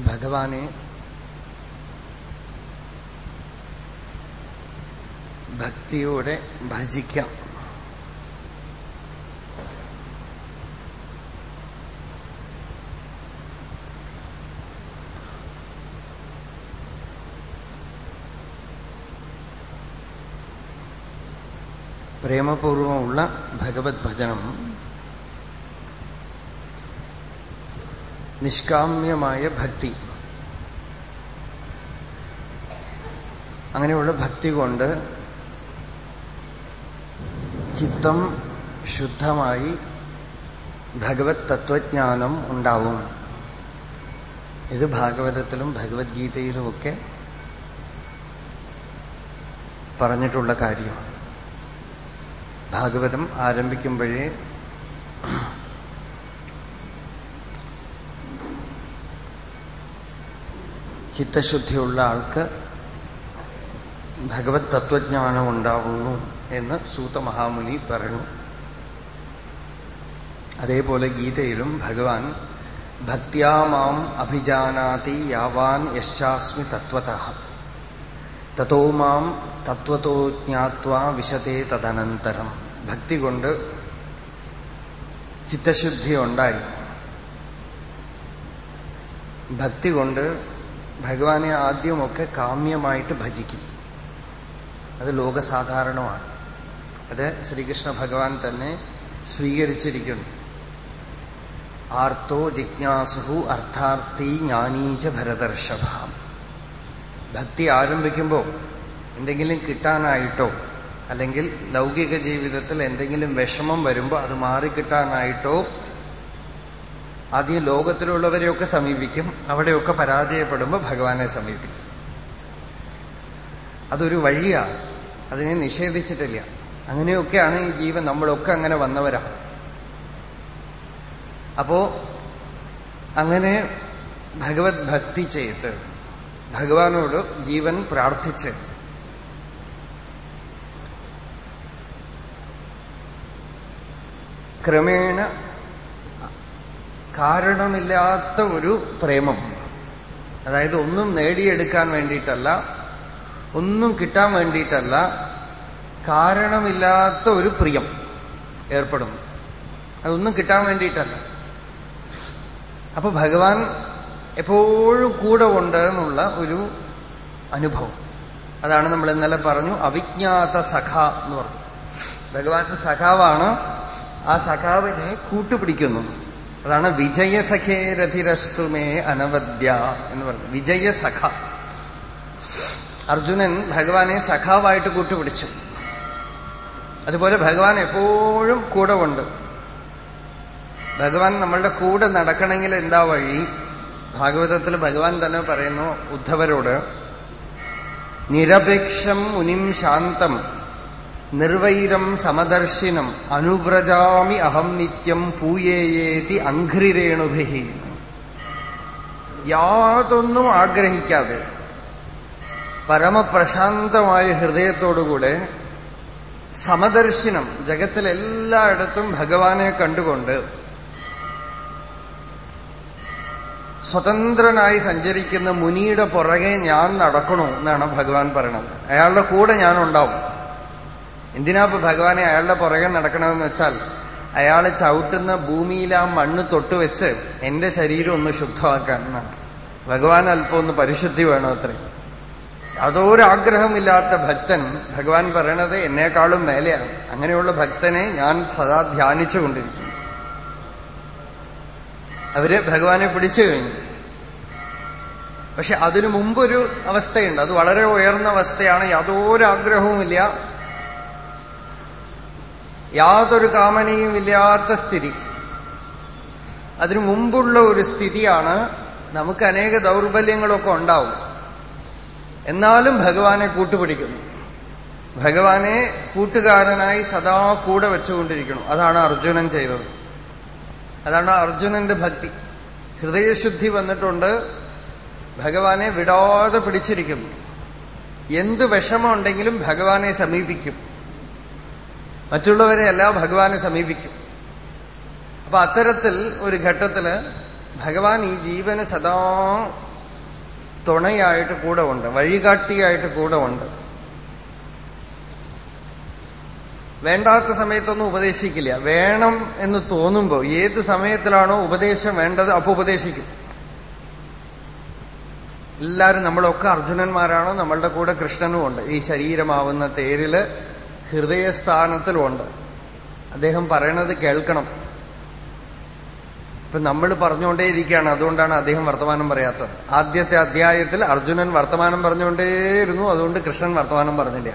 ഭഗവാനെ ഭക്തിയോടെ ഭജിക്കാം. പ്രേമപൂർവമുള്ള ഭഗവത് ഭജനം നിഷ്കാമ്യമായ ഭക്തി. അങ്ങനെയുള്ള ഭക്തി കൊണ്ട് ചിത്തം ശുദ്ധമായി ഭഗവത് തത്വജ്ഞാനം ഉണ്ടാവും. ഇത് ഭാഗവതത്തിലും ഭഗവത്ഗീതയിലുമൊക്കെ പറഞ്ഞിട്ടുള്ള കാര്യമാണ്. ഭാഗവതം ആരംഭിക്കുമ്പോഴേ ചിത്തശുദ്ധിയുള്ള ആൾക്ക് ഭഗവത് തത്വജ്ഞാനം ഉണ്ടാവുന്നു എന്ന് സൂതമഹാമുനി പറഞ്ഞു അതേപോലെ ഗീതയിലും ഭഗവാൻ ഭക്തിയാമാം അഭിജാനാതി യാവാൻ യശാസ്മി തത്വത. തത്തോ മാം തത്വത്തോ ജ്ഞാത്വാ വിശതേ തദനന്തരം. ഭക്തി കൊണ്ട് ചിത്തശുദ്ധി ഉണ്ടായി. ഭക്തി കൊണ്ട് ഭഗവാനെ ആദ്യമൊക്കെ കാമ്യമായിട്ട് ഭജിക്കും. അത് ലോകസാധാരണമാണ്. അത് ശ്രീകൃഷ്ണ ഭഗവാൻ തന്നെ സ്വീകരിച്ചിരിക്കുന്നു. ആർത്തോ ജിജ്ഞാസുഹു അർത്ഥാർത്ഥി ജ്ഞാനീച ഭരതർഷഭ. ഭക്തി ആരംഭിക്കുമ്പോൾ എന്തെങ്കിലും കിട്ടാനായിട്ടോ അല്ലെങ്കിൽ ലൗകിക ജീവിതത്തിൽ എന്തെങ്കിലും വിഷമം വരുമ്പോൾ അത് മാറിക്കിട്ടാനായിട്ടോ ആദ്യം ലോകത്തിലുള്ളവരെയൊക്കെ സമീപിക്കും അവിടെയൊക്കെ പരാജയപ്പെടുമ്പോൾ ഭഗവാനെ സമീപിക്കും. അതൊരു വഴിയാണ് അതിനെ നിഷേധിച്ചിട്ടില്ല. അങ്ങനെയൊക്കെയാണ് ഈ ജീവൻ നമ്മളൊക്കെ അങ്ങനെ വന്നവരാണ് അപ്പോ അങ്ങനെ ഭഗവത് ഭക്തി ചെയ്ത് ഭഗവാനോട് ജീവൻ പ്രാർത്ഥിച്ച് ക്രമേണ കാരണമില്ലാത്ത ഒരു പ്രേമം. അതായത് ഒന്നും നേടിയെടുക്കാൻ വേണ്ടിയിട്ടല്ല ഒന്നും കിട്ടാൻ വേണ്ടിയിട്ടല്ല കാരണമില്ലാത്ത ഒരു പ്രിയം ഏർപ്പെടുന്നു. അതൊന്നും കിട്ടാൻ വേണ്ടിയിട്ടല്ല. അപ്പൊ ഭഗവാൻ എപ്പോഴും കൂടെ ഉണ്ട് എന്നുള്ള ഒരു അനുഭവം. അതാണ് നമ്മൾ ഇന്നലെ പറഞ്ഞു അവിജ്ഞാത സഖ എന്ന് പറഞ്ഞു. ഭഗവാന്റെ സഖാവാണ് ആ സഖാവിനെ കൂട്ടുപിടിക്കുന്നു അതാണ് വിജയസഖേ രഥിരസ്തുമേ അനവദ്യ എന്ന് പറഞ്ഞു വിജയസഖ. അർജുനൻ ഭഗവാനെ സഖാവായിട്ട് കൂട്ടുപിടിച്ചു. അതുപോലെ ഭഗവാൻ എപ്പോഴും കൂടെ ഉണ്ട് ഭഗവാൻ നമ്മളുടെ കൂടെ നടക്കണമെങ്കിൽ എന്താ വഴി? ഭാഗവതത്തിൽ ഭഗവാൻ തന്നെ പറയുന്നു ഉദ്ധവരോട് നിരപേക്ഷം മുനിം ശാന്തം നിർവൈരം സമദർശിനം അനുവ്രജാമി അഹം നിത്യം പൂയേയേതി അഘ്രിരേണുഭി. യാതൊന്നും ആഗ്രഹിക്കാതെ പരമപ്രശാന്തമായ ഹൃദയത്തോടുകൂടെ സമദർശിനം ജഗത്തിലെല്ലായിടത്തും ഭഗവാനെ കണ്ടുകൊണ്ട് സ്വതന്ത്രനായി സഞ്ചരിക്കുന്ന മുനിയുടെ പുറകെ ഞാൻ നടക്കണോ എന്നാണ് ഭഗവാൻ പറയണത്. അയാളുടെ കൂടെ ഞാൻ ഉണ്ടാവും എന്തിനാ ഇപ്പൊ ഭഗവാനെ അയാളുടെ പുറകെ നടക്കണമെന്ന് വെച്ചാൽ അയാൾ ചവിട്ടുന്ന ഭൂമിയിൽ ആ മണ്ണ് തൊട്ടുവെച്ച് എന്റെ ശരീരം ഒന്ന് ശുദ്ധമാക്കാൻ എന്നാണ്. ഭഗവാൻ അല്പം ഒന്ന് പരിശുദ്ധി വേണോ അത്രേ. യാതൊരാഗ്രഹമില്ലാത്ത ഭക്തൻ ഭഗവാൻ പറയണത് എന്നെക്കാളും മേലെയാണ്. അങ്ങനെയുള്ള ഭക്തനെ ഞാൻ സദാ ധ്യാനിച്ചുകൊണ്ടിരിക്കുന്നു അവർ ഭഗവാനെ പിടിച്ചു കഴിഞ്ഞു. പക്ഷെ അതിനു മുമ്പൊരു അവസ്ഥയുണ്ട്. അത് വളരെ ഉയർന്ന അവസ്ഥയാണ്. യാതൊരാഗ്രഹവുമില്ല യാതൊരു കാമനയും ഇല്ലാത്ത സ്ഥിതി. അതിനു മുമ്പുള്ള ഒരു സ്ഥിതിയാണ് നമുക്ക് അനേക ദൗർബല്യങ്ങളൊക്കെ ഉണ്ടാവും. എന്നാലും ഭഗവാനെ കൂട്ടുപിടിക്കുന്നു. ഭഗവാനെ കൂട്ടുകാരനായി സദാ കൂടെ വെച്ചുകൊണ്ടിരിക്കുന്നു. അതാണ് അർജുനൻ ചെയ്തത്. അതാണ് അർജുനന്റെ ഭക്തി. ഹൃദയശുദ്ധി വന്നിട്ടുണ്ട്. ഭഗവാനെ വിടാതെ പിടിച്ചിരിക്കുന്നു. എന്ത് വിഷമമുണ്ടെങ്കിലും ഭഗവാനെ സമീപിക്കും. മറ്റുള്ളവരെ എല്ലാം ഭഗവാനെ സമീപിക്കും. അപ്പൊ അത്തരത്തിൽ ഒരു ഘട്ടത്തിൽ ഭഗവാൻ ഈ ജീവന് സദാ തുണയായിട്ട് കൂടെ ഉണ്ട് വഴികാട്ടിയായിട്ട് കൂടെ ഉണ്ട്. വേണ്ടാത്ത സമയത്തൊന്നും ഉപദേശിക്കില്ല. വേണം എന്ന് തോന്നുമ്പോൾ ഏത് സമയത്തിലാണോ ഉപദേശം വേണ്ടത് അപ്പൊ ഉപദേശിക്കും. എല്ലാവരും നമ്മളൊക്കെ അർജുനന്മാരാണോ? നമ്മളുടെ കൂടെ കൃഷ്ണനും ഉണ്ട് ഈ ശരീരമാവുന്ന തേരിൽ ഹൃദയസ്ഥാനത്തിലുണ്ട്. അദ്ദേഹം പറയണത് കേൾക്കണം. ഇപ്പൊ നമ്മൾ പറഞ്ഞുകൊണ്ടേയിരിക്കുകയാണ് അതുകൊണ്ടാണ് അദ്ദേഹം വർത്തമാനം പറയാത്തത്. ആദ്യത്തെ അധ്യായത്തിൽ അർജുനൻ വർത്തമാനം പറഞ്ഞുകൊണ്ടേയിരുന്നു അതുകൊണ്ട് കൃഷ്ണൻ വർത്തമാനം പറഞ്ഞില്ല.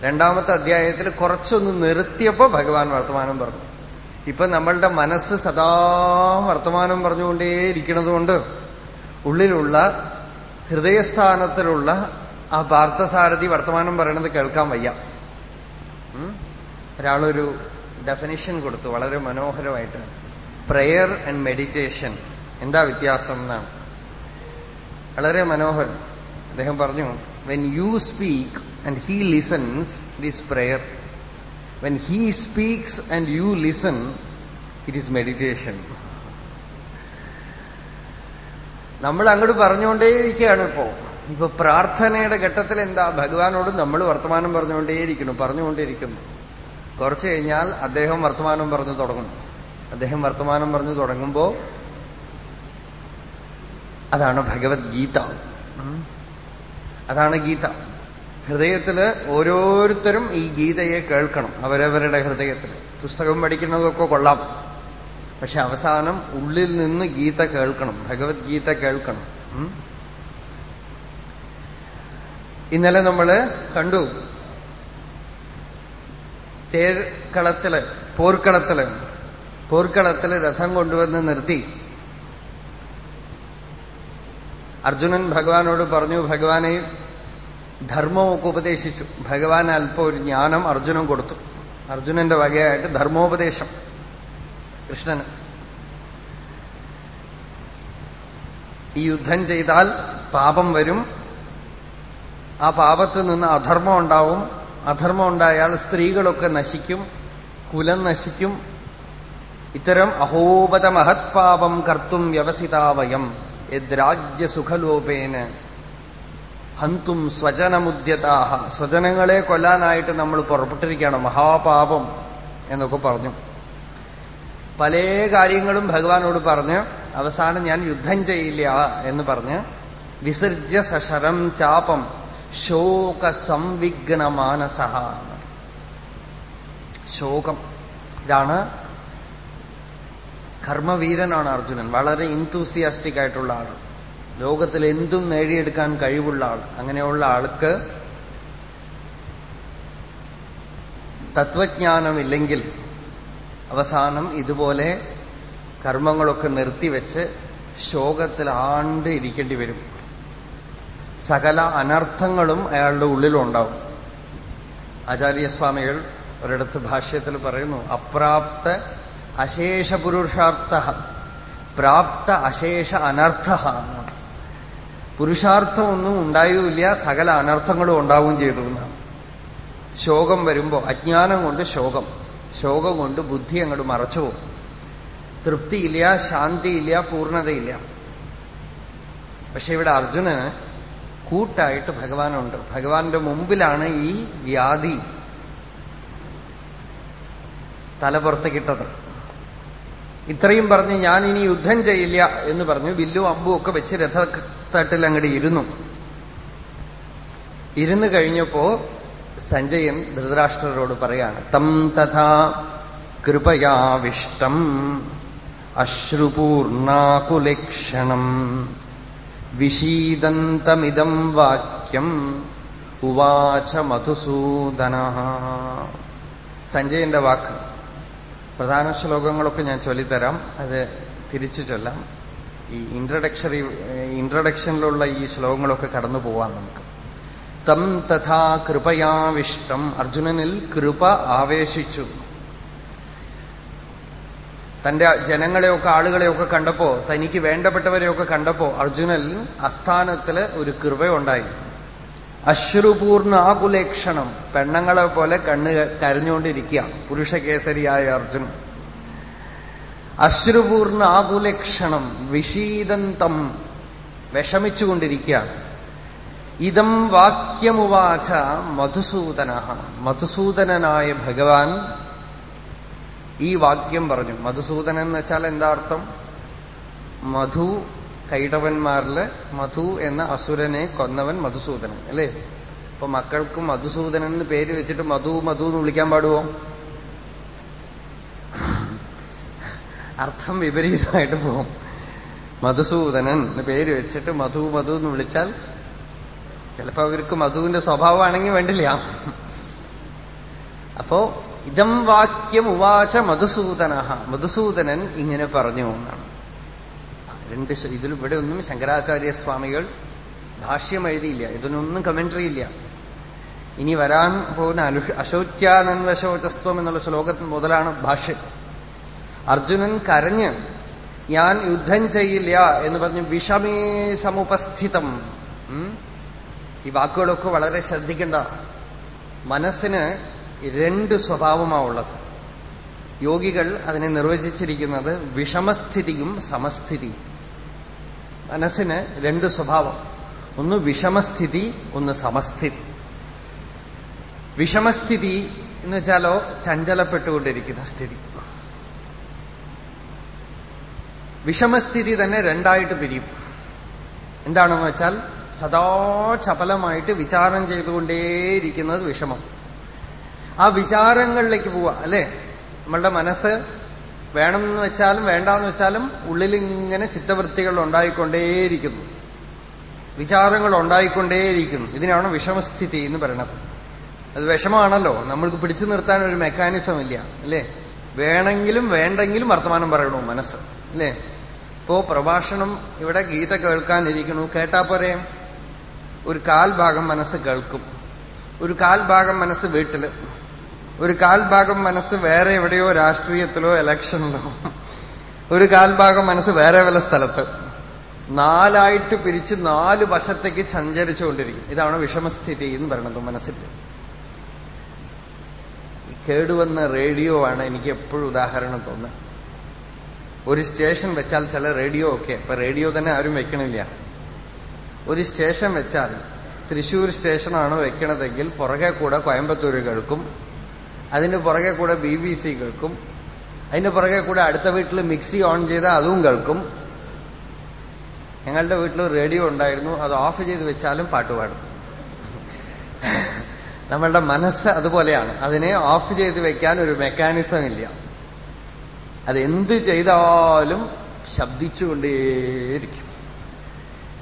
രണ്ടാമത്തെ അധ്യായത്തിൽ കുറച്ചൊന്ന് നിർത്തിയപ്പോ ഭഗവാൻ വർത്തമാനം പറഞ്ഞു. ഇപ്പൊ നമ്മളുടെ മനസ്സ് സദാ വർത്തമാനം പറഞ്ഞുകൊണ്ടേയിരിക്കുന്നത് കൊണ്ട് ഉള്ളിലുള്ള ഹൃദയസ്ഥാനത്തിലുള്ള ആ പാർത്ഥസാരഥി വർത്തമാനം പറയണത് കേൾക്കാൻ വയ്യ. ഒരാളൊരു ഡെഫിനിഷൻ കൊടുത്തു വളരെ മനോഹരമായിട്ട്. പ്രെയർ ആൻഡ് മെഡിറ്റേഷൻ എന്താ വ്യത്യാസം എന്നാണ്. വളരെ മനോഹരം. അദ്ദേഹം പറഞ്ഞു when you speak and he listens this prayer when he speaks and you listen it is meditation നമ്മൾ അങ്ങോട്ട് പറഞ്ഞുകൊണ്ടേയിരിക്കുകയാണ് ഇപ്പോ. ഇപ്പൊ പ്രാർത്ഥനയുടെ ഘട്ടത്തിൽ എന്താ? ഭഗവാനോട് നമ്മൾ വർത്തമാനം പറഞ്ഞുകൊണ്ടേയിരിക്കുന്നു പറഞ്ഞുകൊണ്ടേയിരിക്കുന്നു. കുറച്ചു കഴിഞ്ഞാൽ അദ്ദേഹം വർത്തമാനം പറഞ്ഞു തുടങ്ങും. അദ്ദേഹം വർത്തമാനം പറഞ്ഞു തുടങ്ങുമ്പോ അതാണ് ഭഗവത്ഗീത. അതാണ് ഗീത. ഹൃദയത്തിൽ ഓരോരുത്തരും ഈ ഗീതയെ കേൾക്കണം അവരവരുടെ ഹൃദയത്തിൽ പുസ്തകം പഠിക്കുന്നതൊക്കെ കൊള്ളാം. പക്ഷെ അവസാനം ഉള്ളിൽ നിന്ന് ഗീത കേൾക്കണം ഭഗവത്ഗീത കേൾക്കണം. ഇന്നലെ നമ്മൾ കണ്ടു തേർക്കളത്തിൽ പോർക്കളത്തിൽ പോർക്കളത്തിൽ രഥം കൊണ്ടുവന്ന് നിർത്തി. അർജുനൻ ഭഗവാനോട് പറഞ്ഞു ഭഗവാനെ ധർമ്മമൊക്കെ ഉപദേശിച്ചു. ഭഗവാൻ അല്പം ഒരു ജ്ഞാനം അർജുനൻ കൊടുത്തു. അർജുനന്റെ വകയായിട്ട് ധർമ്മോപദേശം. കൃഷ്ണന്. ഈ യുദ്ധം ചെയ്താൽ പാപം വരും. ആ പാപത്തിൽ നിന്ന് അധർമ്മം ഉണ്ടാവും. അധർമ്മം ഉണ്ടായാൽ സ്ത്രീകളൊക്കെ നശിക്കും കുലം നശിക്കും. ഇത്തരം അഹോപത മഹത്പാപം കർത്തും വ്യവസിതാവയം യദ്രാജ്യസുഖലോപേന് ഹന്തും സ്വജനമുദ്യതാഹ. സ്വജനങ്ങളെ കൊല്ലാനായിട്ട് നമ്മൾ പുറപ്പെട്ടിരിക്കുകയാണ്. മഹാപാപം എന്നൊക്കെ പറഞ്ഞു. പല കാര്യങ്ങളും ഭഗവാനോട് പറഞ്ഞ് അവസാനം ഞാൻ യുദ്ധം ചെയ്യില്ല എന്ന് പറഞ്ഞ് വിസർജ്യ സശരം ചാപം. ശോക സംവിഘ്ന മാനസഹ ശോകം. ഇതാണ് കർമ്മവീരനാണ് അർജുനൻ. വളരെ ഇൻതൂസിയാസ്റ്റിക് ആയിട്ടുള്ള ആൾ ലോകത്തിൽ എന്തും നേടിയെടുക്കാൻ കഴിവുള്ള ആൾ അങ്ങനെയുള്ള ആൾക്ക് തത്വജ്ഞാനമില്ലെങ്കിൽ അവസാനം ഇതുപോലെ കർമ്മങ്ങളൊക്കെ നിർത്തിവെച്ച് ശോകത്തിൽ ആണ്ട് ഇരിക്കേണ്ടി വരും. സകല അനർത്ഥങ്ങളും അയാളുടെ ഉള്ളിലുണ്ടാവും. ആചാര്യസ്വാമികൾ ഒരിടത്ത് ഭാഷ്യത്തിൽ പറയുന്നു അപ്രാപ്ത അശേഷ പുരുഷാർത്ഥ പ്രാപ്ത അശേഷ അനർത്ഥ പുരുഷാർത്ഥമൊന്നും ഉണ്ടായില്ല സകല അനർത്ഥങ്ങളും ഉണ്ടാവുകയും ചെയ്തു എന്നാണ് ശോകം വരുമ്പോ അജ്ഞാനം കൊണ്ട് ശോകം ശോകം കൊണ്ട് ബുദ്ധി അങ്ങോട്ട് മറച്ചു പോകും. തൃപ്തിയില്ല ശാന്തിയില്ല പൂർണതയില്ല. പക്ഷെ ഇവിടെ അർജുനന് കൂട്ടായിട്ട് ഭഗവാനുണ്ട്. ഭഗവാന്റെ മുമ്പിലാണ് ഈ വ്യാധി തല പുറത്തേക്കിട്ടത്. ഇത്രയും പറഞ്ഞ് ഞാൻ ഇനി യുദ്ധം ചെയ്യില്ല എന്ന് പറഞ്ഞു വില്ലും അമ്പും ഒക്കെ വെച്ച് രഥത്തട്ടിൽ അങ്ങോട്ട് ഇരുന്നു. ഇരുന്നു കഴിഞ്ഞപ്പോ സഞ്ജയൻ ധൃതരാഷ്ട്രരോട് പറയാണ് തം തഥാ കൃപയാവിഷ്ടം അശ്രുപൂർണാകുലക്ഷണം. വിഷീദന്തമിതം വാക്യം ഉവാച മധുസൂദന. സഞ്ജയന്റെ വാക്ക്. പ്രധാന ശ്ലോകങ്ങളൊക്കെ ഞാൻ ചൊല്ലിത്തരാം. അത് തിരിച്ചു ചൊല്ലാം. ഈ ഇൻട്രഡക്ഷറി ഇൻട്രഡക്ഷനിലുള്ള ഈ ശ്ലോകങ്ങളൊക്കെ കടന്നു പോവാം നമുക്ക്. തം തഥാ കൃപയാവിഷ്ടം. അർജുനനിൽ കൃപ ആവേശിച്ചു. തന്റെ ജനങ്ങളെയൊക്കെ ആളുകളെയൊക്കെ കണ്ടപ്പോ തനിക്ക് വേണ്ടപ്പെട്ടവരെയൊക്കെ കണ്ടപ്പോ അർജുനൻ അസ്ഥാനത്തിൽ ഒരു കൃപയുണ്ടായി. അശ്രുപൂർണ ആകുലേക്ഷണം പെണ്ണങ്ങളെ പോലെ കണ്ണ് കരഞ്ഞുകൊണ്ടിരിക്കുക പുരുഷകേസരിയായ അർജുനൻ അശ്രുപൂർണ ആകുലേക്ഷണം വിഷീദന്തം വിഷമിച്ചുകൊണ്ടിരിക്കുകയാണ് ഇതം വാക്യമുവാച മധുസൂദന. മധുസൂദനായ ഭഗവാൻ ഈ വാക്യം പറഞ്ഞു. മധുസൂദനൻ എന്ന് വെച്ചാൽ എന്താ അർത്ഥം? മധു കൈടവന്മാരിൽ മധു എന്ന അസുരനെ കൊന്നവൻ മധുസൂദനൻ അല്ലേ? അപ്പൊ മക്കൾക്ക് മധുസൂദനൻ എന്ന് പേര് വെച്ചിട്ട് മധു മധു എന്ന് വിളിക്കാൻ പാടുവോ? അർത്ഥം വിപരീതമായിട്ട് പോകും. മധുസൂദനൻ എന്ന് പേര് വെച്ചിട്ട് മധു മധു എന്ന് വിളിച്ചാൽ ചിലപ്പോ അവർക്ക് മധുവിന്റെ സ്വഭാവമാണെങ്കിൽ വേണ്ടില്ല. അപ്പോ ഇതം വാക്യം ഉവാച മധുസൂദന. മധുസൂദനൻ ഇങ്ങനെ പറഞ്ഞു എന്നാണ്. രണ്ട് ഇതിൽ ഇവിടെ ഒന്നും ശങ്കരാചാര്യ സ്വാമികൾ ഭാഷ്യം എഴുതിയില്ല. ഇതിനൊന്നും കമന്ററി ഇല്ല. ഇനി വരാൻ പോകുന്ന അനു അശോച്യാനന്വശോചസ്ത്വം എന്നുള്ള ശ്ലോകത്തിന് മുതലാണ് ഭാഷ്യം. അർജുനൻ കരഞ്ഞ് ഞാൻ യുദ്ധം ചെയ്യില്ല എന്ന് പറഞ്ഞ് വിഷമേ സമുപസ്ഥിതം. ഈ വാക്കുകളൊക്കെ വളരെ ശ്രദ്ധിക്കേണ്ട. മനസ്സിന് രണ്ട് സ്വഭാവമാണുള്ളത് യോഗികൾ അതിനെ നിർവചിച്ചിരിക്കുന്നത് വിഷമസ്ഥിതിയും സമസ്ഥിതിയും. മനസ്സിന് രണ്ട് സ്വഭാവം. ഒന്ന് വിഷമസ്ഥിതി ഒന്ന് സമസ്ഥിതി. വിഷമസ്ഥിതി എന്ന് വെച്ചാലോ ചഞ്ചലപ്പെട്ടുകൊണ്ടിരിക്കുന്ന സ്ഥിതി. വിഷമസ്ഥിതി തന്നെ രണ്ടായിട്ട് പിരിയും. എന്താണെന്ന് വെച്ചാൽ സദാ ചപലമായിട്ട് വിചാരം ചെയ്തുകൊണ്ടേയിരിക്കുന്നത് വിഷമം. ആ വിചാരങ്ങളിലേക്ക് പോവുക അല്ലേ? നമ്മളുടെ മനസ്സ് വേണമെന്ന് വെച്ചാലും വേണ്ടാന്ന് വെച്ചാലും ഉള്ളിലിങ്ങനെ ചിത്തവൃത്തികൾ ഉണ്ടായിക്കൊണ്ടേയിരിക്കുന്നു. വിചാരങ്ങൾ ഉണ്ടായിക്കൊണ്ടേയിരിക്കുന്നു. ഇതിനാണ് വിഷമസ്ഥിതി എന്ന് പറയണത്. അത് വിഷമാണല്ലോ നമ്മൾക്ക് പിടിച്ചു നിർത്താൻ ഒരു മെക്കാനിസം ഇല്ല അല്ലേ? വേണമെങ്കിലും വേണ്ടെങ്കിലും വർത്തമാനം പറയണു മനസ്സ് അല്ലേ? ഇപ്പോ പ്രഭാഷണം ഇവിടെ ഗീത കേൾക്കാനിരിക്കണു കേട്ടാ പോരെ? ഒരു കാൽ ഭാഗം മനസ്സ് കേൾക്കും. ഒരു കാൽ ഭാഗം മനസ്സ് വീട്ടിൽ ഒരു കാൽഭാഗം മനസ്സ് വേറെ എവിടെയോ രാഷ്ട്രീയത്തിലോ ഇലക്ഷനിലോ. ഒരു കാൽഭാഗം മനസ്സ് വേറെ വല്ല സ്ഥലത്ത്. നാലായിട്ട് പിരിച്ച് നാല് വശത്തേക്ക് സഞ്ചരിച്ചുകൊണ്ടിരിക്കും. ഇതാണ് വിഷമസ്ഥിതി എന്ന് പറയുന്നത് മനസ്സിൽ. കേടുവന്ന റേഡിയോ ആണ് എനിക്ക് എപ്പോഴും ഉദാഹരണം തോന്നുന്നത്. ഒരു സ്റ്റേഷൻ വെച്ചാൽ ചില റേഡിയോ ഒക്കെ ഇപ്പൊ റേഡിയോ തന്നെ ആരും വെക്കണില്ല. ഒരു സ്റ്റേഷൻ വെച്ചാൽ തൃശൂർ സ്റ്റേഷനാണ് വെക്കണതെങ്കിൽ പുറകെ കൂടെ കോയമ്പത്തൂർ കേൾക്കും അതിന്റെ പുറകെ കൂടെ ബി ബി സി കേൾക്കും. അതിന്റെ പുറകെ കൂടെ അടുത്ത വീട്ടിൽ മിക്സി ഓൺ ചെയ്താൽ അതും കേൾക്കും. ഞങ്ങളുടെ വീട്ടിൽ റേഡിയോ ഉണ്ടായിരുന്നു. അത് ഓഫ് ചെയ്ത് വെച്ചാലും പാട്ട് പാടും. നമ്മളുടെ മനസ്സ് അതുപോലെയാണ്. അതിനെ ഓഫ് ചെയ്ത് വെക്കാൻ ഒരു മെക്കാനിസം ഇല്ല. അത് എന്ത് ചെയ്താലും ശബ്ദിച്ചുകൊണ്ടേയിരിക്കും.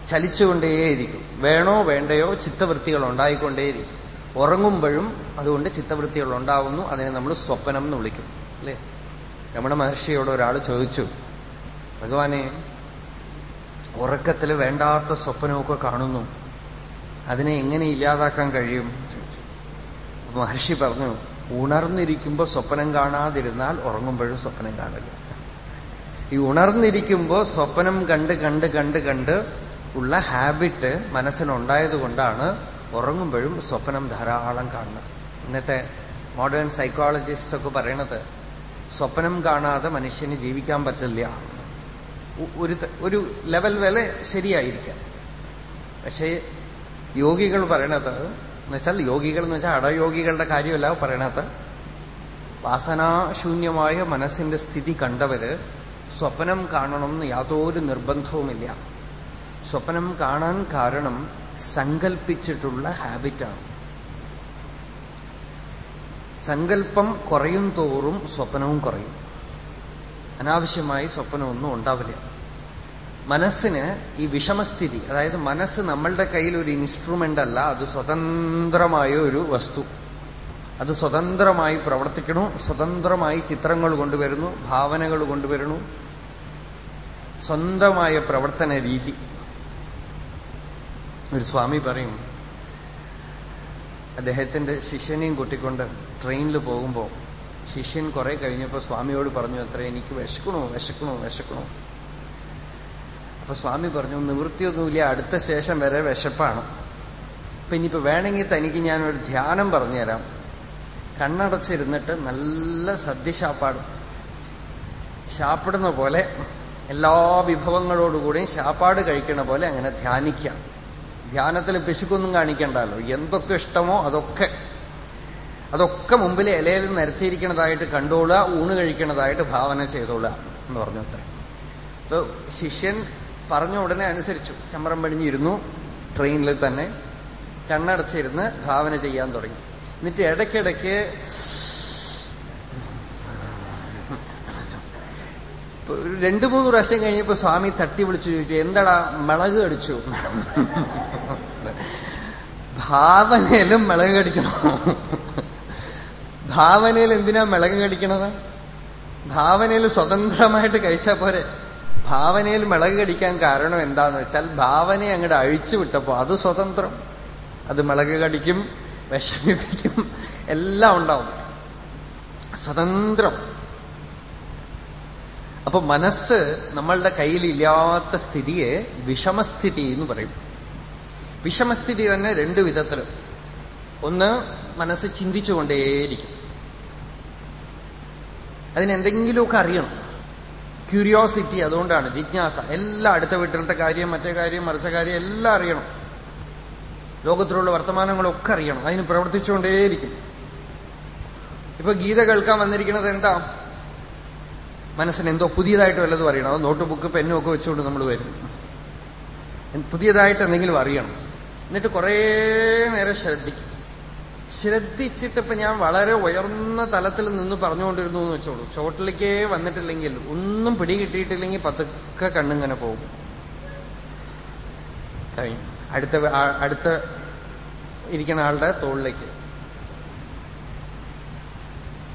ചലിച്ചുകൊണ്ടേയിരിക്കും. വേണോ വേണ്ടയോ ചിത്തവൃത്തികൾ ഉണ്ടായിക്കൊണ്ടേയിരിക്കും. ഉറങ്ങുമ്പോഴും അതുകൊണ്ട് ചിത്തവൃത്തികൾ ഉണ്ടാവുന്നു. അതിനെ നമ്മൾ സ്വപ്നം എന്ന് വിളിക്കും. അല്ലേ? രമണ മഹർഷിയോട് ഒരാൾ ചോദിച്ചു ഭഗവാനെ ഉറക്കത്തിൽ വേണ്ടാത്ത സ്വപ്നമൊക്കെ കാണുന്നു. അതിനെ എങ്ങനെ ഇല്ലാതാക്കാൻ കഴിയും? ചോദിച്ചു. മഹർഷി പറഞ്ഞു ഉണർന്നിരിക്കുമ്പോൾ സ്വപ്നം കാണാതിരുന്നാൽ ഉറങ്ങുമ്പോഴും സ്വപ്നം കാണില്ല ഈ ഉണർന്നിരിക്കുമ്പോൾ സ്വപ്നം കണ്ട് കണ്ട് കണ്ട് കണ്ട് ഉള്ള ഹാബിറ്റ് മനസ്സിനുണ്ടായത് കൊണ്ടാണ് ഉറങ്ങുമ്പോഴും സ്വപ്നം ധാരാളം കാണുന്നത്. ഇന്നത്തെ മോഡേൺ സൈക്കോളജിസ്റ്റ് ഒക്കെ പറയണത് സ്വപ്നം കാണാതെ മനുഷ്യന് ജീവിക്കാൻ പറ്റില്ല. ഒരു ഒരു ലെവൽ വരെ ശരിയായിരിക്കാം. പക്ഷേ യോഗികൾ പറയണത് എന്നുവെച്ചാൽ യോഗികൾ എന്ന് വെച്ചാൽ അടയോഗികളുടെ കാര്യമല്ല പറയണത്. വാസനാശൂന്യമായ മനസ്സിന്റെ സ്ഥിതി കണ്ടവര് സ്വപ്നം കാണണമെന്ന് യാതൊരു നിർബന്ധവുമില്ല. സ്വപ്നം കാണാൻ കാരണം സങ്കൽപ്പിച്ചിട്ടുള്ള ഹാബിറ്റാണ് സങ്കല്പം കുറയും തോറും സ്വപ്നവും കുറയും. അനാവശ്യമായി സ്വപ്നമൊന്നും ഉണ്ടാവില്ല. മനസ്സിന് ഈ വിഷമസ്ഥിതി അതായത് മനസ്സ് നമ്മളുടെ കയ്യിൽ ഒരു ഇൻസ്ട്രുമെന്റ് അല്ല അത് സ്വതന്ത്രമായ ഒരു വസ്തു. അത് സ്വതന്ത്രമായി പ്രവർത്തിക്കണു സ്വതന്ത്രമായി ചിത്രങ്ങൾ കൊണ്ടുവരുന്നു ഭാവനകൾ കൊണ്ടുവരുന്നു. സ്വന്തമായ പ്രവർത്തന രീതി. ഒരു സ്വാമി പറയും അദ്ദേഹത്തിന്റെ ശിഷ്യനെയും കൂട്ടിക്കൊണ്ട് ട്രെയിനിൽ പോകുമ്പോൾ ശിഷ്യൻ കുറെ കഴിഞ്ഞപ്പോൾ സ്വാമിയോട് പറഞ്ഞു അത്ര എനിക്ക് വിശക്കണോ? വിശക്കണോ? വിശക്കണോ? അപ്പൊ സ്വാമി പറഞ്ഞു നിവൃത്തിയൊന്നുമില്ല അടുത്ത ശേഷം വരെ വിശപ്പാണ്. അപ്പൊ ഇനിയിപ്പോ വേണമെങ്കിൽ തനിക്ക് ഞാനൊരു ധ്യാനം പറഞ്ഞുതരാം. കണ്ണടച്ചിരുന്നിട്ട് നല്ല സദ്യ ശാപ്പാടും ശാപ്പിടുന്ന പോലെ എല്ലാ വിഭവങ്ങളോടുകൂടിയും ശാപ്പാട് കഴിക്കുന്ന പോലെ അങ്ങനെ ധ്യാനിക്കാം. ധ്യാനത്തിൽ പിശുക്കൊന്നും കാണിക്കണ്ടല്ലോ. എന്തൊക്കെ ഇഷ്ടമോ അതൊക്കെ. അതൊക്കെ മുമ്പിൽ ഇലയിൽ നിരത്തിയിരിക്കണതായിട്ട് കണ്ടോളുക ഊണ് കഴിക്കണതായിട്ട് ഭാവന ചെയ്തോളുക എന്ന് പറഞ്ഞു അത്ര. അപ്പൊ ശിഷ്യൻ പറഞ്ഞ ഉടനെ അനുസരിച്ചു. ചമ്രം പടിഞ്ഞിരുന്നു ട്രെയിനിൽ തന്നെ കണ്ണടച്ചിരുന്ന് ഭാവന ചെയ്യാൻ തുടങ്ങി. എന്നിട്ട് ഇടയ്ക്കിടയ്ക്ക് രണ്ടു മൂന്ന് പ്രാവശ്യം കഴിഞ്ഞപ്പോ സ്വാമി തട്ടി വിളിച്ചു ചോദിച്ചു എന്താടാ മിളക് കടിച്ചു? ഭാവനയിലും മിളക് കടിക്കണോ. ഭാവനയിൽ എന്തിനാ മിളക് കടിക്കണത്? ഭാവനയിൽ സ്വതന്ത്രമായിട്ട് കഴിച്ചാൽ പോരെ. ഭാവനയിൽ മിളക് കടിക്കാൻ കാരണം എന്താന്ന് വെച്ചാൽ ഭാവനയെ അങ്ങോട്ട് അഴിച്ചു വിട്ടപ്പോ അത് സ്വതന്ത്രം. അത് മിളക് കടിക്കും വിഷമിപ്പിക്കും എല്ലാം ഉണ്ടാവും. സ്വതന്ത്രം. അപ്പൊ മനസ്സ് നമ്മളുടെ കയ്യിലില്ലാത്ത സ്ഥിതിയെ വിഷമസ്ഥിതി എന്ന് പറയും. വിഷമസ്ഥിതി തന്നെ രണ്ടു വിധത്തിൽ ഒന്ന് മനസ്സ് ചിന്തിച്ചുകൊണ്ടേയിരിക്കും. അതിനെന്തെങ്കിലുമൊക്കെ അറിയണം. ക്യൂരിയോസിറ്റി അതുകൊണ്ടാണ് ജിജ്ഞാസ എല്ലാ അടുത്ത വീട്ടിലത്തെ കാര്യം മറ്റേ കാര്യം മറിച്ച കാര്യം എല്ലാം അറിയണം. ലോകത്തിലുള്ള വർത്തമാനങ്ങളൊക്കെ അറിയണം. അതിന് പ്രവർത്തിച്ചുകൊണ്ടേയിരിക്കും. ഇപ്പൊ ഗീത കേൾക്കാൻ വന്നിരിക്കുന്നത് എന്താ? മനസ്സിന് എന്തോ പുതിയതായിട്ട് വല്ലതും അറിയണം. അത് നോട്ട് ബുക്ക് പെന്നും ഒക്കെ വെച്ചുകൊണ്ട് നമ്മൾ വരും. പുതിയതായിട്ട് എന്തെങ്കിലും അറിയണം. എന്നിട്ട് കുറേ നേരം ശ്രദ്ധിക്കും. ശ്രദ്ധിച്ചിട്ട് ഇപ്പൊ ഞാൻ വളരെ ഉയർന്ന തലത്തിൽ നിന്ന് പറഞ്ഞുകൊണ്ടിരുന്നു എന്ന് വെച്ചോളൂ. ചോട്ടിലേക്കേ വന്നിട്ടില്ലെങ്കിൽ ഒന്നും പിടികിട്ടിയിട്ടില്ലെങ്കിൽ പതുക്കെ കണ്ണിങ്ങനെ പോകും. കഴിഞ്ഞു. അടുത്ത അടുത്ത ഇരിക്കുന്ന ആളുടെ തോളിലേക്ക്.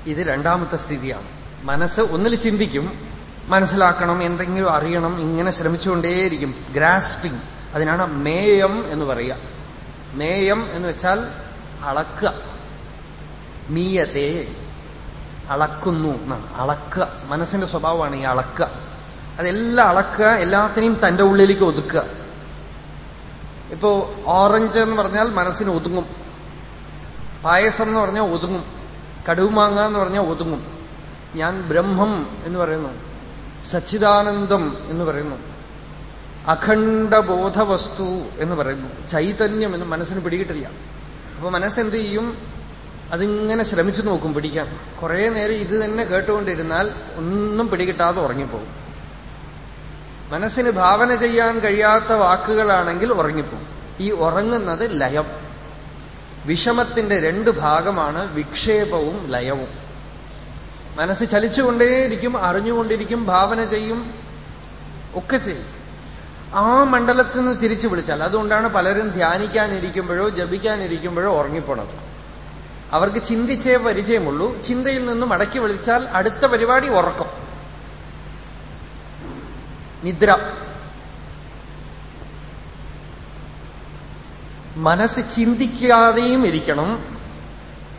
ഇത് രണ്ടാമത്തെ സ്ഥിതിയാണ്. മനസ്സ് ഒന്നിൽ ചിന്തിക്കും മനസ്സിലാക്കണം എന്തെങ്കിലും അറിയണം ഇങ്ങനെ ശ്രമിച്ചുകൊണ്ടേയിരിക്കും. ഗ്രാസ്പിംഗ് അതിനാണ് മേയം എന്ന് പറയുക. മേയം എന്ന് വെച്ചാൽ അളക്കുക. മീയത്തെ അളക്കുന്നു എന്നാണ്. അളക്കുക. മനസ്സിന്റെ സ്വഭാവമാണ് ഈ അളക്കുക. അതെല്ലാം അളക്കുക എല്ലാത്തിനെയും തന്റെ ഉള്ളിലേക്ക് ഒതുക്കുക. ഇപ്പോ ഓറഞ്ച് എന്ന് പറഞ്ഞാൽ മനസ്സിന് ഒതുങ്ങും. പായസം എന്ന് പറഞ്ഞാൽ ഒതുങ്ങും. കടുമാങ്ങ എന്ന് പറഞ്ഞാൽ ഒതുങ്ങും. ഞാൻ ബ്രഹ്മം എന്ന് പറയുന്നു. സച്ചിദാനന്ദം എന്ന് പറയുന്നു. അഖണ്ഡബോധവസ്തു എന്ന് പറയുന്നു. ചൈതന്യം എന്ന് മനസ്സിന് പിടികിട്ടില്ല. അപ്പൊ മനസ്സെന്ത് ചെയ്യും? അതിങ്ങനെ ശ്രമിച്ചു നോക്കും പിടിക്കാൻ. കുറെ നേരം ഇത് തന്നെ കേട്ടുകൊണ്ടിരുന്നാൽ ഒന്നും പിടികിട്ടാതെ ഉറങ്ങിപ്പോകും. മനസ്സിന് ഭാവന ചെയ്യാൻ കഴിയാത്ത വാക്കുകളാണെങ്കിൽ ഉറങ്ങിപ്പോകും. ഈ ഉറങ്ങുന്നത് ലയം. വിഷമത്തിന്റെ രണ്ട് ഭാഗമാണ് വിക്ഷേപവും ലയവും. മനസ്സ് ചലിച്ചുകൊണ്ടേയിരിക്കും അറിഞ്ഞുകൊണ്ടിരിക്കും ഭാവന ചെയ്യും ഒക്കെ ചെയ്യും. ആ മണ്ഡലത്തിൽ നിന്ന് തിരിച്ചു വിളിച്ചാൽ അതുകൊണ്ടാണ് പലരും ധ്യാനിക്കാനിരിക്കുമ്പോഴോ ജപിക്കാനിരിക്കുമ്പോഴോ ഉറങ്ങിപ്പോണത്. അവർക്ക് ചിന്തിച്ചേ പരിചയമുള്ളൂ. ചിന്തയിൽ നിന്നും അടക്കി വിളിച്ചാൽ അടുത്ത പരിപാടി ഉറക്കം. നിദ്ര. മനസ്സ് ചിന്തിക്കാതെയും ഇരിക്കണം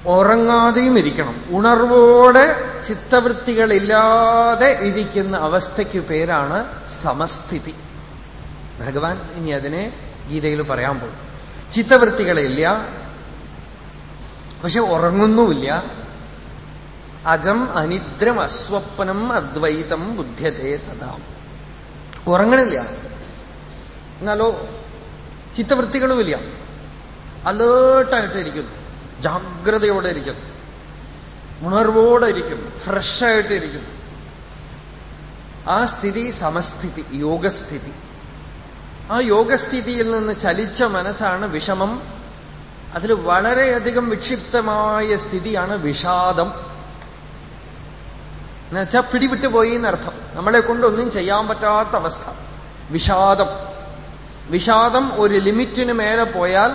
ഉറങ്ങാതെയും ഇരിക്കണം. ഉണർവോടെ ചിത്തവൃത്തികളില്ലാതെ ഇരിക്കുന്ന അവസ്ഥയ്ക്ക് പേരാണ് സമസ്ഥിതി. ഭഗവാൻ ഇനി അതിനെ ഗീതയിൽ പറയാൻ പോകും ചിത്തവൃത്തികളില്ല. പക്ഷെ ഉറങ്ങുന്നുമില്ല. അജം അനിദ്രം അസ്വപ്നം അദ്വൈതം ബുദ്ധ്യതേ തഥാം. ഉറങ്ങണില്ല. എന്നാലോ ചിത്തവൃത്തികളുമില്ല. അലേർട്ടായിട്ടിരിക്കുന്നു. ജാഗ്രതയോടെ ഇരിക്കുന്നു. ഉണർവോടെ ഇരിക്കും ഫ്രഷായിട്ടിരിക്കും ആ സ്ഥിതി സമസ്ഥിതി യോഗസ്ഥിതി. ആ യോഗസ്ഥിതിയിൽ നിന്ന് ചലിച്ച മനസ്സാണ് വിഷമം. അതിൽ വളരെയധികം വിക്ഷിപ്തമായ സ്ഥിതിയാണ് വിഷാദം. എന്നുവെച്ചാൽ പിടിവിട്ടു പോയി എന്നർത്ഥം. നമ്മളെ കൊണ്ടൊന്നും ചെയ്യാൻ പറ്റാത്ത അവസ്ഥ. വിഷാദം. വിഷാദം ഒരു ലിമിറ്റിന് മേലെ പോയാൽ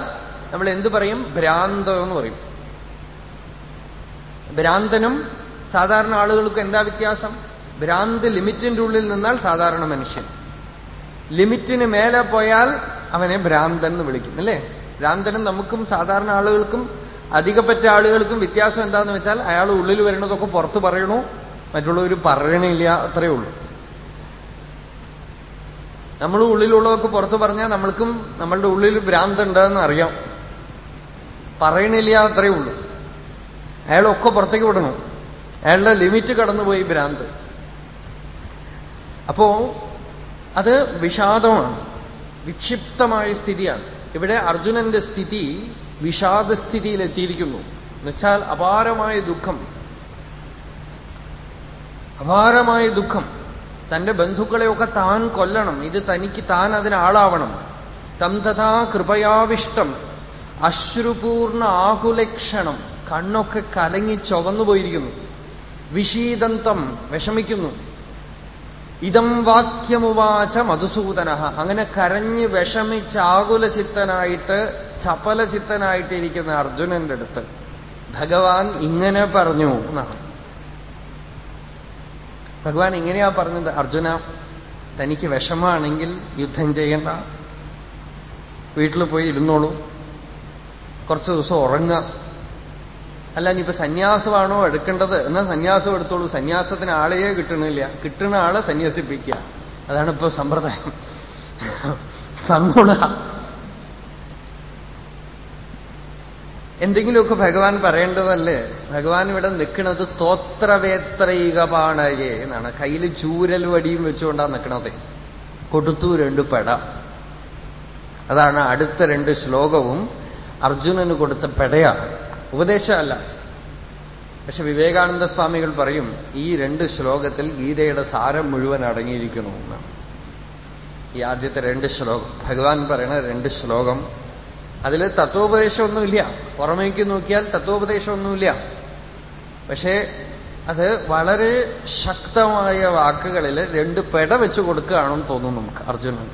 നമ്മൾ എന്തു പറയും? ഭ്രാന്തം എന്ന് പറയും. ഭ്രാന്തനും സാധാരണ ആളുകൾക്കും എന്താ വ്യത്യാസം? ഭ്രാന്ത് ലിമിറ്റിന്റെ ഉള്ളിൽ നിന്നാൽ സാധാരണ മനുഷ്യൻ. ലിമിറ്റിന് മേലെ പോയാൽ അവനെ ഭ്രാന്തൻ എന്ന് വിളിക്കും അല്ലേ? ഭ്രാന്തനും നമുക്കും സാധാരണ ആളുകൾക്കും അധികപ്പറ്റ ആളുകൾക്കും വ്യത്യാസം എന്താന്ന് വെച്ചാൽ അയാൾ ഉള്ളിൽ വരുന്നതൊക്കെ പുറത്ത് പറയണു മറ്റുള്ളവർ പറയണില്ല അത്രയേ ഉള്ളൂ. നമ്മൾ ഉള്ളിലുള്ളതൊക്കെ പുറത്ത് പറഞ്ഞാൽ നമ്മൾക്കും നമ്മളുടെ ഉള്ളിൽ ഭ്രാന്തുണ്ടെന്ന് അറിയാം. പറയണില്ല അത്രയേ ഉള്ളൂ. അയാളൊക്കെ പുറത്തേക്ക് വിടണം. അയാളുടെ ലിമിറ്റ് കടന്നുപോയി ഭ്രാന്ത്. അപ്പോ അത് വിഷാദമാണ്. വിക്ഷിപ്തമായ സ്ഥിതിയാണ്. ഇവിടെ അർജുനന്റെ സ്ഥിതി വിഷാദസ്ഥിതിയിലെത്തിയിരിക്കുന്നു. എന്നുവെച്ചാൽ അപാരമായ ദുഃഖം. അപാരമായ ദുഃഖം. തന്റെ ബന്ധുക്കളെയൊക്കെ താൻ കൊല്ലണം. ഇത് തനിക്ക് താൻ അതിനാളാവണം തം തഥാ കൃപയാവിഷ്ടം. അശ്രുപൂർണ ആകുലക്ഷണം. കണ്ണൊക്കെ കലങ്ങി ചുവന്നു പോയിരിക്കുന്നു. വിഷീദന്തം വിഷമിക്കുന്നു. ഇതം വാക്യമുവാച മധുസൂദന അങ്ങനെ കരഞ്ഞ് വിഷമിച്ച് ചപല ചിത്തനായിട്ടിരിക്കുന്ന അർജുനന്റെ അടുത്ത് ഭഗവാൻ ഇങ്ങനെ പറഞ്ഞു എന്നാണ്. ഭഗവാൻ ഇങ്ങനെയാ പറഞ്ഞത് അർജുന തനിക്ക് വിഷമാണെങ്കിൽ യുദ്ധം ചെയ്യണ്ട. വീട്ടിൽ പോയി ഇരുന്നോളൂ. കുറച്ച് ദിവസം ഉറങ്ങാം അല്ല ഇനിയിപ്പോ സന്യാസമാണോ എടുക്കേണ്ടത്? എന്നാൽ സന്യാസം എടുത്തോളൂ. സന്യാസത്തിന് ആളെയേ കിട്ടണില്ല. കിട്ടുന്ന ആളെ സന്യാസിപ്പിക്കുക. അതാണ് ഇപ്പൊ സമ്പ്രദായം. സങ്കുണ എന്തെങ്കിലുമൊക്കെ ഭഗവാൻ പറയേണ്ടതല്ലേ? ഭഗവാൻ ഇവിടെ നിൽക്കുന്നത് തോത്രവേത്രൈകപാണയെ എന്നാണ്. കയ്യിൽ ചൂരൽ വടിയും വെച്ചുകൊണ്ടാണ് നിൽക്കണത് കൊടുത്തു രണ്ട് പെട. അതാണ് അടുത്ത രണ്ട് ശ്ലോകവും അർജുനന് കൊടുത്ത പെടയാണ്. ഉപദേശമല്ല. പക്ഷെ വിവേകാനന്ദ സ്വാമികൾ പറയും ഈ രണ്ട് ശ്ലോകത്തിൽ ഗീതയുടെ സാരം മുഴുവൻ അടങ്ങിയിരിക്കുന്നു എന്നാണ്. ഈ ആദ്യത്തെ രണ്ട് ശ്ലോകം ഭഗവാൻ പറയണ രണ്ട് ശ്ലോകം അതിൽ തത്വോപദേശമൊന്നുമില്ല. പുറമേക്ക് നോക്കിയാൽ തത്വോപദേശമൊന്നുമില്ല. പക്ഷേ അത് വളരെ ശക്തമായ വാക്കുകളിൽ രണ്ട് പെട വെച്ച് കൊടുക്കുകയാണെന്ന് തോന്നുന്നു നമുക്ക് അർജുനൻ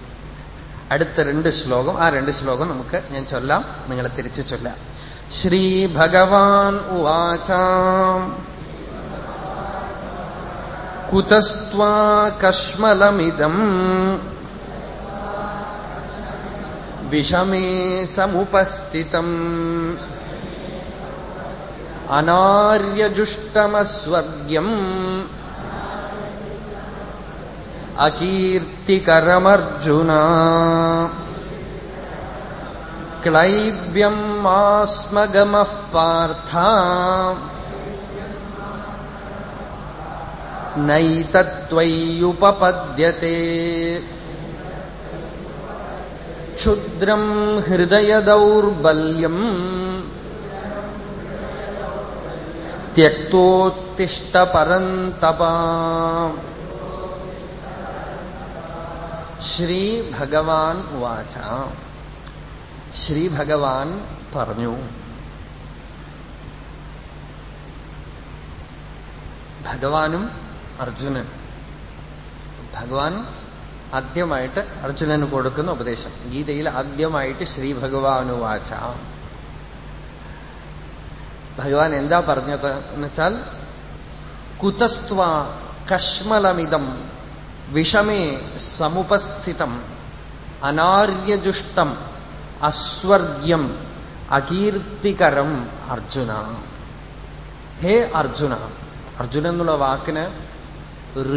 അടുത്ത രണ്ട് ശ്ലോകം ആ രണ്ട് ശ്ലോകം നമുക്ക് ഞാൻ ചൊല്ലാം നിങ്ങളെ തിരിച്ചു ചൊല്ലാം. ശ്രീഭഗവാൻ ഉവാച കുതസ്ത്വാ കശ്മലമിതം വിഷമേ സമുപസ്ഥിതം അനാര്യജുഷ്ടമസ്വർഗ്യം അകീർത്തികരമർജുന क्लैव्यम् आस्मगमः पार्था नैतत्त्वय्युपपद्यते क्षुद्रम् हृदयदौर्बल्यम् श्री भगवान वाचा ഉവാച ശ്രീഭഗവാൻ പറഞ്ഞു. ഭഗവാനും അർജുനൻ. ഭഗവാൻ ആദ്യമായിട്ട് അർജുനന് കൊടുക്കുന്ന ഉപദേശം. ഗീതയിൽ ആദ്യമായിട്ട് ശ്രീഭഗവാനുവാച ഭഗവാൻ എന്താ പറഞ്ഞത് എന്നുവെച്ചാൽ കുതസ്ത്വ കശ്മലമിതം വിഷമേ സമുപസ്ഥിതം അനാര്യജുഷ്ടം അസ്വർഗ്യം അകീർത്തികരം അർജുന. ഹേ അർജുന അർജുന എന്നുള്ള വാക്കിന്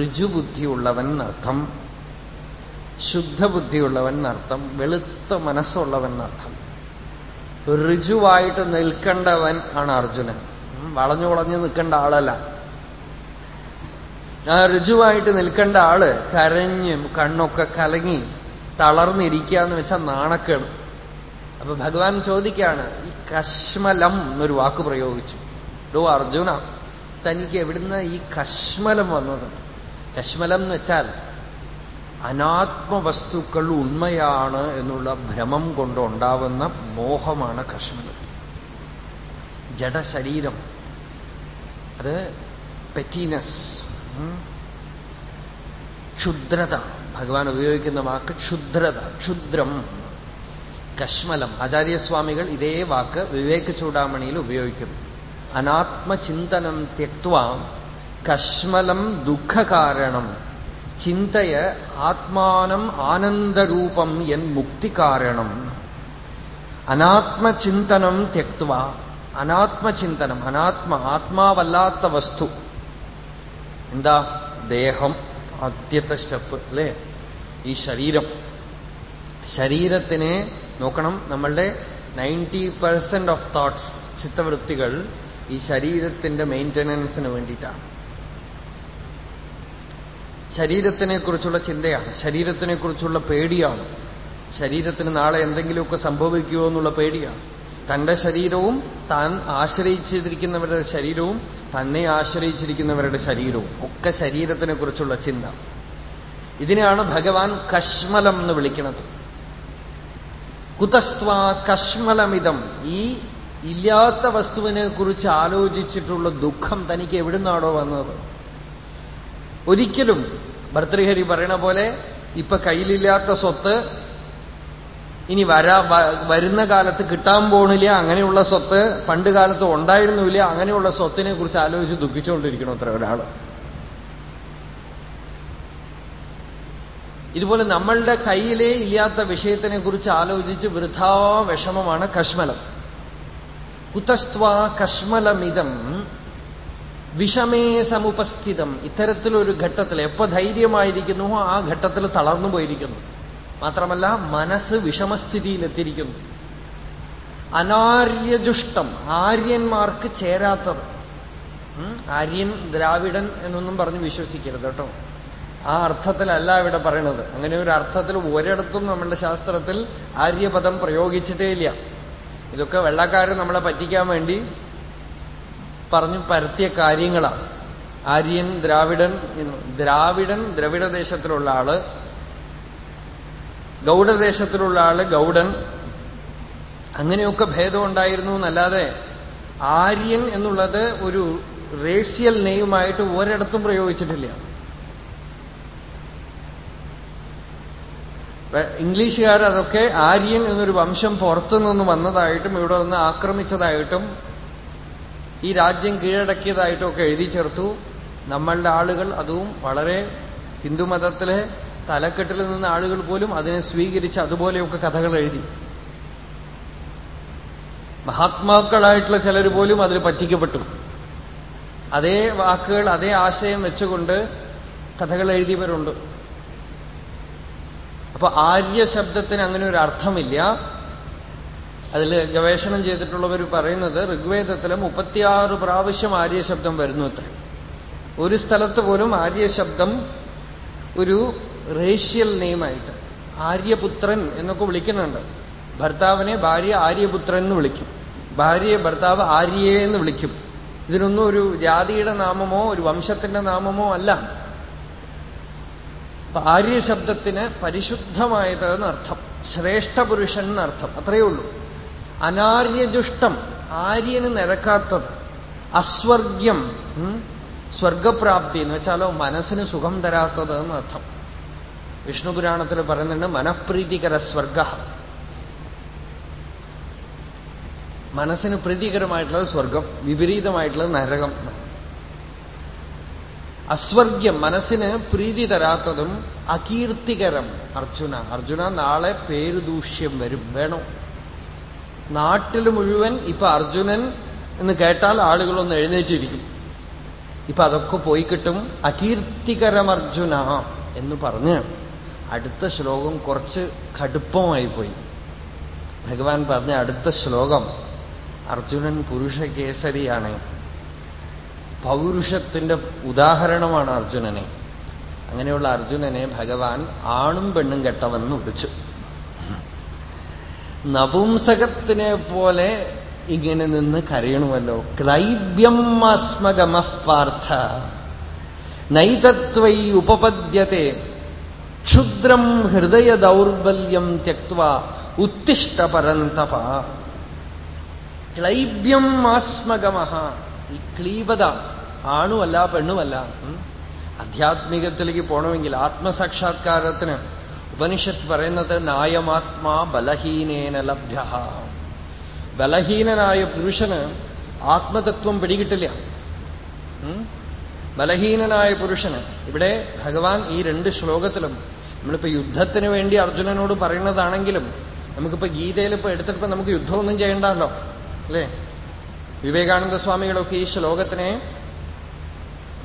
ഋജുബുദ്ധിയുള്ളവൻ എന്നർത്ഥം ശുദ്ധബുദ്ധിയുള്ളവൻ എന്നർത്ഥം വെളുത്ത മനസ്സുള്ളവൻ എന്നർത്ഥം. ഋജുവായിട്ട് നിൽക്കേണ്ടവൻ ആണ് അർജുനൻ. വളഞ്ഞു വളഞ്ഞു നിൽക്കേണ്ട ആളല്ല. ആ ഋജുവായിട്ട് നിൽക്കേണ്ട ആൾ കരഞ്ഞും കണ്ണൊക്കെ കലങ്ങി തളർന്നിരിക്കുക എന്ന് വെച്ചാൽ നാണക്കേട്. അപ്പൊ ഭഗവാൻ ചോദിക്കുകയാണ് ഈ കശ്മലം എന്നൊരു വാക്ക് പ്രയോഗിച്ചു. ഡോ അർജുന തനിക്ക് എവിടുന്ന ഈ കശ്മലം വന്നത്? കശ്മലം എന്ന് വെച്ചാൽ അനാത്മവസ്തുക്കൾ ഉണ്മയാണ് എന്നുള്ള ഭ്രമം കൊണ്ടുണ്ടാവുന്ന മോഹമാണ് കശ്മലം. ജഡശരീരം. അത് പെറ്റീനസ്. ക്ഷുദ്രത. ഭഗവാൻ ഉപയോഗിക്കുന്ന വാക്ക് ക്ഷുദ്രത. ക്ഷുദ്രം. കശ്മലം. ആചാര്യസ്വാമികൾ ഇതേ വാക്ക് വിവേക ചൂടാമണിയിൽ ഉപയോഗിക്കും. അനാത്മചിന്തനം തെക്വാം കശ്മലം ദുഃഖകാരണം. ചിന്തയ ആത്മാനം ആനന്ദരൂപം എൻ മുക്തികാരണം അനാത്മചിന്തനം തെക്വ അനാത്മചിന്തനം അനാത്മ ആത്മാവല്ലാത്ത വസ്തു. എന്താ? ദേഹം ആദ്യത്തെ സ്റ്റെപ്പ് അല്ലേ? ഈ ശരീരം. ശരീരത്തിനെ നോക്കണം. നമ്മളുടെ നയന്റി പെർസെന്റ് ഓഫ് തോട്ട്സ് ചിത്തവൃത്തികൾ ഈ ശരീരത്തിന്റെ മെയിന്റനൻസിന് വേണ്ടിയിട്ടാണ്. ശരീരത്തിനെക്കുറിച്ചുള്ള ചിന്തയാണ്. ശരീരത്തിനെക്കുറിച്ചുള്ള പേടിയാണ്. ശരീരത്തിന് നാളെ എന്തെങ്കിലുമൊക്കെ സംഭവിക്കുമോ എന്നുള്ള പേടിയാണ്. തന്റെ ശരീരവും താൻ ആശ്രയിച്ചിരിക്കുന്നവരുടെ ശരീരവും തന്നെ ആശ്രയിച്ചിരിക്കുന്നവരുടെ ശരീരവും ഒക്കെ ശരീരത്തിനെ കുറിച്ചുള്ള ചിന്ത. ഇതിനെയാണ് ഭഗവാൻ കശ്മലം എന്ന് വിളിക്കുന്നത്. കുതസ്ത്വ കശ്മലമിതം. ഈ ഇല്ലാത്ത വസ്തുവിനെ കുറിച്ച് ആലോചിച്ചിട്ടുള്ള ദുഃഖം തനിക്ക് എവിടുന്നാണോ വന്നത്? ഒരിക്കലും ഭർത്തൃഹരി പറയണ പോലെ ഇപ്പൊ കയ്യിലില്ലാത്ത സ്വത്ത് ഇനി വരാ വരുന്ന കാലത്ത് കിട്ടാൻ പോണില്ല അങ്ങനെയുള്ള സ്വത്ത് പണ്ട് കാലത്ത് ഉണ്ടായിരുന്നില്ല അങ്ങനെയുള്ള സ്വത്തിനെ കുറിച്ച് ആലോചിച്ച് ദുഃഖിച്ചുകൊണ്ടിരിക്കണം അത്ര ഒരാൾ ഇതുപോലെ നമ്മളുടെ കയ്യിലേ ഇല്ലാത്ത വിഷയത്തിനെ കുറിച്ച് ആലോചിച്ച് വൃഥാ വിഷമമാണ് കശ്മലം. കുതസ്ത്വാ കശ്മലമിതം വിഷമേ സമുപസ്ഥിതം. ഇത്തരത്തിലൊരു ഘട്ടത്തിൽ എപ്പോ ധൈര്യമായിരിക്കുന്നു ആ ഘട്ടത്തിൽ തളർന്നു പോയിരിക്കുന്നു. മാത്രമല്ല മനസ്സ് വിഷമസ്ഥിതിയിലെത്തിയിരിക്കുന്നു. അനാര്യജുഷ്ടം ആര്യന്മാർക്ക് ചേരാത്തത്. ആര്യൻ ദ്രാവിഡൻ എന്നൊന്നും പറഞ്ഞ് വിശ്വസിക്കരുത് കേട്ടോ. ആ അർത്ഥത്തിലല്ല ഇവിടെ പറയണത്. അങ്ങനെ ഒരു അർത്ഥത്തിൽ ഒരിടത്തും നമ്മളുടെ ശാസ്ത്രത്തിൽ ആര്യപദം പ്രയോഗിച്ചിട്ടേ ഇല്ല ഇതൊക്കെ വെള്ളക്കാർ നമ്മളെ പറ്റിക്കാൻ വേണ്ടി പറഞ്ഞു പരത്തിയ കാര്യങ്ങളാണ് ആര്യൻ ദ്രാവിഡൻ ദ്രാവിഡൻ ദ്രവിഡദേശത്തിലുള്ള ആൾ ഗൗഡദേശത്തിലുള്ള ആൾ ഗൗഡൻ. അങ്ങനെയൊക്കെ ഭേദം ഉണ്ടായിരുന്നു എന്നല്ലാതെ ആര്യൻ എന്നുള്ളത് ഒരു റേഷ്യൽ നെയ്യുമായിട്ട് ഒരിടത്തും പ്രയോഗിച്ചിട്ടില്ല. ഇംഗ്ലീഷുകാർ അതൊക്കെ ആര്യൻ എന്നൊരു വംശം പുറത്തുനിന്ന് വന്നതായിട്ടും ഇവിടെ ഒന്ന് ആക്രമിച്ചതായിട്ടും ഈ രാജ്യം കീഴടക്കിയതായിട്ടും ഒക്കെ എഴുതി ചേർത്തു. നമ്മളുടെ ആളുകൾ അതും വളരെ ഹിന്ദുമതത്തിലെ തലക്കെട്ടിൽ നിന്ന് ആളുകൾ പോലും അതിനെ സ്വീകരിച്ച് അതുപോലെയൊക്കെ കഥകൾ എഴുതി. മഹാത്മാക്കളായിട്ടുള്ള ചിലർ പോലും അതിൽ പറ്റിക്കപ്പെട്ടു. അതേ വാക്കുകൾ അതേ ആശയം വെച്ചുകൊണ്ട് കഥകൾ എഴുതിയവരുണ്ട്. അപ്പൊ ആര്യ ശബ്ദത്തിന് അങ്ങനെ ഒരു അർത്ഥമില്ല. അതിൽ ഗവേഷണം ചെയ്തിട്ടുള്ളവർ പറയുന്നത് ഋഗ്വേദത്തിലെ മുപ്പത്തിയാറ് പ്രാവശ്യം ആര്യ ആര്യശബ്ദം വരുന്നു അത്ര. ഒരു സ്ഥലത്ത് പോലും ആര്യ ശബ്ദം ഒരു റേഷ്യൽ നെയിമായിട്ട് ആര്യപുത്രൻ എന്നൊക്കെ വിളിക്കുന്നുണ്ട്. ഭർത്താവിനെ ഭാര്യ ആര്യപുത്രൻ എന്ന് വിളിക്കും. ഭാര്യയെ ഭർത്താവ് ആര്യയെ എന്ന് വിളിക്കും. ഇതിനൊന്നും ഒരു ജാതിയുടെ നാമമോ ഒരു വംശത്തിന്റെ നാമമോ അല്ല. ആര്യശബ്ദത്തിന് പരിശുദ്ധമായത് എന്നർത്ഥം ശ്രേഷ്ഠപുരുഷൻ എന്നർത്ഥം. അത്രയേ ഉള്ളൂ. അനാര്യജുഷ്ടം ആര്യന് നിരക്കാത്തത് അസ്വർഗ്യം സ്വർഗപ്രാപ്തി എന്ന് വെച്ചാലോ മനസ്സിന് സുഖം തരാത്തത് എന്നർത്ഥം വിഷ്ണു പുരാണത്തിൽ പറയുന്നുണ്ട് മനഃപ്രീതികര സ്വർഗ മനസ്സിന് പ്രീതികരമായിട്ടുള്ളത് സ്വർഗം വിപരീതമായിട്ടുള്ളത് നരകം. അസ്വർഗ്യം മനസ്സിന് പ്രീതി തരാത്തതും അകീർത്തികരം. അർജുന അർജുന നാളെ പേരുദൂഷ്യം വരും. വേണോ. നാട്ടിൽ മുഴുവൻ ഇപ്പൊ അർജുനൻ എന്ന് കേട്ടാൽ ആളുകളൊന്ന് എഴുന്നേറ്റിരിക്കും. ഇപ്പൊ അതൊക്കെ പോയി കിട്ടും. അകീർത്തികരമർജുന എന്ന് പറഞ്ഞ് അടുത്ത ശ്ലോകം കുറച്ച് കടുപ്പമായി പോയി. ഭഗവാൻ പറഞ്ഞ അടുത്ത ശ്ലോകം അർജുനൻ പുരുഷകേസരിയാണ്. പൗരുഷത്തിന്റെ ഉദാഹരണമാണ് അർജുനനെ. അങ്ങനെയുള്ള അർജുനനെ ഭഗവാൻ ആണും പെണ്ണും കെട്ടവെന്ന് വിളിച്ചു. നപുംസകത്തിനെ പോലെ ഇങ്ങനെ നിന്ന് കരയണമല്ലോ. ക്ലൈബ്യം ആസ്മഗമ പാർത്ഥ. നൈതത്വൈ ഉപപദ്യത്തെ. ക്ഷുദ്രം ഹൃദയ ദൗർബല്യം തെക്വ ഉത്തിഷ്ട പരന്തപ. ക്ലൈബ്യം ആസ്മഗമ ഈ ക്ലീബത ആണുമല്ല പെണ്ണുമല്ല ആധ്യാത്മികത്തിലേക്ക് പോകണമെങ്കിൽ ആത്മസാക്ഷാത്കാരത്തിന് ഉപനിഷത്ത് പറയുന്നത് നായമാത്മാ ബലഹീനേന ലഭ്യ ബലഹീനനായ പുരുഷന് ആത്മതത്വം പിടികിട്ടില്ല. ബലഹീനനായ പുരുഷന് ഇവിടെ ഭഗവാൻ ഈ രണ്ട് ശ്ലോകത്തിലും നമ്മളിപ്പോ യുദ്ധത്തിന് വേണ്ടി അർജുനനോട് പറയുന്നതാണെങ്കിലും നമുക്കിപ്പോ ഗീതയിൽ ഇപ്പൊ എടുത്തിട്ടിപ്പോ നമുക്ക് യുദ്ധമൊന്നും ചെയ്യണ്ടല്ലോ അല്ലേ? വിവേകാനന്ദ സ്വാമികളൊക്കെ ഈ ശ്ലോകത്തിനെ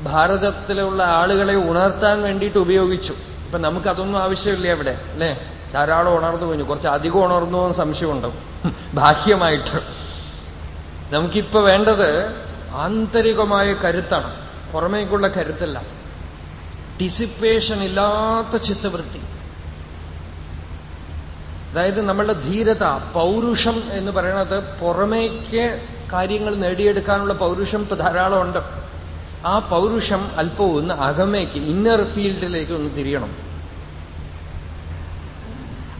ഭാരതത്തിലുള്ള ആളുകളെ ഉണർത്താൻ വേണ്ടിയിട്ട് ഉപയോഗിച്ചു. ഇപ്പൊ നമുക്കതൊന്നും ആവശ്യമില്ല അവിടെ അല്ലേ? ധാരാളം ഉണർന്നു കഴിഞ്ഞു കുറച്ച് അധികം ഉണർന്നു എന്ന് സംശയമുണ്ട്. ബാഹ്യമായിട്ട്. നമുക്കിപ്പോ വേണ്ടത് ആന്തരികമായ കരുത്താണ്. പുറമേക്കുള്ള കരുത്തല്ല. ഡിസിപ്പേഷൻ ഇല്ലാത്ത ചിത്തവൃത്തി. അതായത് നമ്മളുടെ ധീരത പൗരുഷം എന്ന് പറയുന്നത് പുറമേക്ക് കാര്യങ്ങൾ നേടിയെടുക്കാനുള്ള പൗരുഷം ഇപ്പൊ ധാരാളമുണ്ട് ആ പൗരുഷം അല്പം ഒന്ന് അകമേക്ക് ഇന്നർ ഫീൽഡിലേക്ക് ഒന്ന് തിരിയണം.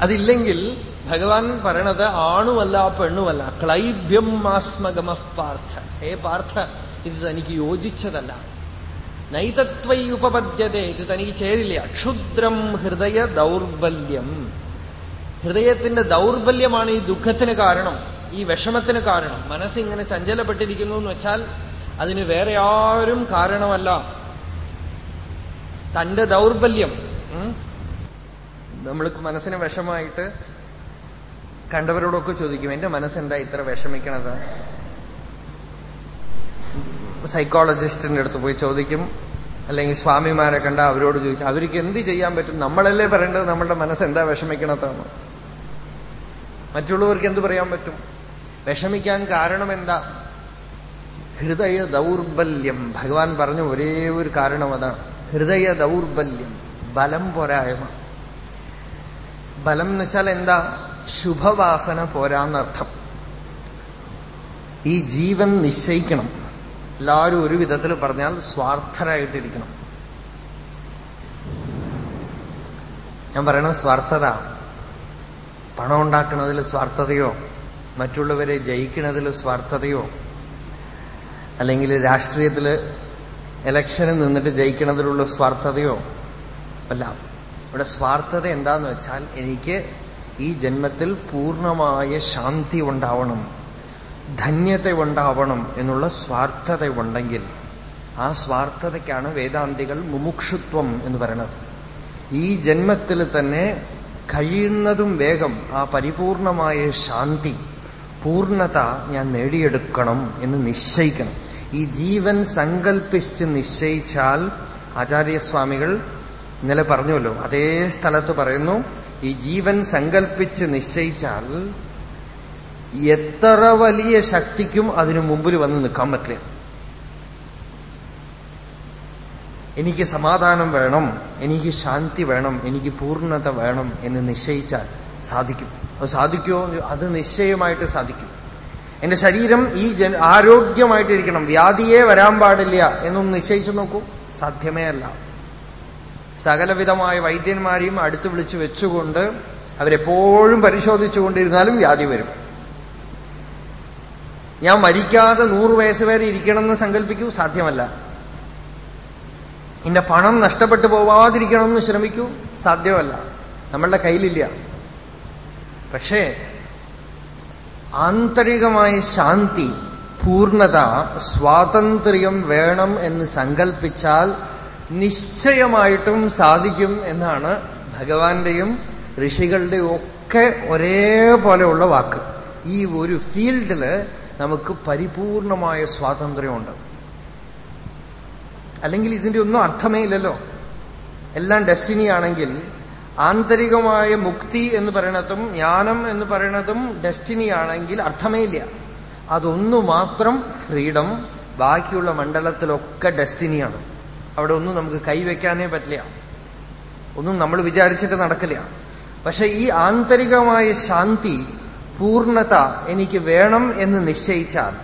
അതില്ലെങ്കിൽ ഭഗവാൻ പറയണത് ആണുമല്ല പെണ്ണുമല്ല. ക്ലൈബ്യം മാസ്മഗമ പാർത്ഥ. ഹേ പാർത്ഥ ഇത് തനിക്ക് യോജിച്ചതല്ല. നൈതത്വൈ ഉപപദ്യത ഇത് തനിക്ക് ചേരില്ല. ക്ഷുദ്രം ഹൃദയ ദൗർബല്യം. ഹൃദയത്തിന്റെ ദൗർബല്യമാണ് ഈ ദുഃഖത്തിന് കാരണം. ഈ വിഷമത്തിന് കാരണം. മനസ്സിങ്ങനെ ചഞ്ചലപ്പെട്ടിരിക്കുന്നു എന്ന് വെച്ചാൽ അതിന് വേറെ ആരും കാരണമല്ല. തന്റെ ദൗർബല്യം നമ്മൾക്ക് മനസ്സിന് വിഷമായിട്ട് കണ്ടവരോടൊക്കെ ചോദിക്കും എന്റെ മനസ്സെന്താ ഇത്ര വിഷമിക്കണത്? സൈക്കോളജിസ്റ്റിന്റെ അടുത്ത് പോയി ചോദിക്കും അല്ലെങ്കിൽ സ്വാമിമാരെ കണ്ട അവരോട് ചോദിക്കും അവർക്ക് എന്ത് ചെയ്യാൻ പറ്റും? നമ്മളല്ലേ പറയേണ്ടത് നമ്മളുടെ മനസ്സ് എന്താ മറ്റുള്ളവർക്ക് എന്ത് പറയാൻ പറ്റും? വിഷമിക്കാൻ കാരണം എന്താ ഹൃദയ ദൗർബല്യം. ഭഗവാൻ പറഞ്ഞ ഒരേ ഒരു കാരണം അതാണ് ഹൃദയ ദൗർബല്യം. ബലം പോരായ്മ. ബലം എന്ന് വെച്ചാൽ എന്താ? ശുഭവാസന പോരാന്നർത്ഥം. ഈ ജീവൻ നിശ്ചയിക്കണം. എല്ലാവരും ഒരു വിധത്തിൽ പറഞ്ഞാൽ സ്വാർത്ഥരായിട്ടിരിക്കണം. ഞാൻ പറയണത് സ്വാർത്ഥത. പണം ഉണ്ടാക്കുന്നതിൽ സ്വാർത്ഥതയോ മറ്റുള്ളവരെ ജയിക്കുന്നതിൽ സ്വാർത്ഥതയോ അല്ലെങ്കിൽ രാഷ്ട്രീയത്തിൽ ഇലക്ഷനിൽ നിന്നിട്ട് ജയിക്കുന്നതിലുള്ള സ്വാർത്ഥതയോ അല്ല. ഇവിടെ സ്വാർത്ഥത എന്താന്ന് വെച്ചാൽ എനിക്ക് ഈ ജന്മത്തിൽ പൂർണമായ ശാന്തി ഉണ്ടാവണം ധന്യത ഉണ്ടാവണം എന്നുള്ള സ്വാർത്ഥത ഉണ്ടെങ്കിൽ ആ സ്വാർത്ഥതയ്ക്കാണ് വേദാന്തികൾ മുമുക്ഷുത്വം എന്ന് പറയുന്നത്. ഈ ജന്മത്തിൽ തന്നെ കഴിയുന്നതും വേഗം ആ പരിപൂർണമായ ശാന്തി പൂർണത ഞാൻ നേടിയെടുക്കണം എന്ന് നിശ്ചയിക്കണം. ഈ ജീവൻ സങ്കൽപ്പിച്ച് നിശ്ചയിച്ചാൽ ആചാര്യസ്വാമികൾ ഇന്നലെ പറഞ്ഞുവല്ലോ അതേ സ്ഥലത്ത് പറയുന്നു ഈ ജീവൻ സങ്കൽപ്പിച്ച് നിശ്ചയിച്ചാൽ എത്ര വലിയ ശക്തിക്കും അതിനു മുമ്പിൽ വന്ന് നിൽക്കാൻ പറ്റില്ല. എനിക്ക് സമാധാനം വേണം എനിക്ക് ശാന്തി വേണം എനിക്ക് പൂർണത വേണം എന്ന് നിശ്ചയിച്ചാൽ സാധിക്കും. അത് സാധിക്കുമോ? അത് നിശ്ചയമായിട്ട് സാധിക്കും. എന്റെ ശരീരം ഈ ജന ആരോഗ്യമായിട്ടിരിക്കണം. വ്യാധിയെ വരാൻ പാടില്ല എന്നൊന്ന് നിശ്ചയിച്ചു നോക്കൂ. സാധ്യമേ അല്ല. സകലവിധമായ വൈദ്യന്മാരെയും അടുത്ത് വിളിച്ചു വെച്ചുകൊണ്ട് അവരെപ്പോഴും പരിശോധിച്ചുകൊണ്ടിരുന്നാലും വ്യാധി വരും. ഞാൻ മരിക്കാതെ നൂറ് വയസ്സ് വരെ ഇരിക്കണമെന്ന് സങ്കല്പിക്കൂ സാധ്യമല്ല. എന്റെ പണം നഷ്ടപ്പെട്ടു പോവാതിരിക്കണമെന്ന് ശ്രമിക്കൂ സാധ്യമല്ല. നമ്മളുടെ കയ്യിലില്ല. പക്ഷേ ആന്തരികമായ ശാന്തി പൂർണത സ്വാതന്ത്ര്യം വേണം എന്ന് സങ്കല്പിച്ചാൽ നിശ്ചയമായിട്ടും സാധിക്കും എന്നാണ് ഭഗവാന്റെയും ഋഷികളുടെയും ഒക്കെ ഒരേപോലെയുള്ള വാക്ക്. ഈ ഒരു ഫീൽഡിൽ നമുക്ക് പരിപൂർണമായ സ്വാതന്ത്ര്യമുണ്ട്. അല്ലെങ്കിൽ ഇതിന്റെ ഒന്നും അർത്ഥമേ ഇല്ലല്ലോ. എല്ലാം ഡെസ്റ്റിനി ആണെങ്കിൽ ആന്തരികമായ മുക്തി എന്ന് പറയണതും ജ്ഞാനം എന്ന് പറയണതും ഡെസ്റ്റിനി ആണെങ്കിൽ അർത്ഥമേ ഇല്ല അതൊന്നു മാത്രം ഫ്രീഡം ബാക്കിയുള്ള മണ്ഡലത്തിലൊക്കെ ഡെസ്റ്റിനിയാണ്. അവിടെ ഒന്നും നമുക്ക് കൈവയ്ക്കാനേ പറ്റില്ല. ഒന്നും നമ്മൾ വിചാരിച്ചിട്ട് നടക്കില്ല. പക്ഷെ ഈ ആന്തരികമായ ശാന്തി പൂർണത എനിക്ക് വേണം എന്ന് നിശ്ചയിച്ചാൽ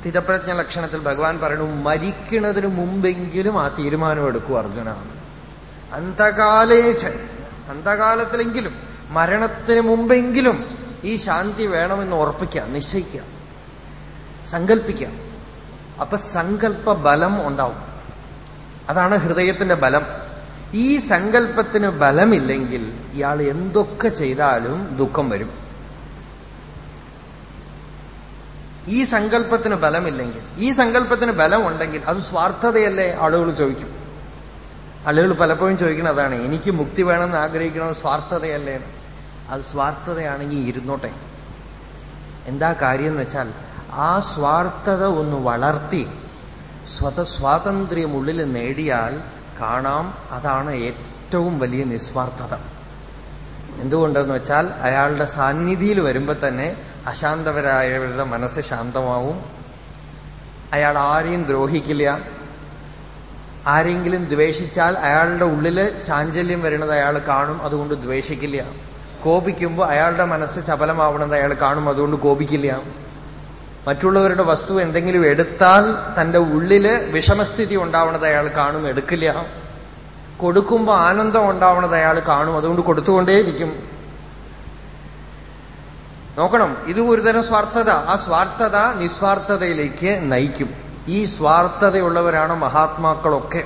സ്ഥിതപ്രജ്ഞ ലക്ഷണത്തിൽ ഭഗവാൻ പറയണു മരിക്കുന്നതിന് മുമ്പെങ്കിലും ആ തീരുമാനം എടുക്കൂ അർജുന. അന്തകാലേച്ച് അന്തകാലത്തിലെങ്കിലും മരണത്തിന് മുമ്പെങ്കിലും ഈ ശാന്തി വേണമെന്ന് ഉറപ്പിക്കുക നിശ്ചയിക്കുക സങ്കല്പിക്കുക അപ്പൊ സങ്കല്പ ബലം ഉണ്ടാവും. അതാണ് ഹൃദയത്തിന്റെ ബലം. ഈ സങ്കല്പത്തിന് ബലമില്ലെങ്കിൽ ഇയാൾ എന്തൊക്കെ ചെയ്താലും ദുഃഖം വരും. ഈ സങ്കല്പത്തിന് ബലമില്ലെങ്കിൽ ഈ സങ്കല്പത്തിന് ബലം ഉണ്ടെങ്കിൽ അത് സ്വാർത്ഥതയല്ലേ? ആളുകൾ ചോദിക്കും. ആളുകൾ പലപ്പോഴും ചോദിക്കണം അതാണ് എനിക്ക് മുക്തി വേണമെന്ന് ആഗ്രഹിക്കണം? സ്വാർത്ഥതയല്ലേ? അത് സ്വാർത്ഥതയാണെങ്കിൽ ഇരുന്നോട്ടെ. എന്താ കാര്യം എന്ന് വെച്ചാൽ ആ സ്വാർത്ഥത ഒന്ന് വളർത്തി സ്വത സ്വാതന്ത്ര്യം ഉള്ളിൽ നേടിയാൽ കാണാം അതാണ് ഏറ്റവും വലിയ നിസ്വാർത്ഥത. എന്തുകൊണ്ടെന്ന് വെച്ചാൽ അയാളുടെ സാന്നിധ്യയിൽ വരുമ്പോ തന്നെ അശാന്തവരായവരുടെ മനസ്സ് ശാന്തമാവും. അയാൾ ആരെയും ദ്രോഹിക്കില്ല. ആരെങ്കിലും ദ്വേഷിച്ചാൽ അയാളുടെ ഉള്ളിൽ ചാഞ്ചല്യം വരുന്നത് അയാൾ കാണും അതുകൊണ്ട് ദ്വേഷിക്കില്ല. കോപിക്കുമ്പോൾ അയാളുടെ മനസ്സ് ചപലമാവണത് അയാൾ കാണും അതുകൊണ്ട് കോപിക്കില്ല. മറ്റുള്ളവരുടെ വസ്തു എന്തെങ്കിലും എടുത്താൽ തന്റെ ഉള്ളിൽ വിഷമസ്ഥിതി ഉണ്ടാവണത് അയാൾ കാണും എടുക്കില്ല. കൊടുക്കുമ്പോൾ ആനന്ദം ഉണ്ടാവണത് അയാൾ കാണും അതുകൊണ്ട് കൊടുത്തുകൊണ്ടേയിരിക്കും. നോക്കണം ഇത് ഒരുതരം സ്വാർത്ഥത. ആ സ്വാർത്ഥത നിസ്വാർത്ഥതയിലേക്ക് നയിക്കും. ഈ സ്വാർത്ഥതയുള്ളവരാണ് മഹാത്മാക്കളൊക്കെ.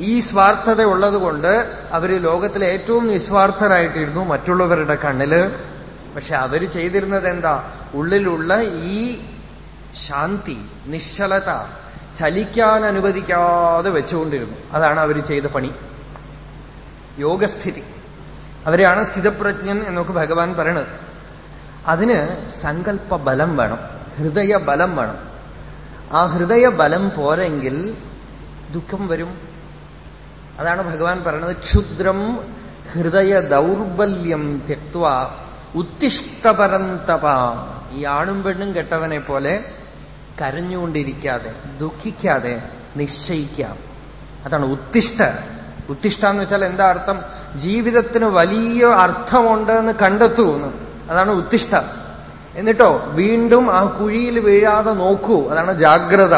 ഈ സ്വാർത്ഥത ഉള്ളതുകൊണ്ട് അവർ ലോകത്തിലെ ഏറ്റവും നിസ്വാർത്ഥരായിട്ടിരുന്നു മറ്റുള്ളവരുടെ കണ്ണിൽ. പക്ഷെ അവർ ചെയ്തിരുന്നത് എന്താ ഉള്ളിലുള്ള ഈ ശാന്തി നിശ്ചലത ചലിക്കാൻ അനുവദിക്കാതെ വെച്ചുകൊണ്ടിരുന്നു. അതാണ് അവർ ചെയ്ത പണി. യോഗസ്ഥിതി. അവരെയാണ് സ്ഥിതപ്രജ്ഞൻ എന്നൊക്കെ ഭഗവാൻ പറയണത്. അതിന് സങ്കല്പ ബലം വേണം ഹൃദയ ബലം വേണം. ആ ഹൃദയ ബലം പോരെങ്കിൽ ദുഃഖം വരും. അതാണ് ഭഗവാൻ പറയുന്നത് ക്ഷുദ്രം ഹൃദയ ദൗർബല്യം തെക്വ ഉത്തിഷ്ടപരന്തപ ഈ ആണും പെണ്ണും കെട്ടവനെ പോലെ കരഞ്ഞുകൊണ്ടിരിക്കാതെ ദുഃഖിക്കാതെ നിശ്ചയിക്കാം അതാണ് ഉത്തിഷ്ഠ. ഉത്തിഷ്ട എന്ന് വെച്ചാൽ എന്താ അർത്ഥം? ജീവിതത്തിന് വലിയ അർത്ഥമുണ്ട് എന്ന് കണ്ടെത്തൂ എന്ന് അതാണ് ഉത്തിഷ്ഠ. എന്നിട്ടോ വീണ്ടും ആ കുഴിയിൽ വീഴാതെ നോക്കൂ. അതാണ് ജാഗ്രത.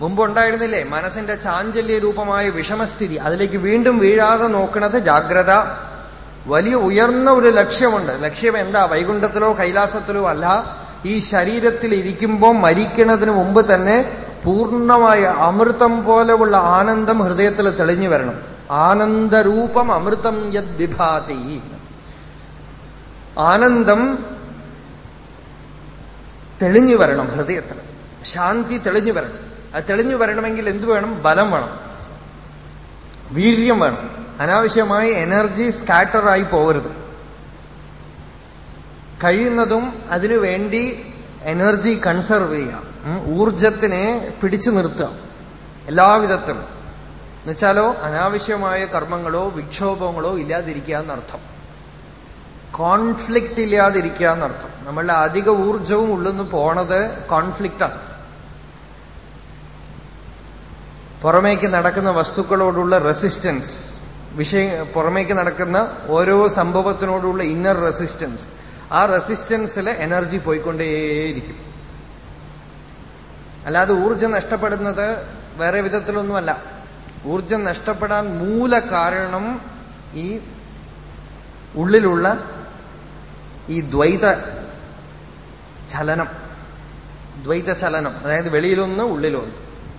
മുമ്പുണ്ടായിരുന്നില്ലേ മനസ്സിന്റെ ചാഞ്ചല്യ രൂപമായ വിഷമസ്ഥിതി. അതിലേക്ക് വീണ്ടും വീഴാതെ നോക്കുന്നത് ജാഗ്രത. വലിയ ഉയർന്ന ഒരു ലക്ഷ്യമുണ്ട്. ലക്ഷ്യം എന്താ? വൈകുണ്ഠത്തിലോ കൈലാസത്തിലോ അല്ല. ഈ ശരീരത്തിൽ ഇരിക്കുമ്പോൾ മരിക്കുന്നതിന് മുമ്പ് തന്നെ പൂർണമായ അമൃതം പോലെയുള്ള ആനന്ദം ഹൃദയത്തിൽ തെളിഞ്ഞു വരണം. ആനന്ദരൂപം അമൃതം യദ് വിഭാതി ആനന്ദം തെളിഞ്ഞു വരണം ഹൃദയത്തിൽ ശാന്തി തെളിഞ്ഞു വരണം. അത് തെളിഞ്ഞു വരണമെങ്കിൽ എന്തു വേണം? ബലം വേണം. വീര്യം വേണം. അനാവശ്യമായ എനർജി സ്കാറ്ററായി പോകരുത്. കഴിയുന്നതും അതിനു വേണ്ടി എനർജി കൺസർവ് ചെയ്യാം ഊർജത്തിനെ പിടിച്ചു നിർത്താം എല്ലാവിധത്തിലും. എന്നുവെച്ചാലോ അനാവശ്യമായ കർമ്മങ്ങളോ വിക്ഷോഭങ്ങളോ ഇല്ലാതിരിക്കുക എന്നർത്ഥം. കോൺഫ്ലിക്റ്റ് ഇല്ലാതിരിക്കുക എന്നർത്ഥം നമ്മളുടെ അധിക ഊർജവും ഉള്ളിന്ന് പോണത് കോൺഫ്ലിക്റ്റാണ് പുറമേക്ക് നടക്കുന്ന വസ്തുക്കളോടുള്ള റെസിസ്റ്റൻസ് വിഷയ പുറമേക്ക് നടക്കുന്ന ഓരോ സംഭവത്തിനോടുള്ള ഇന്നർ റെസിസ്റ്റൻസ് ആ റെസിസ്റ്റൻസിൽ എനർജി പോയിക്കൊണ്ടേയിരിക്കും. അല്ലാതെ ഊർജം നഷ്ടപ്പെടുന്നത് വേറെ വിധത്തിലൊന്നുമല്ല. ഊർജം നഷ്ടപ്പെടാൻ മൂല കാരണം ഈ ഉള്ളിലുള്ള ഈ ദ്വൈത ചലനം ദ്വൈത ചലനം അതായത് വെളിയിലൊന്ന് ഉള്ളിലൊന്ന്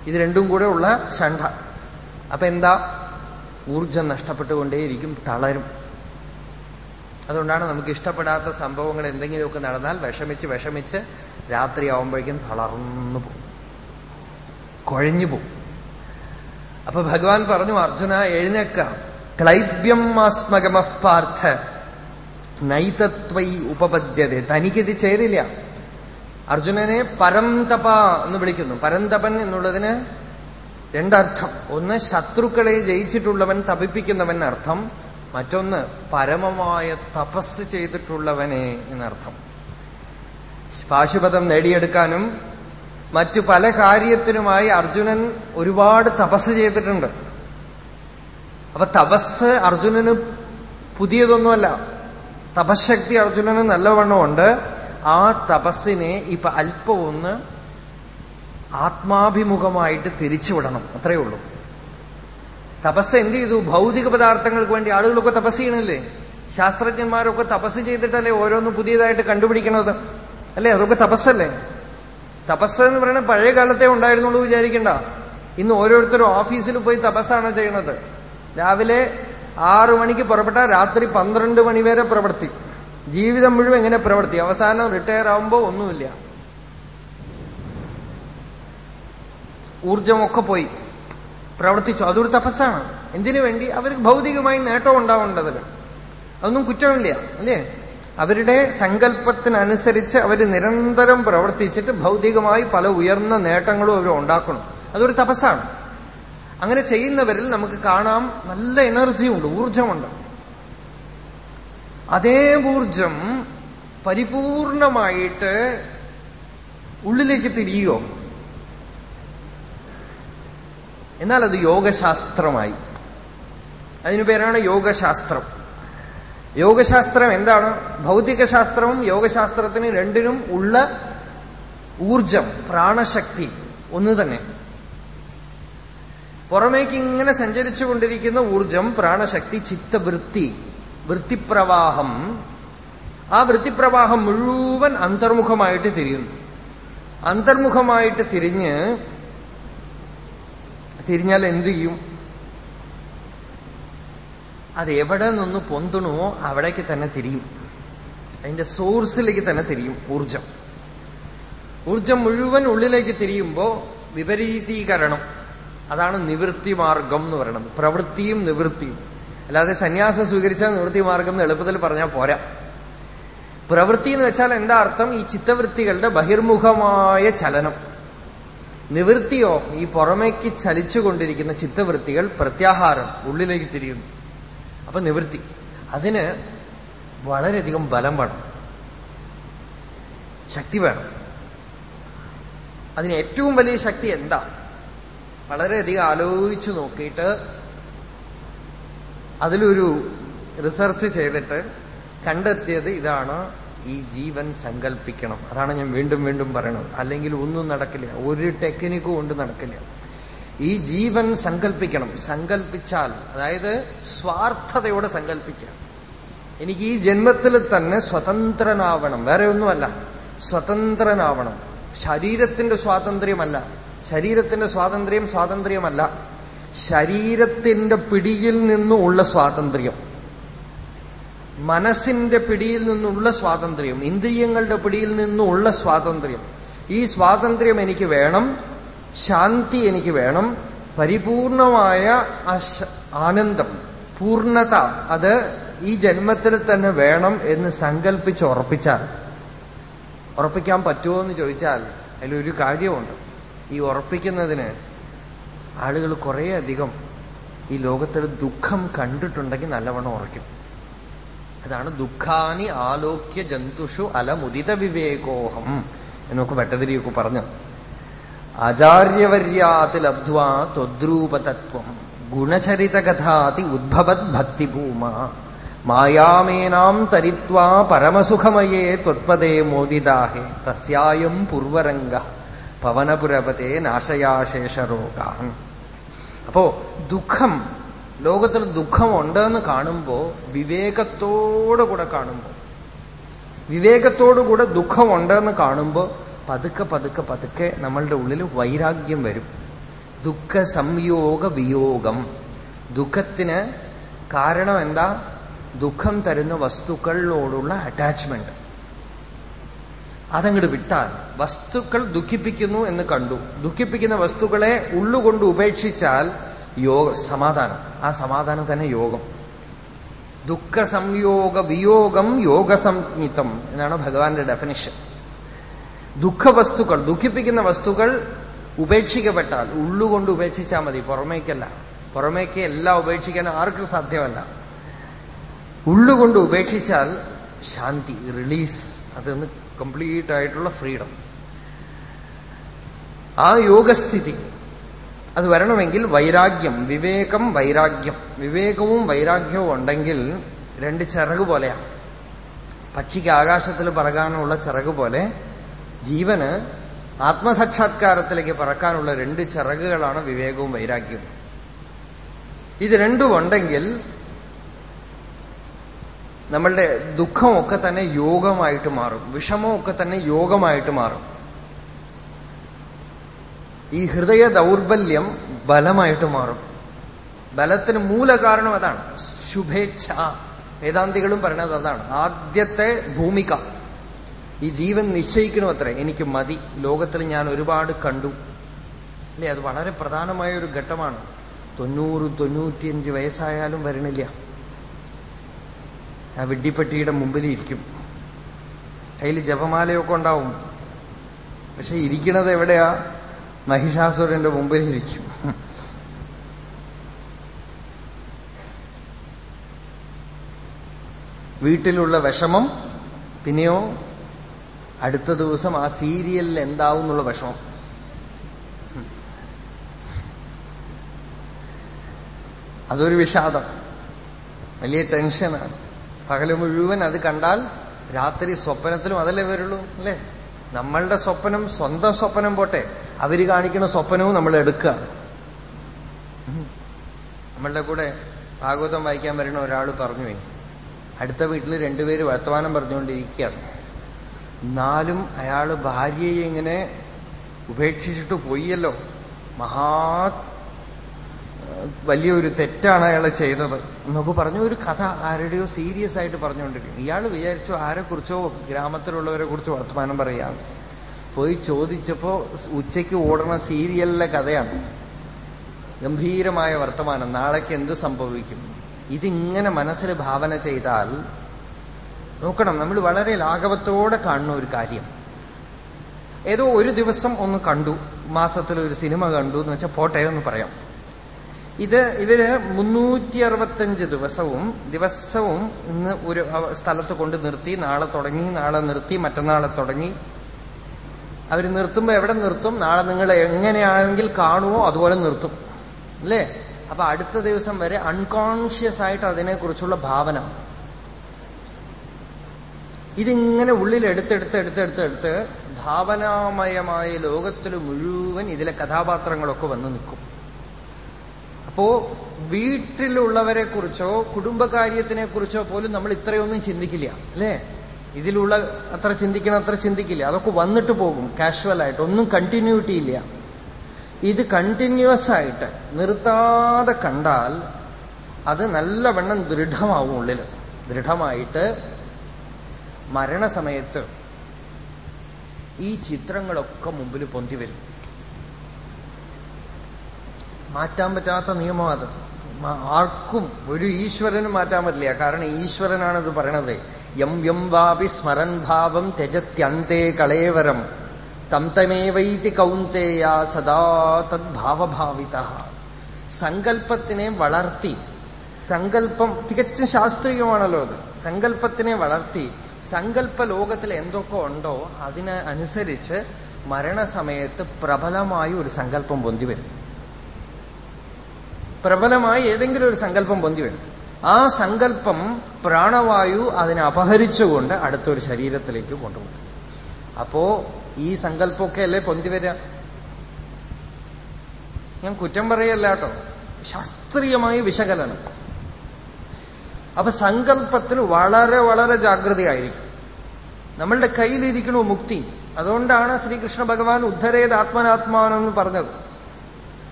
ഇത് രണ്ടും കൂടെ ഉള്ള ഷണ്ഠ അപ്പൊ എന്താ? ഊർജം നഷ്ടപ്പെട്ടുകൊണ്ടേയിരിക്കും തളരും. അതുകൊണ്ടാണ് നമുക്ക് ഇഷ്ടപ്പെടാത്ത സംഭവങ്ങൾ എന്തെങ്കിലുമൊക്കെ നടന്നാൽ വിഷമിച്ച് വിഷമിച്ച് രാത്രിയാവുമ്പോഴേക്കും തളർന്നു പോകും. കുഴഞ്ഞു പോകും. അപ്പൊ ഭഗവാൻ പറഞ്ഞു അർജുന എഴുന്നേക്ക ക്ലൈബ്യം ആസ്മഗമ പാർത്ഥ. നൈതത്വൈ ഉപപദ്യത തനിക്കിത് ചേരില്ല. അർജുനനെ പരംതപ എന്ന് വിളിക്കുന്നു. പരന്തപൻ എന്നുള്ളതിന് രണ്ടർത്ഥം. ഒന്ന് ശത്രുക്കളെ ജയിച്ചിട്ടുള്ളവൻ തപിപ്പിക്കുന്നവൻ അർത്ഥം. മറ്റൊന്ന് പരമമായ തപസ് ചെയ്തിട്ടുള്ളവനെ എന്നർത്ഥം. പാശുപതം നേടിയെടുക്കാനും മറ്റു പല കാര്യത്തിനുമായി അർജുനൻ ഒരുപാട് തപസ് ചെയ്തിട്ടുണ്ട്. അപ്പൊ തപസ് അർജുനന് പുതിയതൊന്നുമല്ല. തപശക്തി അർജുനന് നല്ലവണ്ണമുണ്ട്. ആ തപസ്സിനെ ഇപ്പൊ അല്പമൊന്ന് ആത്മാഭിമുഖമായിട്ട് തിരിച്ചുവിടണം. അത്രയേ ഉള്ളൂ. തപസ് എന്ത് ചെയ്തു? ഭൗതിക പദാർത്ഥങ്ങൾക്ക് വേണ്ടി ആളുകളൊക്കെ തപസ് ചെയ്യണില്ലേ? ശാസ്ത്രജ്ഞന്മാരൊക്കെ തപസ് ചെയ്തിട്ടല്ലേ ഓരോന്നും പുതിയതായിട്ട് കണ്ടുപിടിക്കണത്? അല്ലേ? അതൊക്കെ തപസ്സല്ലേ? തപസ് എന്ന് പറയുന്നത് പഴയ കാലത്തെ ഉണ്ടായിരുന്നുള്ളൂ വിചാരിക്കണ്ട. ഇന്ന് ഓരോരുത്തരും ഓഫീസിൽ പോയി തപസ്സാണ് ചെയ്യണത്. രാവിലെ ആറു മണിക്ക് പുറപ്പെട്ട രാത്രി പന്ത്രണ്ട് മണി വരെ പ്രവർത്തി. ജീവിതം മുഴുവൻ എങ്ങനെ പ്രവർത്തി? അവസാനം റിട്ടയർ ആവുമ്പോ ഒന്നുമില്ല. ഊർജമൊക്കെ പോയി. പ്രവർത്തിച്ചു അതൊരു തപസ്സാണ്. എന്തിനു വേണ്ടി? അവർക്ക് ഭൗതികമായി നേട്ടം ഉണ്ടാവേണ്ടതിൽ അതൊന്നും കുറ്റമില്ല അല്ലേ? അവരുടെ സങ്കല്പത്തിനനുസരിച്ച് അവർ നിരന്തരം പ്രവർത്തിച്ചിട്ട് ഭൗതികമായി പല ഉയർന്ന നേട്ടങ്ങളും അവർ ഉണ്ടാക്കണം. അതൊരു തപസ്സാണ്. അങ്ങനെ ചെയ്യുന്നവരിൽ നമുക്ക് കാണാം നല്ല എനർജി ഉണ്ട് ഊർജമുണ്ട് അതേ ഊർജം പരിപൂർണമായിട്ട് ഉള്ളിലേക്ക് തിരിയോ എന്നാൽ അത് യോഗശാസ്ത്രമായി. അതിനു പേരാണ് യോഗശാസ്ത്രം. യോഗശാസ്ത്രം എന്താണ്? ഭൗതിക ശാസ്ത്രവും യോഗശാസ്ത്രത്തിന് രണ്ടിനും ഉള്ള ഊർജം പ്രാണശക്തി ഒന്ന് തന്നെ. പുറമേക്ക് ഇങ്ങനെ സഞ്ചരിച്ചു കൊണ്ടിരിക്കുന്ന ഊർജം പ്രാണശക്തി ചിത്തവൃത്തി വൃത്തിപ്രവാഹം ആ വൃത്തിപ്രവാഹം മുഴുവൻ അന്തർമുഖമായിട്ട് തിരിയുന്നു. അന്തർമുഖമായിട്ട് തിരിഞ്ഞ് തിരിഞ്ഞാൽ എന്തു ചെയ്യും? അത് എവിടെ നിന്ന് പൊന്തണോ അവിടേക്ക് തന്നെ തിരിയും. അതിന്റെ സോഴ്സിലേക്ക് തന്നെ തിരിയും ഊർജം. ഊർജം മുഴുവൻ ഉള്ളിലേക്ക് തിരിയുമ്പോ വിപരീതീകരണം. അതാണ് നിവൃത്തി മാർഗം എന്ന് പറയുന്നത്. പ്രവൃത്തിയും നിവൃത്തിയും. അല്ലാതെ സന്യാസം സ്വീകരിച്ചാൽ നിവൃത്തി മാർഗം എന്ന് എളുപ്പത്തിൽ പറഞ്ഞാൽ പോരാ. പ്രവൃത്തി എന്ന് വെച്ചാൽ എന്താ അർത്ഥം? ഈ ചിത്തവൃത്തികളുടെ ബഹിർമുഖമായ ചലനം. നിവൃത്തിയോ ഈ പുറമേക്ക് ചലിച്ചുകൊണ്ടിരിക്കുന്ന ചിത്തവൃത്തികൾ പ്രത്യാഹാരം ഉള്ളിലേക്ക് തിരിയുന്നു. അപ്പൊ നിവൃത്തി. അതിന് വളരെയധികം ബലം വേണം. ശക്തി വേണം. അതിന് ഏറ്റവും വലിയ ശക്തി എന്താ? വളരെയധികം ആലോചിച്ചു നോക്കിയിട്ട് അതിലൊരു റിസർച്ച് ചെയ്തിട്ട് കണ്ടെത്തിയത് ഇതാണ് ഈ ജീവൻ സങ്കല്പിക്കണം അതാണ് ഞാൻ വീണ്ടും വീണ്ടും പറയണത്. അല്ലെങ്കിൽ ഒന്നും നടക്കില്ല. ഒരു ടെക്നിക്കും കൊണ്ട് നടക്കില്ല. ഈ ജീവൻ സങ്കല്പിക്കണം സങ്കല്പിച്ചാൽ അതായത് സ്വാർത്ഥതയോടെ സങ്കല്പിക്കാം എനിക്ക് ഈ ജന്മത്തിൽ തന്നെ സ്വതന്ത്രനാവണം. വേറെ ഒന്നുമല്ല. സ്വതന്ത്രനാവണം. ശരീരത്തിന്റെ സ്വാതന്ത്ര്യമല്ല. ശരീരത്തിന്റെ സ്വാതന്ത്ര്യം സ്വാതന്ത്ര്യമല്ല. ശരീരത്തിന്റെ പിടിയിൽ നിന്നുള്ള സ്വാതന്ത്ര്യം. മനസ്സിന്റെ പിടിയിൽ നിന്നുള്ള സ്വാതന്ത്ര്യം. ഇന്ദ്രിയങ്ങളുടെ പിടിയിൽ നിന്നുള്ള സ്വാതന്ത്ര്യം. ഈ സ്വാതന്ത്ര്യം എനിക്ക് വേണം. ശാന്തി എനിക്ക് വേണം. പരിപൂർണമായ ആനന്ദം പൂർണത അത് ഈ ജന്മത്തിൽ തന്നെ വേണം എന്ന് സങ്കല്പിച്ച് ഉറപ്പിച്ചാൽ. ഉറപ്പിക്കാൻ പറ്റുമോ എന്ന് ചോദിച്ചാൽ അതിലൊരു കാര്യമുണ്ട്. ഈ ഉറപ്പിക്കുന്നതിന് ആളുകൾ കുറേയധികം ഈ ലോകത്തിൽ ദുഃഖം കണ്ടിട്ടുണ്ടെങ്കിൽ നല്ലവണ്ണം ഉറയ്ക്കും. അതാണ് ദുഃഖാനി ആലോക്യ ജന്തുഷു അലമുദിത വിവേകോഹം എന്നൊക്കെ ഭട്ടതിരിയൊക്കെ പറഞ്ഞു. ആചാര്യവര്യാത് ലബ്ധ്വാ ത്വദ്രൂപതത്വം ഗുണചരിതകഥാതി ഉദ്ഭവത് ഭക്തിഭൂമ മായാമേനാം തരിത്വാ പരമസുഖമയേ ത്വത്പദേ മോദിതാഹേ തസ്യായം പൂർവരംഗ. പവനപുരപതേ നാശയാശേഷരോഗാൻ. അപ്പോ ദുഃഖം ലോകത്തിൽ ദുഃഖമുണ്ടെന്ന് കാണുമ്പോ വിവേകത്തോടു കൂടെ കാണുമ്പോ വിവേകത്തോടുകൂടെ ദുഃഖമുണ്ടെന്ന് കാണുമ്പോ പതുക്കെ പതുക്കെ പതുക്കെ നമ്മളുടെ ഉള്ളിൽ വൈരാഗ്യം വരും. ദുഃഖ സംയോഗ വിയോഗം ദുഃഖത്തിന് കാരണം എന്താ? ദുഃഖം തരുന്ന വസ്തുക്കളോടുള്ള അറ്റാച്ച്മെന്റ് അതങ്ങോട്ട് വിട്ടാൽ വസ്തുക്കൾ ദുഃഖിപ്പിക്കുന്നു എന്ന് കണ്ടു. ദുഃഖിപ്പിക്കുന്ന വസ്തുക്കളെ ഉള്ളുകൊണ്ട് ഉപേക്ഷിച്ചാൽ യോഗ സമാധാനം. ആ സമാധാനം തന്നെ യോഗം. ദുഃഖ സംയോഗ വിയോഗം യോഗസംജ്ഞിതം എന്നാണ് ഭഗവാന്റെ ഡെഫിനിഷൻ ദുഃഖ വസ്തുക്കൾ ദുഃഖിപ്പിക്കുന്ന വസ്തുക്കൾ ഉപേക്ഷിക്കപ്പെട്ടാൽ ഉള്ളുകൊണ്ട് ഉപേക്ഷിച്ചാൽ മതി പുറമേക്കല്ല. പുറമേക്ക് എല്ലാം ഉപേക്ഷിക്കാൻ ആർക്കും സാധ്യമല്ല. ഉള്ളുകൊണ്ട് ഉപേക്ഷിച്ചാൽ ശാന്തി റിലീസ് അതെന്ന് കംപ്ലീറ്റ് ആയിട്ടുള്ള ഫ്രീഡം ആ യോഗസ്ഥിതി അത് വരണമെങ്കിൽ വൈരാഗ്യം വിവേകം വൈരാഗ്യം. വിവേകവും വൈരാഗ്യവും ഉണ്ടെങ്കിൽ രണ്ട് ചിറക് പോലെയാണ്. പക്ഷിക്ക് ആകാശത്തിൽ പറകാനുള്ള ചിറക് പോലെ ജീവന് ആത്മസാക്ഷാത്കാരത്തിലേക്ക് പറക്കാനുള്ള രണ്ട് ചിറകുകളാണ് വിവേകവും വൈരാഗ്യവും. ഇത് രണ്ടും ഉണ്ടെങ്കിൽ നമ്മളുടെ ദുഃഖമൊക്കെ തന്നെ യോഗമായിട്ട് മാറും. വിഷമമൊക്കെ തന്നെ യോഗമായിട്ട് മാറും. ഈ ഹൃദയ ദൗർബല്യം ബലമായിട്ട് മാറും. ബലത്തിന് മൂല കാരണം അതാണ്. ശുഭേച്ഛ. വേദാന്തികളും പറയുന്നത് അതാണ്. ആദ്യത്തെ ഭൂമിക. ഈ ജീവൻ നിശ്ചയിക്കണമത്രേ എനിക്ക് മതി. ലോകത്തിൽ ഞാൻ ഒരുപാട് കണ്ടു. അല്ലേ? അത് വളരെ പ്രധാനമായ ഒരു ഘട്ടമാണ്. തൊണ്ണൂറ് തൊണ്ണൂറ്റിയഞ്ച് വയസ്സായാലും വരണില്ല. ആ വെഡ്ഡിപ്പെട്ടിയുടെ മുമ്പിൽ ഇരിക്കും കയ്യിൽ ജപമാലയൊക്കെ ഉണ്ടാവും. പക്ഷെ ഇരിക്കുന്നത് എവിടെയാ? മഹിഷാസുരന്റെ മുമ്പിൽ ഇരിക്കും വീട്ടിലുള്ള വിഷമം പിന്നെയോ അടുത്ത ദിവസം ആ സീരിയലിൽ എന്താവും എന്നുള്ള വിഷമം. അതൊരു വിഷാദം. വലിയ ടെൻഷനാണ്. പകൽ മുഴുവൻ അത് കണ്ടാൽ രാത്രി സ്വപ്നത്തിലും അതല്ലേ വരുള്ളൂ അല്ലേ? നമ്മളുടെ സ്വപ്നം സ്വന്തം സ്വപ്നം പോട്ടെ. അവർ കാണിക്കുന്ന സ്വപ്നവും നമ്മൾ എടുക്കുക. നമ്മളുടെ കൂടെ ഭാഗവതം വായിക്കാൻ വരുന്ന ഒരാൾ പറഞ്ഞു അടുത്ത വീട്ടിൽ രണ്ടുപേര് വർത്തമാനം പറഞ്ഞുകൊണ്ടിരിക്കുകയാണ്. എന്നാലും അയാൾ ഭാര്യയെ ഇങ്ങനെ ഉപേക്ഷിച്ചിട്ട് പോയല്ലോ. മഹാ വലിയൊരു തെറ്റാണ് അയാൾ ചെയ്തത്. എന്നൊക്കെ പറഞ്ഞു ഒരു കഥ ആരുടെയോ സീരിയസ് ആയിട്ട് പറഞ്ഞുകൊണ്ടിരിക്കും ഇയാൾ വിചാരിച്ചു ആരെക്കുറിച്ചോ ഗ്രാമത്തിലുള്ളവരെ കുറിച്ച് വർത്തമാനം പറയാന്ന് പോയി ചോദിച്ചപ്പോ ഉച്ചയ്ക്ക് ഓടുന്ന സീരിയലിലെ കഥയാണ്. ഗംഭീരമായ വർത്തമാനം. നാളേക്ക് എന്ത് സംഭവിക്കും? ഇതിങ്ങനെ മനസ്സിൽ ഭാവന ചെയ്താൽ നോക്കണം നമ്മൾ വളരെ ലാഘവത്തോടെ കാണുന്ന ഒരു കാര്യം. ഏതോ ഒരു ദിവസം ഒന്ന് കണ്ടു. മാസത്തിൽ ഒരു സിനിമ കണ്ടു എന്ന് വെച്ചാൽ പോട്ടെ എന്ന് പറയാം. ഇത് ഇവർ മുന്നൂറ്റി അറുപത്തഞ്ച് ദിവസവും ദിവസവും ഇന്ന് ഒരു സ്ഥലത്ത് കൊണ്ട് നിർത്തി നാളെ തുടങ്ങി നാളെ നിർത്തി മറ്റന്നാളെ തുടങ്ങി. അവർ നിർത്തുമ്പോൾ എവിടെ നിർത്തും? നാളെ നിങ്ങൾ എങ്ങനെയാണെങ്കിൽ കാണുമോ അതുപോലെ നിർത്തും. അല്ലേ? അപ്പൊ അടുത്ത ദിവസം വരെ അൺകോൺഷ്യസ് ആയിട്ട് അതിനെക്കുറിച്ചുള്ള ഭാവന. ഇതിങ്ങനെ ഉള്ളിൽ എടുത്തെടുത്ത് എടുത്തെടുത്തെടുത്ത് ഭാവനാമയമായ ലോകത്തിൽ മുഴുവൻ ഇതിലെ കഥാപാത്രങ്ങളൊക്കെ വന്ന് നിൽക്കും. അപ്പോ വീട്ടിലുള്ളവരെ കുറിച്ചോ കുടുംബകാര്യത്തിനെ കുറിച്ചോ പോലും നമ്മൾ ഇത്രയൊന്നും ചിന്തിക്കില്ല അല്ലേ? ഇതിലുള്ള അത്ര ചിന്തിക്കണം അത്ര ചിന്തിക്കില്ല. അതൊക്കെ വന്നിട്ട് പോകും കാഷ്വൽ ആയിട്ട്. ഒന്നും കണ്ടിന്യൂറ്റി ഇല്ല. ഇത് കണ്ടിന്യൂസ് ആയിട്ട് നിർത്താതെ കണ്ടാൽ അത് നല്ലവണ്ണം ദൃഢമാവും ഉള്ളിൽ ദൃഢമായിട്ട് മരണസമയത്ത് ഈ ചിത്രങ്ങളൊക്കെ മുമ്പിൽ പൊന്തി വരും. മാറ്റാൻ പറ്റാത്ത നിയമം അത്. ആർക്കും ഒരു ഈശ്വരനും മാറ്റാൻ പറ്റില്ല. കാരണം ഈശ്വരനാണ് പറയണത്. യം യം വാപി സ്മരൻ ഭാവം ത്യജത്യന്തേ കളേവരം. തം തമേവൈതി കൗന്തേയ സദാ തദ്ഭാവഭാവിത സങ്കല്പത്തിനെ വളർത്തി. സങ്കല്പം തികച്ചും ശാസ്ത്രീയമാണല്ലോ അത്. സങ്കല്പത്തിനെ വളർത്തി. സങ്കല്പ ലോകത്തിൽ എന്തൊക്കെ ഉണ്ടോ അതിനനുസരിച്ച് മരണസമയത്ത് പ്രബലമായി ഒരു സങ്കല്പം പൊന്തി വരും. പ്രബലമായി ഏതെങ്കിലും ഒരു സങ്കല്പം പൊന്തി വരും. ആ സങ്കല്പം പ്രാണവായു അതിനെ അപഹരിച്ചുകൊണ്ട് അടുത്തൊരു ശരീരത്തിലേക്ക് കൊണ്ടുപോകും. അപ്പോ ഈ സങ്കല്പമൊക്കെ അല്ലേ പൊന്തി വരിക ഞാൻ കുറ്റം പറയല്ല കേട്ടോ. ശാസ്ത്രീയമായ വിശകലനം. അപ്പൊ സങ്കല്പത്തിൽ വളരെ വളരെ ജാഗ്രതയായിരിക്കും. നമ്മളുടെ കയ്യിലിരിക്കണു മുക്തി. അതുകൊണ്ടാണ് ശ്രീകൃഷ്ണ ഭഗവാൻ ഉദ്ധരേത് ആത്മനാത്മാനം എന്ന് പറഞ്ഞത്.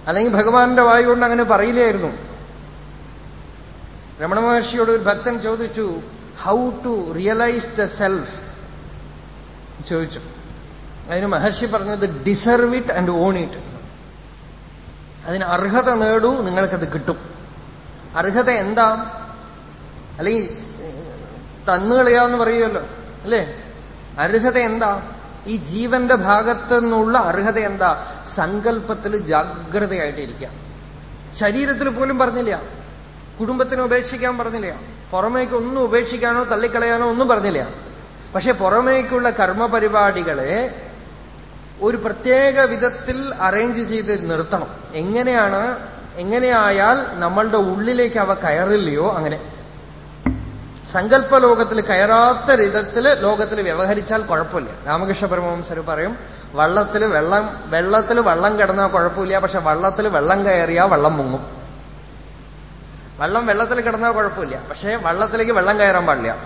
അല്ലെങ്കിൽ ഭഗവാന്റെ വായു കൊണ്ട് അങ്ങനെ പറയില്ലായിരുന്നു. രമണ മഹർഷിയോട് ഒരു ഭക്തൻ ചോദിച്ചു how to realise the self ചോദിച്ചു. അതിന് മഹർഷി പറഞ്ഞത് deserve it and own it അതിന് അർഹത നേടൂ നിങ്ങൾക്കത് കിട്ടും. അർഹത എന്താ? അല്ലെങ്കിൽ തന്നുകളയാന്ന് പറയുമല്ലോ അല്ലേ? അർഹത എന്താ? ഈ ജീവന്റെ ഭാഗത്തു നിന്നുള്ള അർഹത എന്താ? സങ്കല്പത്തിൽ ജാഗ്രതയായിട്ടിരിക്കുക ശരീരത്തിൽ പോലും പറഞ്ഞില്ല. കുടുംബത്തിന് ഉപേക്ഷിക്കാൻ പറഞ്ഞില്ല. പുറമേക്ക് ഒന്നും ഉപേക്ഷിക്കാനോ തള്ളിക്കളയാനോ ഒന്നും പറഞ്ഞില്ല. പക്ഷെ പുറമേക്കുള്ള കർമ്മപരിപാടികളെ ഒരു പ്രത്യേക വിധത്തിൽ അറേഞ്ച് ചെയ്ത് നിർത്തണം. എങ്ങനെയാണ്? എങ്ങനെയായാൽ നമ്മളുടെ ഉള്ളിലേക്ക് അവ കയറില്ലയോ? അങ്ങനെ. സങ്കല്പ ലോകത്തിൽ കയറാത്ത വിധത്തിൽ ലോകത്തിൽ വ്യവഹരിച്ചാൽ കുഴപ്പമില്ല. രാമകൃഷ്ണ പരമവംസർ പറയും വള്ളത്തിൽ വെള്ളം വെള്ളത്തിൽ വള്ളം കിടന്നാൽ കുഴപ്പമില്ല പക്ഷെ വള്ളത്തിൽ വെള്ളം കയറിയാ വെള്ളം മുങ്ങും. വെള്ളം വെള്ളത്തിൽ കിടന്നാൽ കുഴപ്പമില്ല പക്ഷേ വള്ളത്തിലേക്ക് വെള്ളം കയറാൻ പാടില്ല.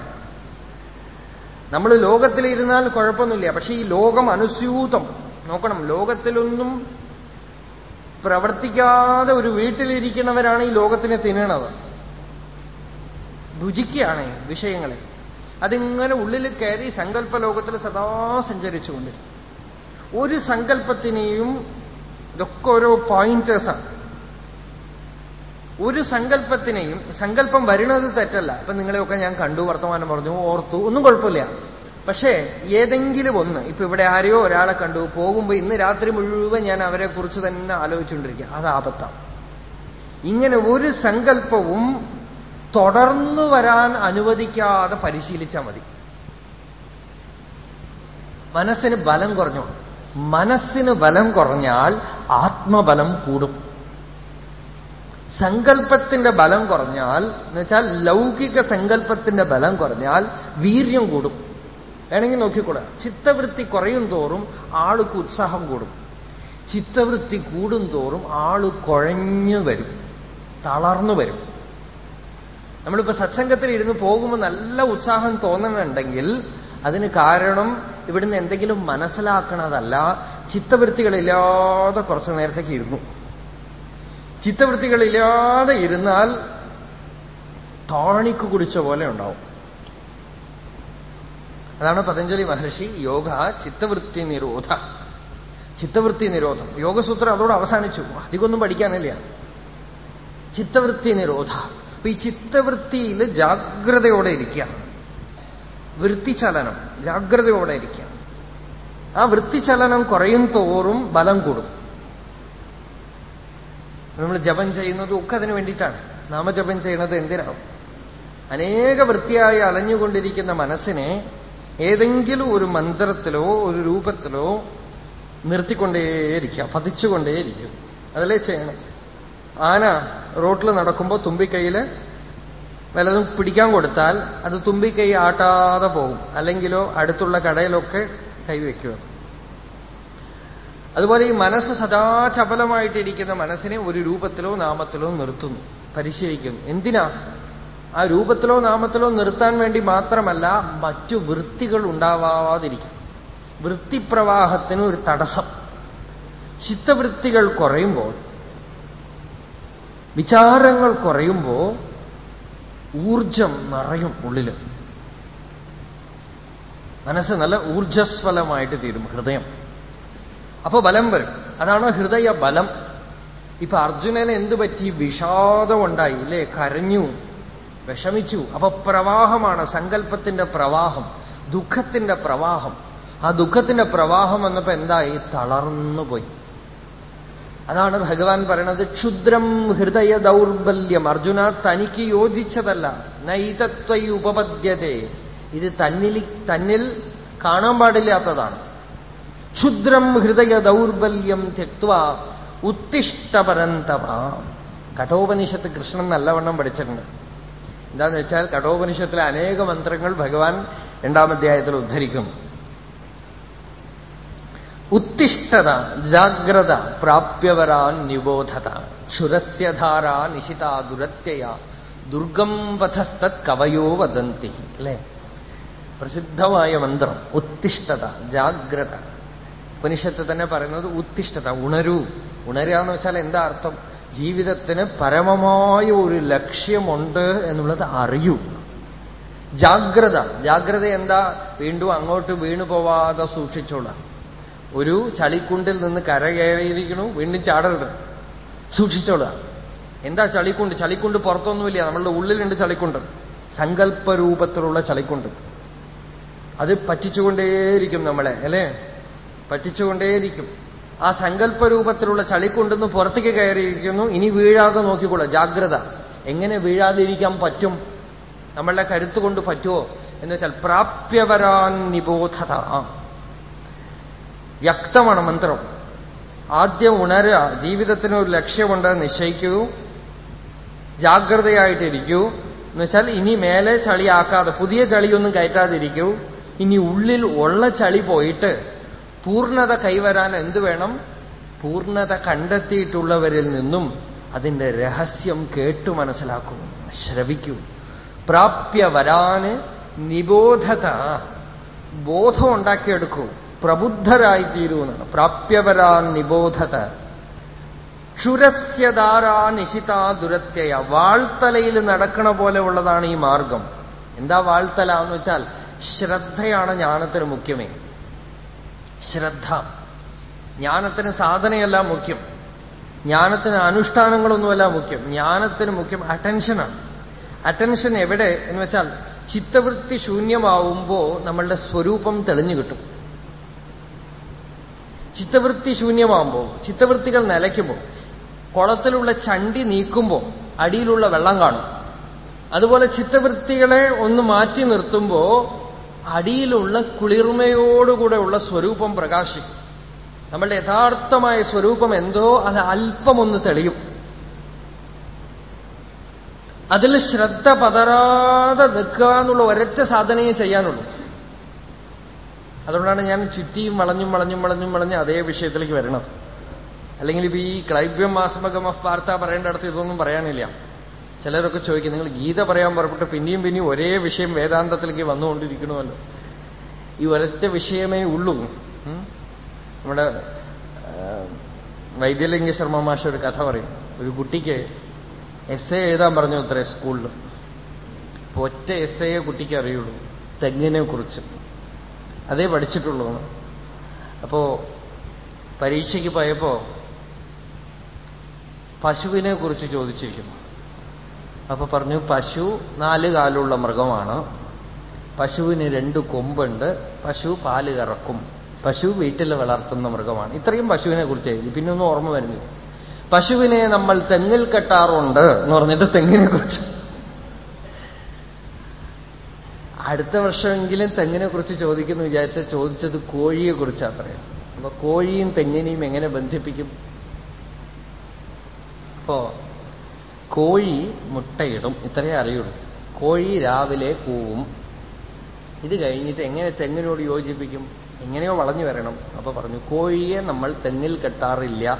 നമ്മൾ ലോകത്തിലിരുന്നാൽ കുഴപ്പമൊന്നുമില്ല പക്ഷെ ഈ ലോകം അനുസ്യൂതം. നോക്കണം ലോകത്തിലൊന്നും പ്രവർത്തിക്കാതെ ഒരു വീട്ടിലിരിക്കുന്നവരാണ് ഈ ലോകത്തിനെ തിന്നണത്. രുചിക്കുകയാണ് വിഷയങ്ങളെ. അതിങ്ങനെ ഉള്ളിൽ കയറി സങ്കല്പ ലോകത്തിൽ സദാ സഞ്ചരിച്ചുകൊണ്ടിരിക്കും. ഒരു സങ്കല്പത്തിനെയും ഇതൊക്കെ ഓരോ പോയിന്റേഴ്സാണ് ഒരു സങ്കല്പത്തിനെയും സങ്കല്പം വരുന്നത് തെറ്റല്ല. ഇപ്പൊ നിങ്ങളെയൊക്കെ ഞാൻ കണ്ടു വർത്തമാനം പറഞ്ഞു ഓർത്തു ഒന്നും കുഴപ്പമില്ല. പക്ഷേ ഏതെങ്കിലും ഒന്ന് ഇപ്പൊ ഇവിടെ ആരെയോ ഒരാളെ കണ്ടു പോകുമ്പോൾ ഇന്ന് രാത്രി മുഴുവൻ ഞാൻ അവരെ കുറിച്ച് തന്നെ ആലോചിച്ചുകൊണ്ടിരിക്കുക. അത് ആപത്താണ് ഇങ്ങനെ ഒരു സങ്കല്പവും തുടർന്നു വരാൻ അനുവദിക്കാതെ പരിശീലിച്ചാൽ മതി. മനസ്സിന് ബലം കുറഞ്ഞു? മനസ്സിന് ബലം കുറഞ്ഞാൽ ആത്മബലം കൂടും. സങ്കല്പത്തിന്റെ ബലം കുറഞ്ഞാൽ എന്ന് വെച്ചാൽ ലൗകിക സങ്കല്പത്തിന്റെ ബലം കുറഞ്ഞാൽ വീര്യം കൂടും. വേണമെങ്കിൽ നോക്കിക്കൂടാ. ചിത്തവൃത്തി കുറയും തോറും ആൾക്ക് ഉത്സാഹം കൂടും. ചിത്തവൃത്തി കൂടും തോറും ആൾ കുഴഞ്ഞു വരും. തളർന്നു വരും. നമ്മളിപ്പോ സത്സംഗത്തിൽ ഇരുന്ന് പോകുമ്പോൾ നല്ല ഉത്സാഹം തോന്നുന്നുണ്ടെങ്കിൽ അതിന് കാരണം ഇവിടുന്ന് എന്തെങ്കിലും മനസ്സിലാക്കണതല്ല ചിത്തവൃത്തികളില്ലാതെ കുറച്ചു നേരത്തേക്ക് ഇരുന്നു. ചിത്തവൃത്തികളില്ലാതെ ഇരുന്നാൽ ടോണിക്ക് കുടിച്ച പോലെ ഉണ്ടാവും. അതാണ് പതഞ്ജലി മഹർഷി യോഗ ചിത്തവൃത്തി നിരോധ. ചിത്തവൃത്തി നിരോധം. യോഗസൂത്രം അതോട് അവസാനിച്ചു. അധികമൊന്നും പഠിക്കാനില്ല. ചിത്തവൃത്തി നിരോധ. അപ്പൊ ഈ ചിത്തവൃത്തിയിൽ ജാഗ്രതയോടെ ഇരിക്കുക. വൃത്തിചലനം ജാഗ്രതയോടെ ഇരിക്കുക. ആ വൃത്തിചലനം കുറയും തോറും ബലം കൂടും. നമ്മൾ ജപം ചെയ്യുന്നതും ഒക്കെ അതിനു വേണ്ടിയിട്ടാണ്. നാമജപം ചെയ്യുന്നത് എന്തിനാണ് അനേക വൃത്തിയായി അലഞ്ഞുകൊണ്ടിരിക്കുന്ന മനസ്സിനെ ഏതെങ്കിലും ഒരു മന്ത്രത്തിലോ ഒരു രൂപത്തിലോ നിർത്തിക്കൊണ്ടേയിരിക്കുക പതിച്ചുകൊണ്ടേയിരിക്കും അതല്ലേ ചെയ്യണം? ആന റോട്ടിൽ നടക്കുമ്പോൾ തുമ്പിക്കൈയിൽ വല്ലതും പിടിക്കാൻ കൊടുത്താൽ അത് തുമ്പിക്കൈ ആട്ടാതെ പോകും. അല്ലെങ്കിലോ അടുത്തുള്ള കടയിലൊക്കെ കൈവയ്ക്കും അത് അതുപോലെ ഈ മനസ്സ് സദാ ചപലമായിട്ടിരിക്കുന്ന മനസ്സിനെ ഒരു രൂപത്തിലോ നാമത്തിലോ നിർത്തുന്നു പരിശീലിക്കുന്നു. എന്തിനാ? ആ രൂപത്തിലോ നാമത്തിലോ നിർത്താൻ വേണ്ടി മാത്രമല്ല മറ്റു വൃത്തികൾ ഉണ്ടാവാതിരിക്കും. വൃത്തിപ്രവാഹത്തിന് ഒരു തടസ്സം. ചിത്തവൃത്തികൾ കുറയുമ്പോൾ വിചാരങ്ങൾ കുറയുമ്പോൾ ഊർജം നിറയും ഉള്ളിൽ. മനസ്സ് നല്ല ഊർജസ്വലമായിട്ട് തീരും ഹൃദയം. അപ്പൊ ബലം വരും. അതാണ് ഹൃദയ ബലം ഇപ്പൊ അർജുനന് എന്തു പറ്റി? വിഷാദമുണ്ടായി അല്ലേ കരഞ്ഞു വിഷമിച്ചു. അപ്പൊ പ്രവാഹമാണ് സങ്കല്പത്തിന്റെ പ്രവാഹം ദുഃഖത്തിന്റെ പ്രവാഹം. ആ ദുഃഖത്തിന്റെ പ്രവാഹം വന്നപ്പോ എന്തായി? തളർന്നു പോയി അതാണ് ഭഗവാൻ പറയണത് ക്ഷുദ്രം ഹൃദയ ദൗർബല്യം. അർജുന തനിക്ക് യോജിച്ചതല്ല. നൈതത്വ ഉപപദ്യതേ ഇത് തന്നിൽ തന്നിൽ കാണാൻ പാടില്ലാത്തതാണ്. ക്ഷുദ്രം ഹൃദയ ദൗർബല്യം തെക്വ ഉത്തിഷ്ടപരന്തവ കഠോപനിഷത്ത് കൃഷ്ണൻ നല്ലവണ്ണം പഠിച്ചിട്ടുണ്ട്. എന്താന്ന് വെച്ചാൽ കഠോപനിഷത്തിലെ അനേക മന്ത്രങ്ങൾ ഭഗവാൻ രണ്ടാം അധ്യായത്തിൽ ഉദ്ധരിക്കുന്നു ഉത്തിഷ്ഠത ജാഗ്രത പ്രാപ്യവരാൻ നിബോധത. ക്ഷുരസ്യധാര നിശിത ദുരത്യയ. ദുർഗം വധസ്തത് കവയോ വദന്തി. അല്ലേ? പ്രസിദ്ധമായ മന്ത്രം ഉത്തിഷ്ഠത ജാഗ്രത. ഉപനിഷത്ത് തന്നെ പറയുന്നത് ഉത്തിഷ്ഠത ഉണരൂ. ഉണരുക എന്ന് വെച്ചാൽ എന്താ അർത്ഥം? ജീവിതത്തിന് പരമമായ ഒരു ലക്ഷ്യമുണ്ട് എന്നുള്ളത് അറിയൂ. ജാഗ്രത. ജാഗ്രത എന്താ? വീണ്ടും അങ്ങോട്ട് വീണു പോവാതെ സൂക്ഷിച്ചോളാം. ഒരു ചളിക്കുണ്ടിൽ നിന്ന് കരകയറിയിരിക്കണു വീണ്ടും ചാടരുത്. സൂക്ഷിച്ചോളുക. എന്താ ചളിക്കുണ്ട്? ചളിക്കുണ്ട് പുറത്തൊന്നുമില്ല. നമ്മളുടെ ഉള്ളിലുണ്ട് ചളിക്കുണ്ട്. സങ്കല്പരൂപത്തിലുള്ള ചളിക്കുണ്ട്. അത് പറ്റിച്ചുകൊണ്ടേയിരിക്കും നമ്മളെ അല്ലേ? പറ്റിച്ചുകൊണ്ടേയിരിക്കും. ആ സങ്കല്പരൂപത്തിലുള്ള ചളിക്കുണ്ടെന്ന് പുറത്തേക്ക് കയറിയിരിക്കുന്നു. ഇനി വീഴാതെ നോക്കിക്കൊള്ളാം ജാഗ്രത. എങ്ങനെ വീഴാതിരിക്കാൻ പറ്റും? നമ്മളുടെ കരുത്തുകൊണ്ട് പറ്റുമോ എന്ന് വെച്ചാൽ പ്രാപ്യവരാൻ നിബോധത. വ്യക്തമാണ് മന്ത്രം. ആദ്യം ഉണരുക. ജീവിതത്തിന് ഒരു ലക്ഷ്യമുണ്ട്. നിശ്ചയിക്കൂ. ജാഗ്രതയായിട്ടിരിക്കൂ. എന്ന് വെച്ചാൽ ഇനി മേലെ ചളിയാക്കാതെ പുതിയ ചളിയൊന്നും കയറ്റാതിരിക്കൂ. ഇനി ഉള്ളിൽ ഉള്ള ചളി പോയിട്ട് പൂർണത കൈവരാൻ എന്തു വേണം? പൂർണത കണ്ടെത്തിയിട്ടുള്ളവരിൽ നിന്നും അതിന്റെ രഹസ്യം കേട്ടു മനസ്സിലാക്കും. ശ്രവിക്കൂ. പ്രാപ്യ വരാന് നിബോധത ബോധം ഉണ്ടാക്കിയെടുക്കൂ. പ്രബുദ്ധരായിത്തീരൂ തീരുമെന്നാണ് പ്രാപ്യവരാൻ നിബോധത. ക്ഷുരസ്യധാരാ നിശിതാ ദുരത്യയ. വാൾത്തലയിൽ നടക്കണ പോലെ ഉള്ളതാണ് ഈ മാർഗം. എന്താ വാൾത്തല എന്ന് വെച്ചാൽ ശ്രദ്ധയാണ് ജ്ഞാനത്തിന് മുഖ്യമേ. ശ്രദ്ധ. ജ്ഞാനത്തിന് സാധനയല്ല മുഖ്യം. ജ്ഞാനത്തിന് അനുഷ്ഠാനങ്ങളൊന്നുമല്ല മുഖ്യം. ജ്ഞാനത്തിന് മുഖ്യം അറ്റൻഷനാണ്. അറ്റൻഷൻ എവിടെ എന്ന് വെച്ചാൽ ചിത്തവൃത്തി ശൂന്യമാവുമ്പോ നമ്മളുടെ സ്വരൂപം തെളിഞ്ഞു കിട്ടും. ചിത്തവൃത്തി ശൂന്യമാകുമ്പോൾ ചിത്തവൃത്തികൾ നിലയ്ക്കുമ്പോൾ കുളത്തിലുള്ള ചണ്ടി നീക്കുമ്പോൾ അടിയിലുള്ള വെള്ളം കാണും. അതുപോലെ ചിത്തവൃത്തികളെ ഒന്ന് മാറ്റി നിർത്തുമ്പോ അടിയിലുള്ള കുളിർമയോടുകൂടെ ഉള്ള സ്വരൂപം പ്രകാശിക്കും. നമ്മളുടെ യഥാർത്ഥമായ സ്വരൂപം എന്തോ അത് അല്പമൊന്ന് തെളിയും. അതിൽ ശ്രദ്ധ പതറാതെ നിൽക്കുക എന്നുള്ള ഒരൊറ്റ സാധനയെ ചെയ്യാനുള്ളൂ. അതുകൊണ്ടാണ് ഞാൻ ചുറ്റിയും വളഞ്ഞും വളഞ്ഞും വളഞ്ഞും വളഞ്ഞ് അതേ വിഷയത്തിലേക്ക് വരണത്. അല്ലെങ്കിൽ ഇപ്പൊ ഈ ക്ലൈബ്യം മാസമകം ഓഫ് വാർത്ത പറയേണ്ടടത്ത് ഇതൊന്നും പറയാനില്ല. ചിലരൊക്കെ ചോദിക്കും നിങ്ങൾ ഗീത പറയാൻ പുറപ്പെട്ട് പിന്നെയും പിന്നെയും ഒരേ വിഷയം വേദാന്തത്തിലേക്ക് വന്നുകൊണ്ടിരിക്കണമല്ലോ. ഈ ഒരൊറ്റ വിഷയമേ ഉള്ളൂ. നമ്മുടെ വൈദ്യലിംഗ ശർമ്മ മാഷ ഒരു കഥ പറയും. ഒരു കുട്ടിക്ക് എസ് എ എഴുതാൻ പറഞ്ഞു അത്രേ സ്കൂളിൽ ഒറ്റ എസ് എയെ കുട്ടിക്ക് അറിയുള്ളൂ തെങ്ങിനെ കുറിച്ച്. അതേ പഠിച്ചിട്ടുള്ളൂ അപ്പോ പരീക്ഷയ്ക്ക് പോയപ്പോ പശുവിനെ കുറിച്ച് ചോദിച്ചിരിക്കുന്നു. അപ്പൊ പറഞ്ഞു പശു നാല് കാലുള്ള മൃഗമാണ്. പശുവിന് രണ്ട് കൊമ്പുണ്ട്. പശു പാൽ കറക്കും. പശു വീട്ടിൽ വളർത്തുന്ന മൃഗമാണ്. ഇത്രയും പശുവിനെ കുറിച്ച് എഴുതി. പിന്നെ ഒന്നും ഓർമ്മ വരുന്നില്ല. പശുവിനെ നമ്മൾ തെങ്ങിൽ കെട്ടാറുണ്ട് എന്ന് പറഞ്ഞിട്ട് തെങ്ങിനെ കുറിച്ച് അടുത്ത വർഷമെങ്കിലും തെങ്ങിനെ കുറിച്ച് ചോദിക്കുന്നു വിചാരിച്ച ചോദിച്ചത് കോഴിയെ കുറിച്ച് അത്രയും അപ്പൊ കോഴിയും തെങ്ങിനെയും എങ്ങനെ ബന്ധിപ്പിക്കും? അപ്പോ കോഴി മുട്ടയിടും ഇത്രയേ അറിയുള്ളൂ. കോഴി രാവിലെ കൂവും. ഇത് കഴിഞ്ഞിട്ട് എങ്ങനെ തെങ്ങിനോട് യോജിപ്പിക്കും? എങ്ങനെയോ വളഞ്ഞു വരണം. അപ്പൊ പറഞ്ഞു കോഴിയെ നമ്മൾ തെങ്ങിൽ കെട്ടാറില്ല.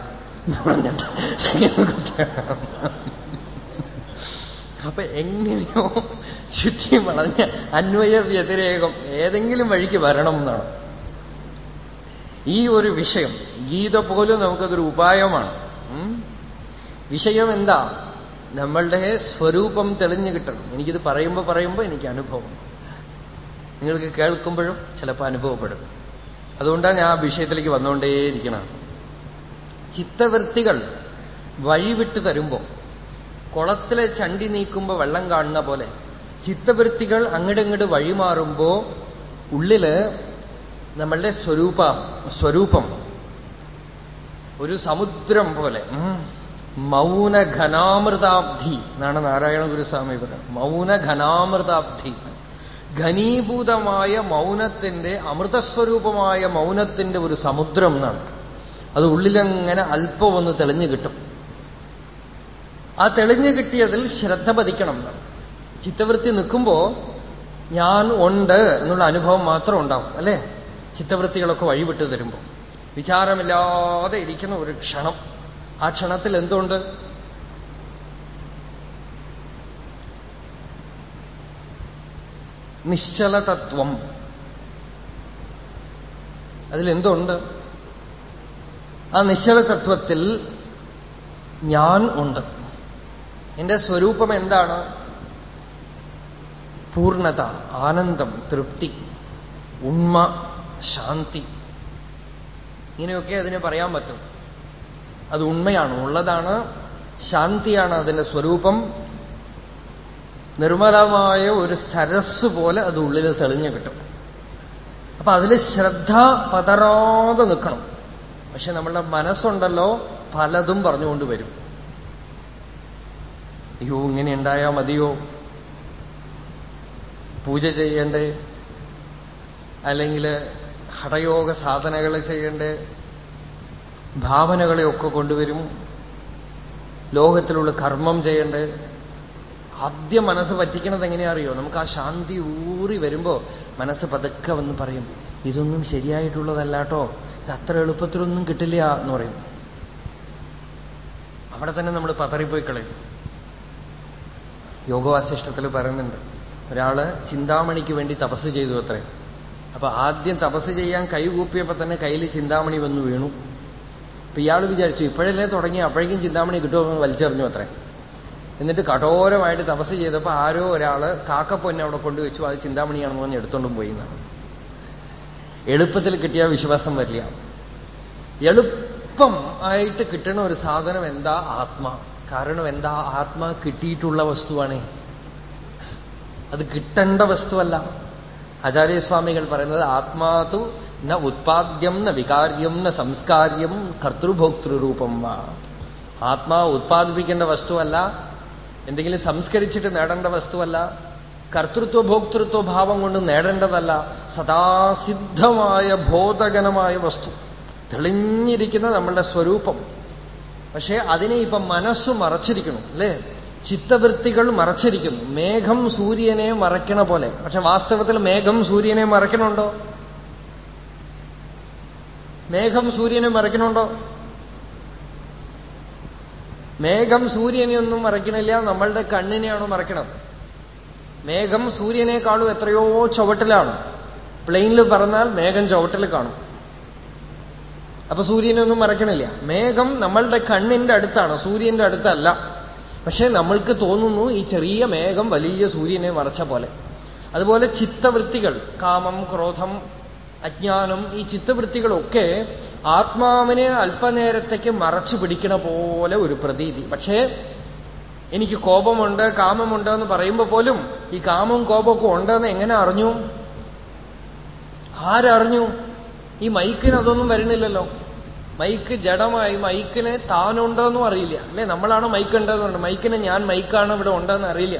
അപ്പൊ എങ്ങനെയോ ചുറ്റി വളഞ്ഞ അന്വയ വ്യതിരേകം ഏതെങ്കിലും വഴിക്ക് വരണം എന്നാണ്. ഈ ഒരു വിഷയം ഗീത പോലും നമുക്കതൊരു ഉപായമാണ്. വിഷയം എന്താ? നമ്മളുടെ സ്വരൂപം തെളിഞ്ഞു കിട്ടണം. എനിക്കിത് പറയുമ്പോ പറയുമ്പോ എനിക്ക് അനുഭവം. നിങ്ങൾക്ക് കേൾക്കുമ്പോഴും ചിലപ്പോൾ അനുഭവപ്പെടും. അതുകൊണ്ടാണ് ഞാൻ ആ വിഷയത്തിലേക്ക് വന്നുകൊണ്ടേയിരിക്കണം ചിത്തവൃത്തികൾ വഴിവിട്ട് തരുമ്പോ കുളത്തിലെ ചണ്ടി നീക്കുമ്പോ വെള്ളം കാണുന്ന പോലെ ചിത്തവൃത്തികൾ അങ്ങോട്ടിങ്ങോട്ട് വഴിമാറുമ്പോ ഉള്ളിൽ നമ്മളുടെ സ്വരൂപ സ്വരൂപം. ഒരു സമുദ്രം പോലെ. മൗന ഘനാമൃതാബ്ധി എന്നാണ് നാരായണ ഗുരുസ്വാമി പറയുന്നത് മൗന ഘനാമൃതാബ്ധി ഘനീഭൂതമായ മൗനത്തിന്റെ അമൃതസ്വരൂപമായ മൗനത്തിന്റെ ഒരു സമുദ്രം എന്നാണ്. അത് ഉള്ളിലങ്ങനെ അല്പം ഒന്ന് തെളിഞ്ഞു കിട്ടും. ആ തെളിഞ്ഞു കിട്ടിയതിൽ ശ്രദ്ധ പതിക്കണം ചിത്തവൃത്തി നിൽക്കുമ്പോ ഞാൻ ഉണ്ട് എന്നുള്ള അനുഭവം മാത്രം ഉണ്ടാവും അല്ലേ? ചിത്തവൃത്തികളൊക്കെ വഴിവിട്ട് തരുമ്പോ. വിചാരമില്ലാതെ ഇരിക്കുന്ന ഒരു ക്ഷണം. ആ ക്ഷണത്തിൽ എന്തുണ്ട്? നിശ്ചലതത്വം. അതിലെന്തുണ്ട് ആ നിശ്ചലതത്വത്തിൽ ഞാൻ ഉണ്ട്. എന്റെ സ്വരൂപം എന്താണ്? പൂർണത ആനന്ദം തൃപ്തി ഉണ്മ ശാന്തി. ഇങ്ങനെയൊക്കെ അതിനെ പറയാൻ പറ്റും. അത് ഉണ്മയാണ് ഉള്ളതാണ് ശാന്തിയാണ് അതിന്റെ സ്വരൂപം. നിർമ്മലമായ ഒരു സരസ് പോലെ അത് ഉള്ളിൽ തെളിഞ്ഞു കിട്ടും. അപ്പൊ അതിൽ ശ്രദ്ധ പതറാതെ നിൽക്കണം. പക്ഷെ നമ്മളുടെ മനസ്സുണ്ടല്ലോ പലതും പറഞ്ഞുകൊണ്ട് വരും. അയ്യോ ഇങ്ങനെ ഉണ്ടായാൽ മതിയോ? പൂജ ചെയ്യണ്ടേ? അല്ലെങ്കിൽ ഹഠയോഗ സാധനകൾ ചെയ്യണ്ടേ? ഭാവനകളെയൊക്കെ കൊണ്ടുവരും. ലോകത്തിലുള്ള കർമ്മം ചെയ്യണ്ടേ? ആദ്യം മനസ്സ് പറ്റിക്കണത് എങ്ങനെയാ അറിയോ? നമുക്ക് ആ ശാന്തി ഊറി വരുമ്പോ മനസ്സ് പതുക്കെ വന്ന് പറയും ഇതൊന്നും ശരിയായിട്ടുള്ളതല്ലാട്ടോ ഇത് അത്ര എളുപ്പത്തിലൊന്നും കിട്ടില്ല എന്ന് പറയും. അവിടെ തന്നെ നമ്മൾ പതറിപ്പോയി കളയും. യോഗവാസിഷ്ടത്തിൽ പറയുന്നുണ്ട് ഒരാൾ ചിന്താമണിക്ക് വേണ്ടി തപസ് ചെയ്തു അത്രേ. അപ്പൊ ആദ്യം തപസ് ചെയ്യാൻ കൈകൂപ്പിയപ്പോ തന്നെ കയ്യിൽ ചിന്താമണി വന്നു വീണു. അപ്പൊ ഇയാൾ വിചാരിച്ചു ഇപ്പോഴല്ലേ തുടങ്ങി അപ്പോഴേക്കും ചിന്താമണി കിട്ടുമോ വലിച്ചെറിഞ്ഞു അത്രേ. എന്നിട്ട് കഠോരമായിട്ട് തപസ് ചെയ്തപ്പോ ആരോ ഒരാൾ കാക്കപ്പൊന്നെ അവിടെ കൊണ്ടുവച്ചു അത് ചിന്താമണിയാണെന്ന് പറഞ്ഞ് എടുത്തോണ്ടും പോയി എന്നാണ്. എളുപ്പത്തിൽ കിട്ടിയ വിശ്വാസം വരില്ല. എളുപ്പം ആയിട്ട് കിട്ടണ ഒരു സാധനം എന്താ ആത്മാ? കാരണം എന്താ ആത്മാ കിട്ടിയിട്ടുള്ള വസ്തുവാണേ. അത് കിട്ടേണ്ട വസ്തുവല്ല. ആചാര്യസ്വാമികൾ പറയുന്നത് ആത്മാതു ന ഉത്പാദ്യം ന വികാര്യം ന സംസ്കാര്യം കർത്തൃഭോക്തൃരൂപം വാ ആത്മാ ഉത്പാദിപ്പിക്കേണ്ട വസ്തുവല്ല എന്തെങ്കിലും സംസ്കരിച്ചിട്ട് നേടേണ്ട വസ്തുവല്ല കർത്തൃത്വ ഭോക്തൃത്വ ഭാവം കൊണ്ട് നേടേണ്ടതല്ല സദാസിദ്ധമായ ബോധകനമായ വസ്തു. തെളിഞ്ഞിരിക്കുന്ന നമ്മളുടെ സ്വരൂപം. പക്ഷേ അതിനെ ഇപ്പം മനസ്സ് മറച്ചിരിക്കണം അല്ലേ? ചിത്തവൃത്തികൾ മറച്ചിരിക്കുന്നു മേഘം സൂര്യനെ മറയ്ക്കണ പോലെ. പക്ഷെ വാസ്തവത്തിൽ മേഘം സൂര്യനെ മറയ്ക്കണുണ്ടോ? മേഘം സൂര്യനെ മറയ്ക്കണുണ്ടോ? മേഘം സൂര്യനെ ഒന്നും മറയ്ക്കണില്ല. നമ്മളുടെ കണ്ണിനെയാണ് മറയ്ക്കണത്? മേഘം സൂര്യനേക്കാളും എത്രയോ ചുവട്ടിലാണ്. പ്ലെയിനിൽ പറഞ്ഞാൽ മേഘം ചുവട്ടിൽ കാണും. അപ്പൊ സൂര്യനൊന്നും മറയ്ക്കണില്ല. മേഘം നമ്മളുടെ കണ്ണിന്റെ അടുത്താണ്. സൂര്യന്റെ അടുത്തല്ല. പക്ഷെ നമ്മൾക്ക് തോന്നുന്നു ഈ ചെറിയ മേഘം വലിയ സൂര്യനെ മറച്ച പോലെ. അതുപോലെ ചിത്തവൃത്തികൾ കാമം ക്രോധം അജ്ഞാനം ഈ ചിത്തവൃത്തികളൊക്കെ ആത്മാവിനെ അല്പനേരത്തേക്ക് മറച്ചു പിടിക്കണ പോലെ ഒരു പ്രതീതി. പക്ഷേ എനിക്ക് കോപമുണ്ട് കാമമുണ്ട് എന്ന് പറയുമ്പോ പോലും ഈ കാമം കോപമൊക്കെ ഉണ്ടെന്ന് എങ്ങനെ അറിഞ്ഞു? ആരറിഞ്ഞു? ഈ മൈക്കിന് അതൊന്നും വരുന്നില്ലല്ലോ. മൈക്ക് ജഡമായി മൈക്കിനെ താനുണ്ടോന്നും അറിയില്ല. അല്ലെ? നമ്മളാണ് മൈക്ക് ഉണ്ടെന്ന് പറഞ്ഞു മൈക്കിന് ഞാൻ മൈക്കാണ് ഇവിടെ ഉണ്ടെന്ന് അറിയില്ല.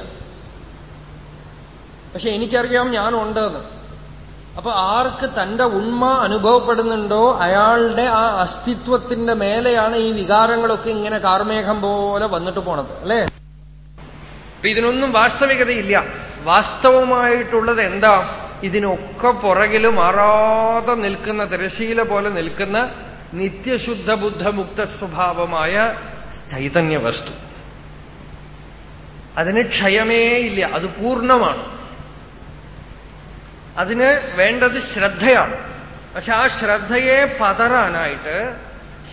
പക്ഷെ എനിക്കറിയാം ഞാൻ ഉണ്ടെന്ന് അപ്പൊ ആർക്ക് തന്റെ ഉണ്മ അനുഭവപ്പെടുന്നുണ്ടോ? അയാളുടെ ആ അസ്തിത്വത്തിന്റെ മേലെയാണ് ഈ വികാരങ്ങളൊക്കെ ഇങ്ങനെ കാർമേഘം പോലെ വന്നിട്ട് പോണത്. അല്ലേ? അപ്പൊ ഇതിനൊന്നും വാസ്തവികതയില്ല. വാസ്തവമായിട്ടുള്ളത് എന്താ? ഇതിനൊക്കെ പുറകിൽ മാറാതെ നിൽക്കുന്ന തിരശീല പോലെ നിൽക്കുന്ന നിത്യശുദ്ധ ബുദ്ധമുക്ത സ്വഭാവമായ ചൈതന്യ വസ്തു അതിന് ക്ഷയമേ ഇല്ല അത് പൂർണമാണ്. അതിന് വേണ്ടത് ശ്രദ്ധയാണ്. പക്ഷെ ആ ശ്രദ്ധയെ പതറാനായിട്ട്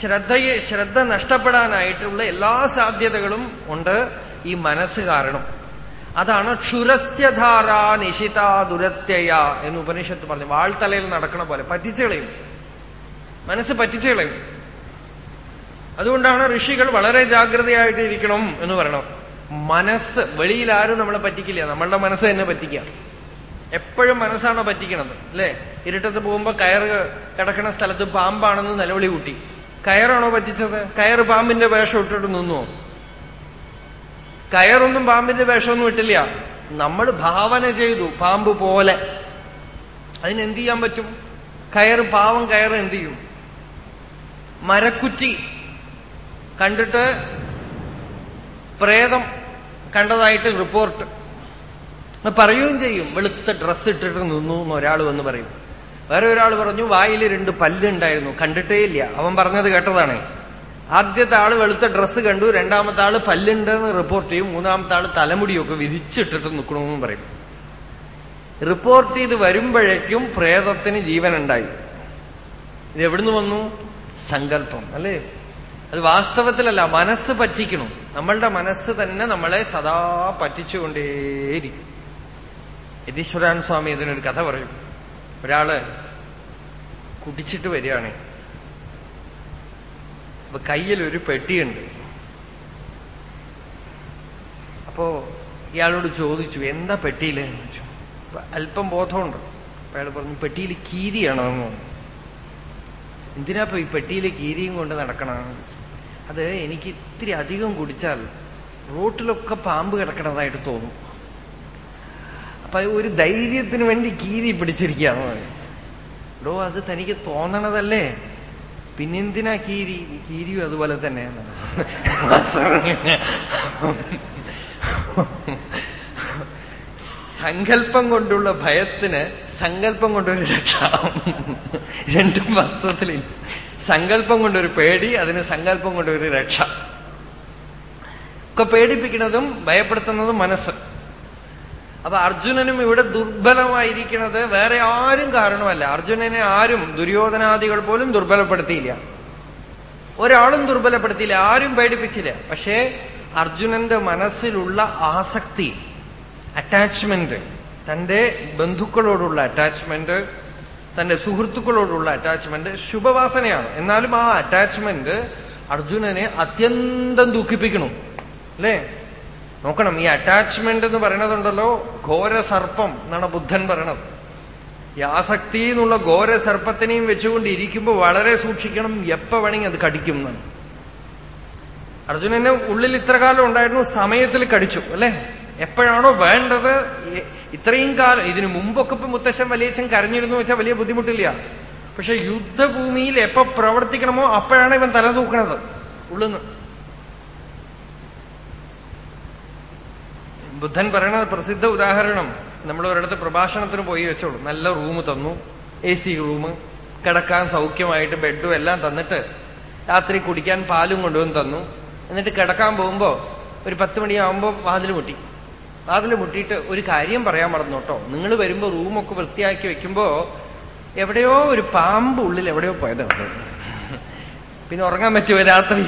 ശ്രദ്ധയെ ശ്രദ്ധ നഷ്ടപ്പെടാനായിട്ടുള്ള എല്ലാ സാധ്യതകളും ഉണ്ട് ഈ മനസ്സ് കാരണം. അതാണ് ക്ഷുരസ്യധാര നിശിതാ ദുരത്യയ എന്ന് ഉപനിഷത്ത് പറഞ്ഞു. വാൾത്തലയിൽ നടക്കണ പോലെ പറ്റിച്ചുകളയും മനസ്സ് പറ്റിച്ചുകളയും അതുകൊണ്ടാണ് ഋഷികൾ വളരെ ജാഗ്രതയായിട്ട് ഇരിക്കണം എന്ന് പറയണം. മനസ്സ് വെളിയിൽ ആരും നമ്മളെ പറ്റിക്കില്ല. നമ്മളുടെ മനസ്സ് തന്നെ പറ്റിക്കുക എപ്പോഴും മനസ്സാണോ പറ്റിക്കണത് അല്ലേ? ഇരുട്ടത്ത് പോകുമ്പോ കയറ് കിടക്കുന്ന സ്ഥലത്ത് പാമ്പാണെന്ന് നിലവിളി കൂട്ടി. കയറാണോ പറ്റിച്ചത്? കയറ് പാമ്പിന്റെ വേഷം ഇട്ടിട്ട് നിന്നോ? കയറൊന്നും പാമ്പിന്റെ വേഷമൊന്നും ഇട്ടില്ല. നമ്മൾ ഭാവന ചെയ്തു പാമ്പ് പോലെ. അതിനെന്ത് ചെയ്യാൻ പറ്റും? കയറ് പാവം കയറ് എന്ത് ചെയ്യും? മരക്കുറ്റി കണ്ടിട്ട് പ്രേതം കണ്ടതായിട്ട് റിപ്പോർട്ട്. പറയുകയും ചെയ്യും. വെളുത്ത ഡ്രസ്സ് ഇട്ടിട്ട് നിന്നു എന്ന് ഒരാൾ വന്ന് പറയും. വേറെ ഒരാൾ പറഞ്ഞു വായിൽ രണ്ട് പല്ലുണ്ടായിരുന്നു കണ്ടിട്ടേ ഇല്ല. അവൻ പറഞ്ഞത് കേട്ടതാണ്. ആദ്യത്തെ ആൾ വെളുത്ത ഡ്രസ്സ് കണ്ടു. രണ്ടാമത്തെ ആൾ പല്ലുണ്ടെന്ന് റിപ്പോർട്ട് ചെയ്യും. മൂന്നാമത്തെ ആൾ തലമുടിയൊക്കെ വിധിച്ചിട്ടിട്ട് നിൽക്കണമെന്നും പറയും. റിപ്പോർട്ട് ചെയ്ത് വരുമ്പോഴേക്കും പ്രേതത്തിന് ജീവനുണ്ടായി. ഇത് എവിടുന്ന് വന്നു? സങ്കല്പം. അല്ലേ? അത് വാസ്തവത്തിലല്ല മനസ്സ് പറ്റിക്കണം. നമ്മളുടെ മനസ്സ് തന്നെ നമ്മളെ സദാ പറ്റിച്ചുകൊണ്ടേയിരിക്കും. യതീശ്വരാൻ സ്വാമി ഇതിനൊരു കഥ പറയും. ഒരാൾ കുടിച്ചിട്ട് വരികയാണ്. അപ്പൊ കയ്യിൽ ഒരു പെട്ടിയുണ്ട്. അപ്പോ ഇയാളോട് ചോദിച്ചു എന്താ പെട്ടിയിലെന്ന് ചോദിച്ചു. അല്പം ബോധമുണ്ട്. അപ്പൊ അയാൾ പറഞ്ഞു പെട്ടിയിൽ കീരിയാണോ? എന്ന് പറഞ്ഞു. എന്തിനാ ഈ പെട്ടിയിൽ കീരിയും കൊണ്ട് നടക്കണം? അത് എനിക്ക് ഇത്തിരി അധികം കുടിച്ചാൽ റോട്ടിലൊക്കെ പാമ്പ് കിടക്കണതായിട്ട് തോന്നും. അപ്പൊ ഒരു ധൈര്യത്തിന് വേണ്ടി കീരി പിടിച്ചിരിക്കുകയാണ് ഡോ അത് തനിക്ക് തോന്നണതല്ലേ? പിന്നെന്തിനാ കീരി? കീരിയും അതുപോലെ തന്നെ സങ്കല്പം കൊണ്ടുള്ള ഭയത്തിന് സങ്കല്പം കൊണ്ടൊരു രക്ഷ രണ്ടും വാസ്തവത്തിൽ സങ്കല്പം കൊണ്ടൊരു പേടി അതിന് സങ്കല്പം കൊണ്ടൊരു രക്ഷ. ഒക്കെ പേടിപ്പിക്കുന്നതും ഭയപ്പെടുത്തുന്നതും മനസ്സ്. അപ്പൊ അർജുനനും ഇവിടെ ദുർബലമായിരിക്കുന്നത് വേറെ ആരും കാരണമല്ല. അർജുനനെ ആരും ദുര്യോധനാദികൾ പോലും ദുർബലപ്പെടുത്തിയില്ല. ഒരാളും ദുർബലപ്പെടുത്തിയില്ല ആരും പേടിപ്പിച്ചില്ല. പക്ഷേ അർജുനന്റെ മനസ്സിലുള്ള ആസക്തി അറ്റാച്ച്മെന്റ് തന്റെ ബന്ധുക്കളോടുള്ള അറ്റാച്ച്മെന്റ് തന്റെ സുഹൃത്തുക്കളോടുള്ള അറ്റാച്ച്മെന്റ് ശുഭവാസനയാണ്. എന്നാലും ആ അറ്റാച്ച്മെന്റ് അർജുനനെ അത്യന്തം ദുഃഖിപ്പിക്കണം അല്ലേ? നോക്കണം ഈ അറ്റാച്ച്മെന്റ് എന്ന് പറയണതുണ്ടല്ലോ ഘോര സർപ്പം എന്നാണ് ബുദ്ധൻ പറയണത്. ഈ ആസക്തി എന്നുള്ള ഘോര സർപ്പത്തിനെയും വെച്ചുകൊണ്ട് ഇരിക്കുമ്പോൾ വളരെ സൂക്ഷിക്കണം എപ്പ വേണമെങ്കിൽ അത് കടിക്കും എന്നാണ്. അർജുനന് ഉള്ളിൽ ഇത്ര കാലം ഉണ്ടായിരുന്നു സമയത്തിൽ കടിച്ചു അല്ലെ? എപ്പോഴാണോ വേണ്ടത് ഇത്രയും കാലം ഇതിനു മുമ്പൊക്കെ ഇപ്പൊ മുത്തശ്ശൻ വലിയച്ഛൻ കരഞ്ഞിരുന്നു വെച്ചാൽ വലിയ ബുദ്ധിമുട്ടില്ല. പക്ഷെ യുദ്ധഭൂമിയിൽ എപ്പോ പ്രവർത്തിക്കണമോ അപ്പോഴാണ് ഇവൻ തല തൂക്കണത്. ഉള്ളുന്ന്. ബുദ്ധൻ പറയണത് പ്രസിദ്ധ ഉദാഹരണം. നമ്മൾ ഒരിടത്ത് പ്രഭാഷണത്തിന് പോയി വെച്ചോളൂ. നല്ല റൂം തന്നു. A C room. കിടക്കാൻ സൗഖ്യമായിട്ട് ബെഡും എല്ലാം തന്നിട്ട് രാത്രി കുടിക്കാൻ പാലും കൊണ്ടുവന്ന് തന്നു. എന്നിട്ട് കിടക്കാൻ പോകുമ്പോ ഒരു പത്ത് മണിയാവുമ്പോ വാതിൽ മുട്ടി വാതിൽ മുട്ടിയിട്ട് ഒരു കാര്യം പറയാൻ മറന്നു കേട്ടോ. നിങ്ങൾ വരുമ്പോ റൂമൊക്കെ വൃത്തിയാക്കി വെക്കുമ്പോ എവിടെയോ ഒരു പാമ്പ് ഉള്ളിൽ എവിടെയോ പോയത് പിന്നെ ഉറങ്ങാൻ പറ്റുമോ രാത്രി?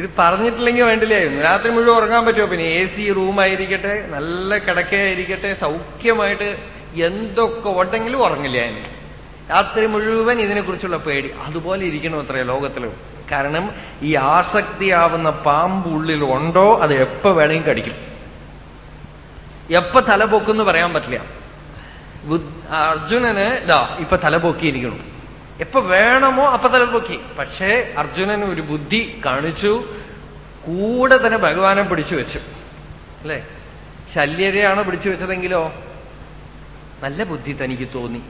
ഇത് പറഞ്ഞിട്ടില്ലെങ്കിൽ വേണ്ടില്ലായിരുന്നു രാത്രി മുഴുവൻ ഉറങ്ങാൻ പറ്റുമോ? പിന്നെ എ സി റൂമായിരിക്കട്ടെ നല്ല കിടക്കയായിരിക്കട്ടെ സൗഖ്യമായിട്ട് എന്തൊക്കെ ഉണ്ടെങ്കിലും ഉറങ്ങില്ല രാത്രി മുഴുവൻ ഇതിനെക്കുറിച്ചുള്ള പേടി. അതുപോലെ ഇരിക്കണം അത്രേ ലോകത്തിൽ? കാരണം ഈ ആസക്തിയാവുന്ന പാമ്പ് ഉള്ളിൽ ഉണ്ടോ അത് എപ്പോ വേണമെങ്കിൽ കടിക്കും. എപ്പോ തല പൊക്കുന്ന് പറയാൻ പറ്റില്ല. അർജുനന് ഇതാ ഇപ്പൊ തല പൊക്കിയിരിക്കണം എപ്പോ വേണമോ അപ്പൊ തല പൊക്കി പക്ഷേ അർജുനന് ഒരു ബുദ്ധി കാണിച്ചു കൂടെ തന്നെ ഭഗവാനെ പിടിച്ചു വെച്ചു. അല്ലെ? ശല്യരെയാണ് പിടിച്ചു വെച്ചതെങ്കിലോ? നല്ല ബുദ്ധി തനിക്ക് തോന്നി.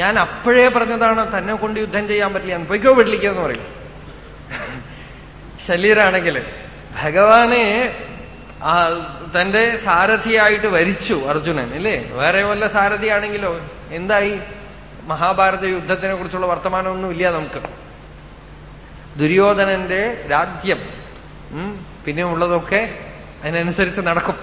ഞാൻ അപ്പോഴേ പറഞ്ഞതാണ് തന്നെ കൊണ്ട് യുദ്ധം ചെയ്യാൻ പറ്റില്ല പൊയ്ക്കോ വീട്ടിലേക്കെന്ന് പറയും. ശരീരാണെങ്കിൽ ഭഗവാനെ തന്റെ സാരഥിയായിട്ട് വരിച്ചു അർജുനൻ അല്ലേ വേറെ വല്ല സാരഥിയാണെങ്കിലോ? എന്തായി? മഹാഭാരത യുദ്ധത്തിനെ കുറിച്ചുള്ള വർത്തമാനമൊന്നും ഇല്ല നമുക്ക്. ദുര്യോധനന്റെ രാജ്യം പിന്നെ ഉള്ളതൊക്കെ അതിനനുസരിച്ച് നടക്കും.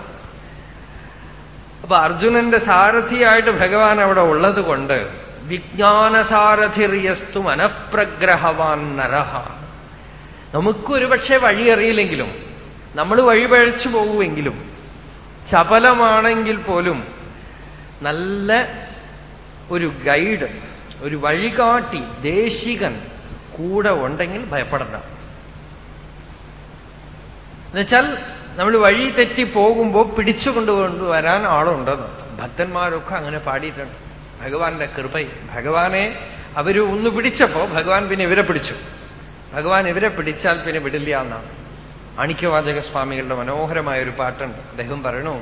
അപ്പൊ അർജുനന്റെ സാരഥിയായിട്ട് ഭഗവാൻ അവിടെ ഉള്ളത് കൊണ്ട് വിജ്ഞാനസാരഥിറിയസ്തു മനഃപ്രഗ്രഹവാൻ നരഹ. നമുക്കൊരു പക്ഷേ വഴി അറിയില്ലെങ്കിലും നമ്മൾ വഴിപഴച്ചു പോകുമെങ്കിലും ചപലമാണെങ്കിൽ പോലും നല്ല ഒരു ഗൈഡ് ഒരു വഴികാട്ടി ദേശികൻ കൂടെ ഉണ്ടെങ്കിൽ ഭയപ്പെടണ്ട. എന്നുവെച്ചാൽ നമ്മൾ വഴി തെറ്റി പോകുമ്പോൾ പിടിച്ചു കൊണ്ടുകൊണ്ടുവരാൻ ആളുണ്ടെന്ന്. ഭക്തന്മാരൊക്കെ അങ്ങനെ പാടിയിട്ടുണ്ട്. ഭഗവാന്റെ കൃപ ഭഗവാനെ അവർ ഒന്ന് പിടിച്ചപ്പോ ഭഗവാൻ പിന്നെ ഇവരെ പിടിച്ചു. ഭഗവാൻ ഇവരെ പിടിച്ചാൽ പിന്നെ വിടില്ല എന്നാണ്. അണിക്യവാചക സ്വാമികളുടെ മനോഹരമായ ഒരു പാട്ടുണ്ട്. അദ്ദേഹം പറയണു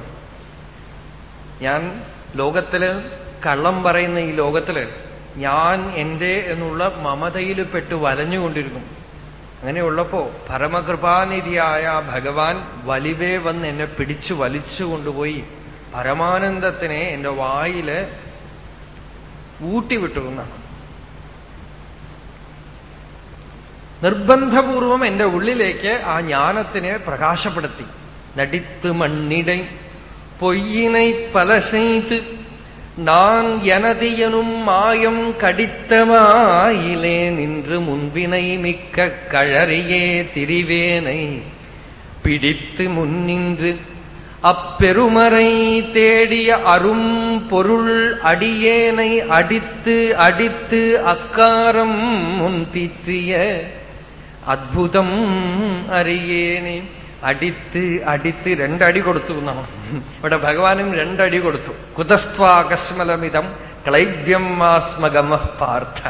ഞാൻ ലോകത്തിൽ കള്ളം പറയുന്ന ഈ ലോകത്തിൽ ഞാൻ എന്റെ എന്നുള്ള മമതയിൽ പെട്ട് വലഞ്ഞുകൊണ്ടിരുന്നു അങ്ങനെയുള്ളപ്പോ പരമകൃപാനിധിയായ ഭഗവാൻ വലിവേ വന്ന് എന്നെ പിടിച്ചു വലിച്ചു കൊണ്ടുപോയി പരമാനന്ദത്തിനെ എന്റെ വായിൽ ഊട്ടിവിട്ടു എന്നാണ് നിർബന്ധപൂർവം എന്റെ ഉള്ളിലേക്ക് ആ ജ്ഞാനത്തിനെ പ്രകാശപ്പെടുത്തി നടിത്ത് മണ്ണിടை பொய்யினை பல செய்து நான் எனதியனும் மாயம் கடித்தமாயிலே நின்று முன்பினை மிக்க கழறியே திரிவேனை பிடித்து முன்னின்று அப்பெருமறை தேடிய அரும் பொருள் அடியேனை அடித்து அடித்து அக்காரம் முன் தீற்றிய അദ്ഭുതം അറിയേനെ അടിത്ത് അടിത്ത് രണ്ടടി കൊടുത്തു എന്നാണ് ഇവിടെ ഭഗവാനും രണ്ടടി കൊടുത്തു കുതസ്ത്വാകസ്മലമിതം ക്ലൈബ്യം ആസ്മഗമ പാർത്ഥ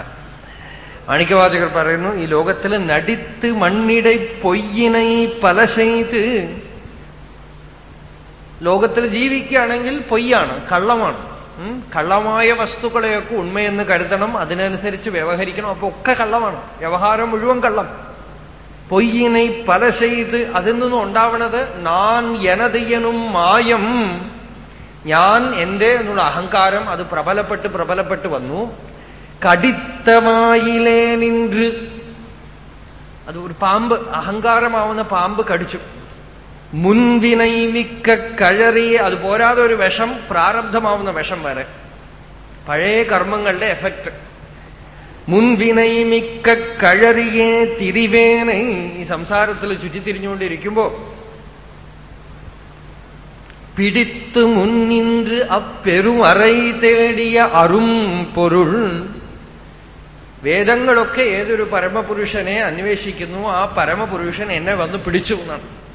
മാണിക്യവാചകർ പറയുന്നു ഈ ലോകത്തില് നടിത്ത് മണ്ണിടை പൊയ്യിനൈ പല ചെയ്ത് ലോകത്തിൽ ജീവിക്കുകയാണെങ്കിൽ പൊയ്യാണ് കള്ളമാണ്. കള്ളമായ വസ്തുക്കളെയൊക്കെ ഉണ്മയെന്ന് കരുതണം അതിനനുസരിച്ച് വ്യവഹരിക്കണം അപ്പൊ ഒക്കെ കള്ളമാണ്. വ്യവഹാരം മുഴുവൻ കള്ളം. പൊയ്യിനെ പല ചെയ്ത് അതിൽ നിന്നും ഉണ്ടാവണത് നാൻ എനതിയനും മായം. ഞാൻ എന്റെ എന്നുള്ള അഹങ്കാരം അത് പ്രബലപ്പെട്ട് പ്രബലപ്പെട്ട് വന്നു. കടിത്തമായിലേ നിன்று അത് ഒരു പാമ്പ് അഹങ്കാരമാവുന്ന പാമ്പ് കടിച്ചു. മുൻവിനൈ മിക്ക കഴറി അത് പോരാതെ ഒരു വിഷം പ്രാരബ്ധമാവുന്ന വിഷം വരെ പഴയ കർമ്മങ്ങളുടെ എഫക്റ്റ് മുൻവിനൈമിക്ക കഴറിയെ തിരിവേന തിരിവേനൈ ഈ സംസാരത്തിൽ ചുറ്റിത്തിരിഞ്ഞുകൊണ്ടിരിക്കുമ്പോ പിടിത്ത് മുന്നിன்று അപ്പെരുമറൈ തേടിയ അറും പൊരുൾ. വേദങ്ങളൊക്കെ ഏതൊരു പരമപുരുഷനെ അന്വേഷിക്കുന്നു ആ പരമപുരുഷൻ എന്നെ വന്ന് പിടിച്ചു എന്നാണ്.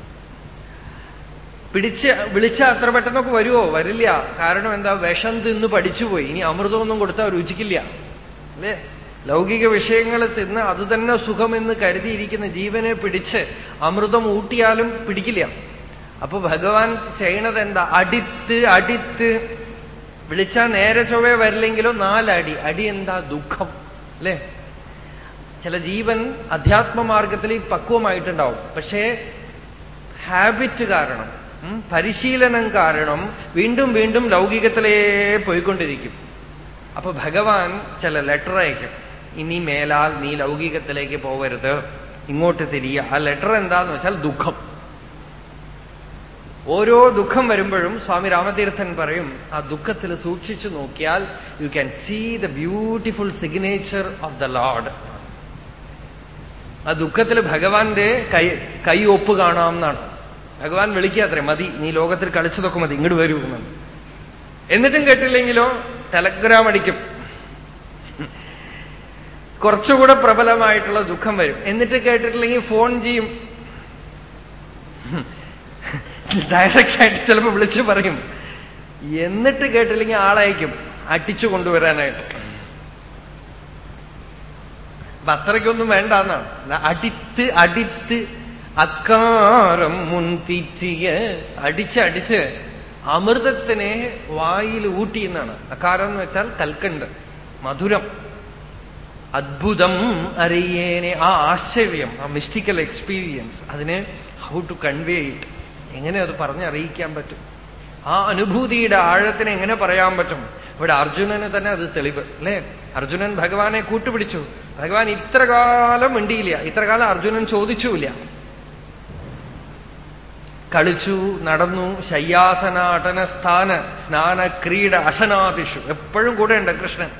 പിടിച്ച് വിളിച്ച അത്ര പെട്ടെന്നൊക്കെ വരുമോ വരില്ല. കാരണം എന്താ? വിഷം തിന്ന് പഠിച്ചുപോയി. ഇനി അമൃതമൊന്നും കൊടുത്താൽ രുചിക്കില്ല. അല്ലേ? ലൗകിക വിഷയങ്ങൾ തിന്ന് അത് തന്നെ സുഖമെന്ന് കരുതിയിരിക്കുന്ന ജീവനെ പിടിച്ച് അമൃതം ഊട്ടിയാലും പിടിക്കില്ല. അപ്പൊ ഭഗവാൻ ചെയ്യണത് എന്താ? അടിത്ത് അടിത്ത്. വിളിച്ചാൽ നേരെ ചൊവ്വേ വരില്ലെങ്കിലോ നാലടി. അടി എന്താ? ദുഃഖം. അല്ലേ? ചില ജീവൻ അധ്യാത്മമാർഗത്തിൽ പക്വമായിട്ടുണ്ടാവും. പക്ഷേ ഹാബിറ്റ് കാരണം പരിശീലനം കാരണം വീണ്ടും വീണ്ടും ലൗകികത്തിലേ പോയിക്കൊണ്ടിരിക്കും. അപ്പൊ ഭഗവാൻ ചില ലെറ്റർ അയക്കും. ഇനി മേലാൽ നീ ലൗകികത്തിലേക്ക് പോവരുത്. ഇങ്ങോട്ട് തിരിയ. ആ ലെറ്റർ എന്താന്ന് വെച്ചാൽ ദുഃഖം. ഓരോ ദുഃഖം വരുമ്പോഴും സ്വാമി രാമതീർത്ഥൻ പറയും ആ ദുഃഖത്തിൽ സൂക്ഷിച്ചു നോക്കിയാൽ you can see the beautiful signature of the lord ആ ദുഃഖത്തിൽ ഭഗവാന്റെ കൈ കൈ ഒപ്പ് കാണാം എന്നാണ്. ഭഗവാൻ വിളിക്കാത്രേ മതി നീ ലോകത്തിൽ കളിച്ചതൊക്കെ മതി ഇങ്ങോട്ട് വരൂ എന്നാണ് എന്നിട്ടും കേട്ടില്ലെങ്കിലോ ടെലഗ്രാം അടിക്കും. കുറച്ചുകൂടെ പ്രബലമായിട്ടുള്ള ദുഃഖം വരും. എന്നിട്ട് കേട്ടിട്ടില്ലെങ്കിൽ ഫോൺ ചെയ്യും. ഡയറക്റ്റ് ആയിട്ട് ചിലപ്പോൾ വിളിച്ചു പറയും. എന്നിട്ട് കേട്ടില്ലെങ്കിൽ ആളയക്കും അടിച്ചു കൊണ്ടുവരാനായിട്ട്. അപ്പൊ അത്രയ്ക്കൊന്നും വേണ്ട എന്നാണ് അടിത്ത് അടിത്ത് അക്കാരം മുൻതിറ്റിയ അടിച്ചടിച്ച് അമൃതത്തിനെ വായിൽ ഊട്ടി എന്നാണ്. അക്കാരം എന്ന് വെച്ചാൽ കൽക്കണ്ട് മധുരം. അത്ഭുതം അറിയേനെ ആ ആശ്ചര്യം ആ മിസ്റ്റിക്കൽ എക്സ്പീരിയൻസ് അതിന് ഹൗ ടു കൺവേ ഇറ്റ് എങ്ങനെ അത് പറഞ്ഞറിയിക്കാൻ പറ്റും? ആ അനുഭൂതിയുടെ ആഴത്തിന് എങ്ങനെ പറയാൻ പറ്റും? ഇവിടെ അർജുനന് തന്നെ അത് തെളിവ് അല്ലെ? അർജുനൻ ഭഗവാനെ കൂട്ടുപിടിച്ചു. ഭഗവാൻ ഇത്ര കാലം മിണ്ടിയില്ല. ഇത്ര കാലം അർജുനൻ ചോദിച്ചുമില്ല. കളിച്ചു നടന്നു ശയ്യാസന അടനസ്ഥാന സ്നാന ക്രീഡ അശനാദിഷു എപ്പോഴും കൂടെ ഉണ്ട് കൃഷ്ണൻ.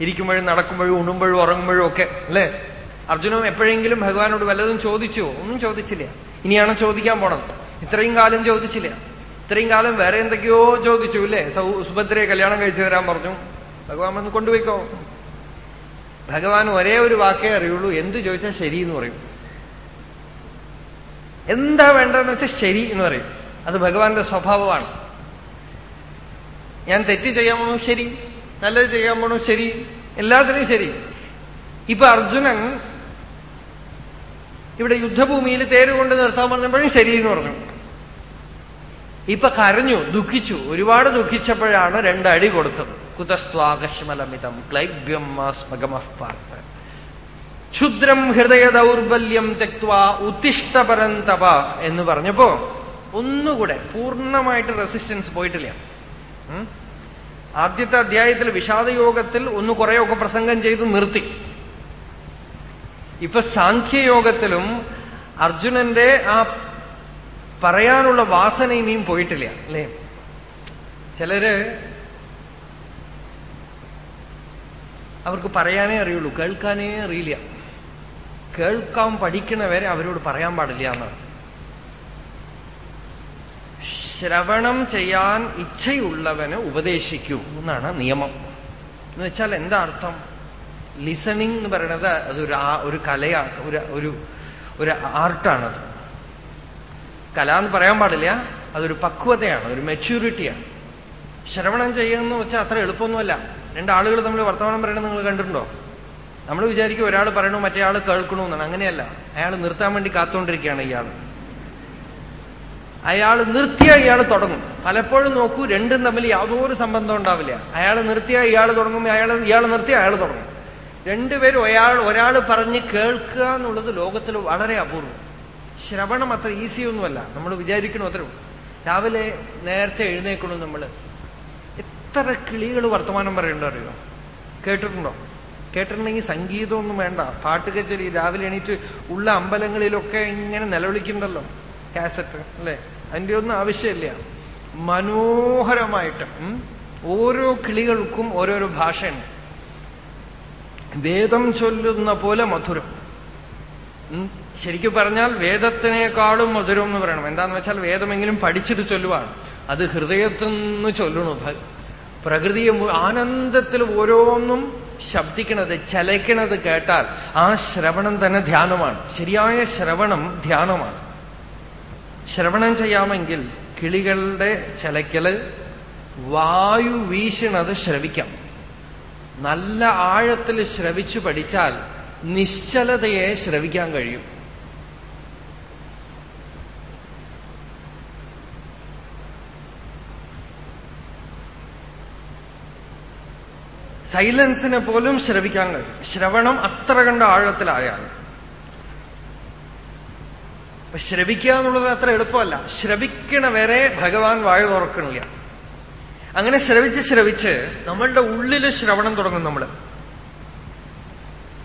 ഇരിക്കുമ്പോഴും നടക്കുമ്പോഴും ഉണ്ണുമ്പോഴും ഉറങ്ങുമ്പോഴും ഒക്കെ അല്ലേ? അർജുനൻ എപ്പോഴെങ്കിലും ഭഗവാനോട് വല്ലതും ചോദിച്ചോ? ഒന്നും ചോദിച്ചില്ല. ഇനിയാണ് ചോദിക്കാൻ പോണത്? ഇത്രയും കാലം ചോദിച്ചില്ല. ഇത്രയും കാലം വേറെ എന്തൊക്കെയോ ചോദിച്ചു ഇല്ലേ സുഭദ്രയെ കല്യാണം കഴിച്ചു തരാൻ പറഞ്ഞു. ഭഗവാൻ വന്ന് കൊണ്ടുപോയിക്കോ? ഭഗവാൻ ഒരേ ഒരു വാക്കേ അറിയുള്ളൂ. എന്ത് ചോദിച്ചാൽ ശരി എന്ന് പറയും. എന്താ വേണ്ടതെന്ന് വെച്ചാൽ ശരി എന്ന് പറയും. അത് ഭഗവാന്റെ സ്വഭാവമാണ്. ഞാൻ തെറ്റ് ചെയ്യാൻ പോണു ശരി നല്ലത് ചെയ്യാൻ പോണു ശരി എല്ലാത്തിനും ശരി. ഇപ്പൊ അർജുനൻ ഇവിടെ യുദ്ധഭൂമിയിൽ തേര് തേരുകൊണ്ട് നിർത്താൻ പറഞ്ഞപ്പോഴും ശരി എന്ന് പറഞ്ഞു. ഇപ്പൊ കരഞ്ഞു ദുഃഖിച്ചു ഒരുപാട് ദുഃഖിച്ചപ്പോഴാണ് രണ്ടടി കൊടുത്തത്. കുതസ്ത്വാകശ്മലമിതം ക്ലൈബ്യം സ്മഗമഃ ക്ഷുദ്രം ഹൃദയ ദൗർബല്യം തെക്വ ഉത്തിഷ്ടപരന്തപ എന്ന് പറഞ്ഞപ്പോ ഒന്നുകൂടെ പൂർണമായിട്ട് റെസിസ്റ്റൻസ് പോയിട്ടില്ല. ആദ്യത്തെ അധ്യായത്തിൽ വിഷാദയോഗത്തിൽ ഒന്ന് കുറെയൊക്കെ പ്രസംഗം ചെയ്ത് നിർത്തി. ഇപ്പൊ സാഖ്യയോഗത്തിലും അർജുനന്റെ ആ പറയാനുള്ള വാസന ഇനിയും പോയിട്ടില്ല അല്ലേ? ചിലര് അവർക്ക് പറയാനേ അറിയുള്ളൂ കേൾക്കാനേ അറിയില്ല. കേൾക്കാൻ പഠിക്കണവരെ അവരോട് പറയാൻ പാടില്ല എന്നാണ് ശ്രവണം ചെയ്യാൻ ഇച്ഛയുള്ളവന് ഉപദേശിക്കൂ എന്നാണ് നിയമം. എന്ന് വെച്ചാൽ എന്താ അർത്ഥം? ലിസണിംഗ് എന്ന് പറയണത് അതൊരു ഒരു കലയാണ് ഒരു ഒരു ഒരു ആർട്ടാണത്. കല എന്ന് പറയാൻ പാടില്ല. അതൊരു പക്വതയാണ് ഒരു മെച്യൂരിറ്റിയാണ് ശ്രവണം ചെയ്യുന്ന വെച്ചാൽ അത്ര എളുപ്പമൊന്നുമല്ല. രണ്ടാളുകൾ തമ്മിൽ വർത്തമാനം പറയണത് നിങ്ങൾ കണ്ടിട്ടുണ്ടോ? നമ്മൾ വിചാരിക്കും ഒരാൾ പറയണു മറ്റേ ആൾ കേൾക്കണു എന്നാണ്. അങ്ങനെയല്ല. അയാൾ നിർത്താൻ വേണ്ടി കാത്തുകൊണ്ടിരിക്കുകയാണ് ഇയാൾ അയാൾ നിർത്തിയ ഇയാൾ തുടങ്ങും. പലപ്പോഴും നോക്കൂ രണ്ടും തമ്മിൽ യാതൊരു സംബന്ധം ഉണ്ടാവില്ല. അയാൾ നിർത്തിയ ഇയാൾ തുടങ്ങും അയാൾ ഇയാൾ നിർത്തിയ അയാൾ തുടങ്ങും. രണ്ടുപേരും ഒരാൾ ഒരാൾ പറഞ്ഞ് കേൾക്കുക എന്നുള്ളത് ലോകത്തിൽ വളരെ അപൂർവം. ശ്രവണം അത്ര ഈസിയൊന്നുമല്ല നമ്മൾ വിചാരിക്കണം അത്ര രാവിലെ നേരത്തെ എഴുന്നേക്കണം നമ്മൾ എത്ര കിളികൾ വർത്തമാനം പറയണ്ടോ അറിയോ? കേട്ടിട്ടുണ്ടോ? കേട്ടിട്ടുണ്ടെങ്കിൽ സംഗീതമൊന്നും വേണ്ട. പാട്ട് കച്ചേരി രാവിലെ എണീറ്റ് ഉള്ള അമ്പലങ്ങളിലൊക്കെ ഇങ്ങനെ നിലവിളിക്കുന്നുണ്ടല്ലോ കാസറ്റ് അല്ലെ? അതിന്റെ ഒന്നും ആവശ്യമില്ല. മനോഹരമായിട്ട് ഓരോ കിളികൾക്കും ഓരോരോ ഭാഷയുണ്ട്. വേദം ചൊല്ലുന്ന പോലെ മധുരം. ശരിക്കും പറഞ്ഞാൽ വേദത്തിനേക്കാളും മധുരം എന്ന് പറയണം. എന്താന്ന് വെച്ചാൽ വേദമെങ്കിലും പഠിച്ചിട്ട് ചൊല്ലുവാണ്. അത് ഹൃദയത്തിൽ നിന്ന് ചൊല്ലണു പ്രകൃതിയെ ആനന്ദത്തിൽ ഓരോന്നും ശബ്ദിക്കണത് ചലയ്ക്കണത് കേട്ടാൽ ആ ശ്രവണം തന്നെ ധ്യാനമാണ്. ശരിയായ ശ്രവണം ധ്യാനമാണ്. ശ്രവണം ചെയ്യാമെങ്കിൽ കിളികളുടെ ചലയ്ക്കൽ വായു വീശണത് ശ്രവിക്കാം. നല്ല ആഴത്തിൽ ശ്രവിച്ചു പഠിച്ചാൽ നിശ്ചലതയെ ശ്രവിക്കാൻ കഴിയും. സൈലൻസിനെ പോലും ശ്രവിക്കാൻ കഴിയും. ശ്രവണം അത്ര കണ്ട ആഴത്തിലായാണ് അപ്പൊ ശ്രവിക്കുക എന്നുള്ളത് അത്ര എളുപ്പമല്ല. ശ്രവിക്കണ വരെ ഭഗവാൻ വായു തുറക്കണില്ല. അങ്ങനെ ശ്രവിച്ച് ശ്രവിച്ച് നമ്മളുടെ ഉള്ളിൽ ശ്രവണം തുടങ്ങും നമ്മൾ.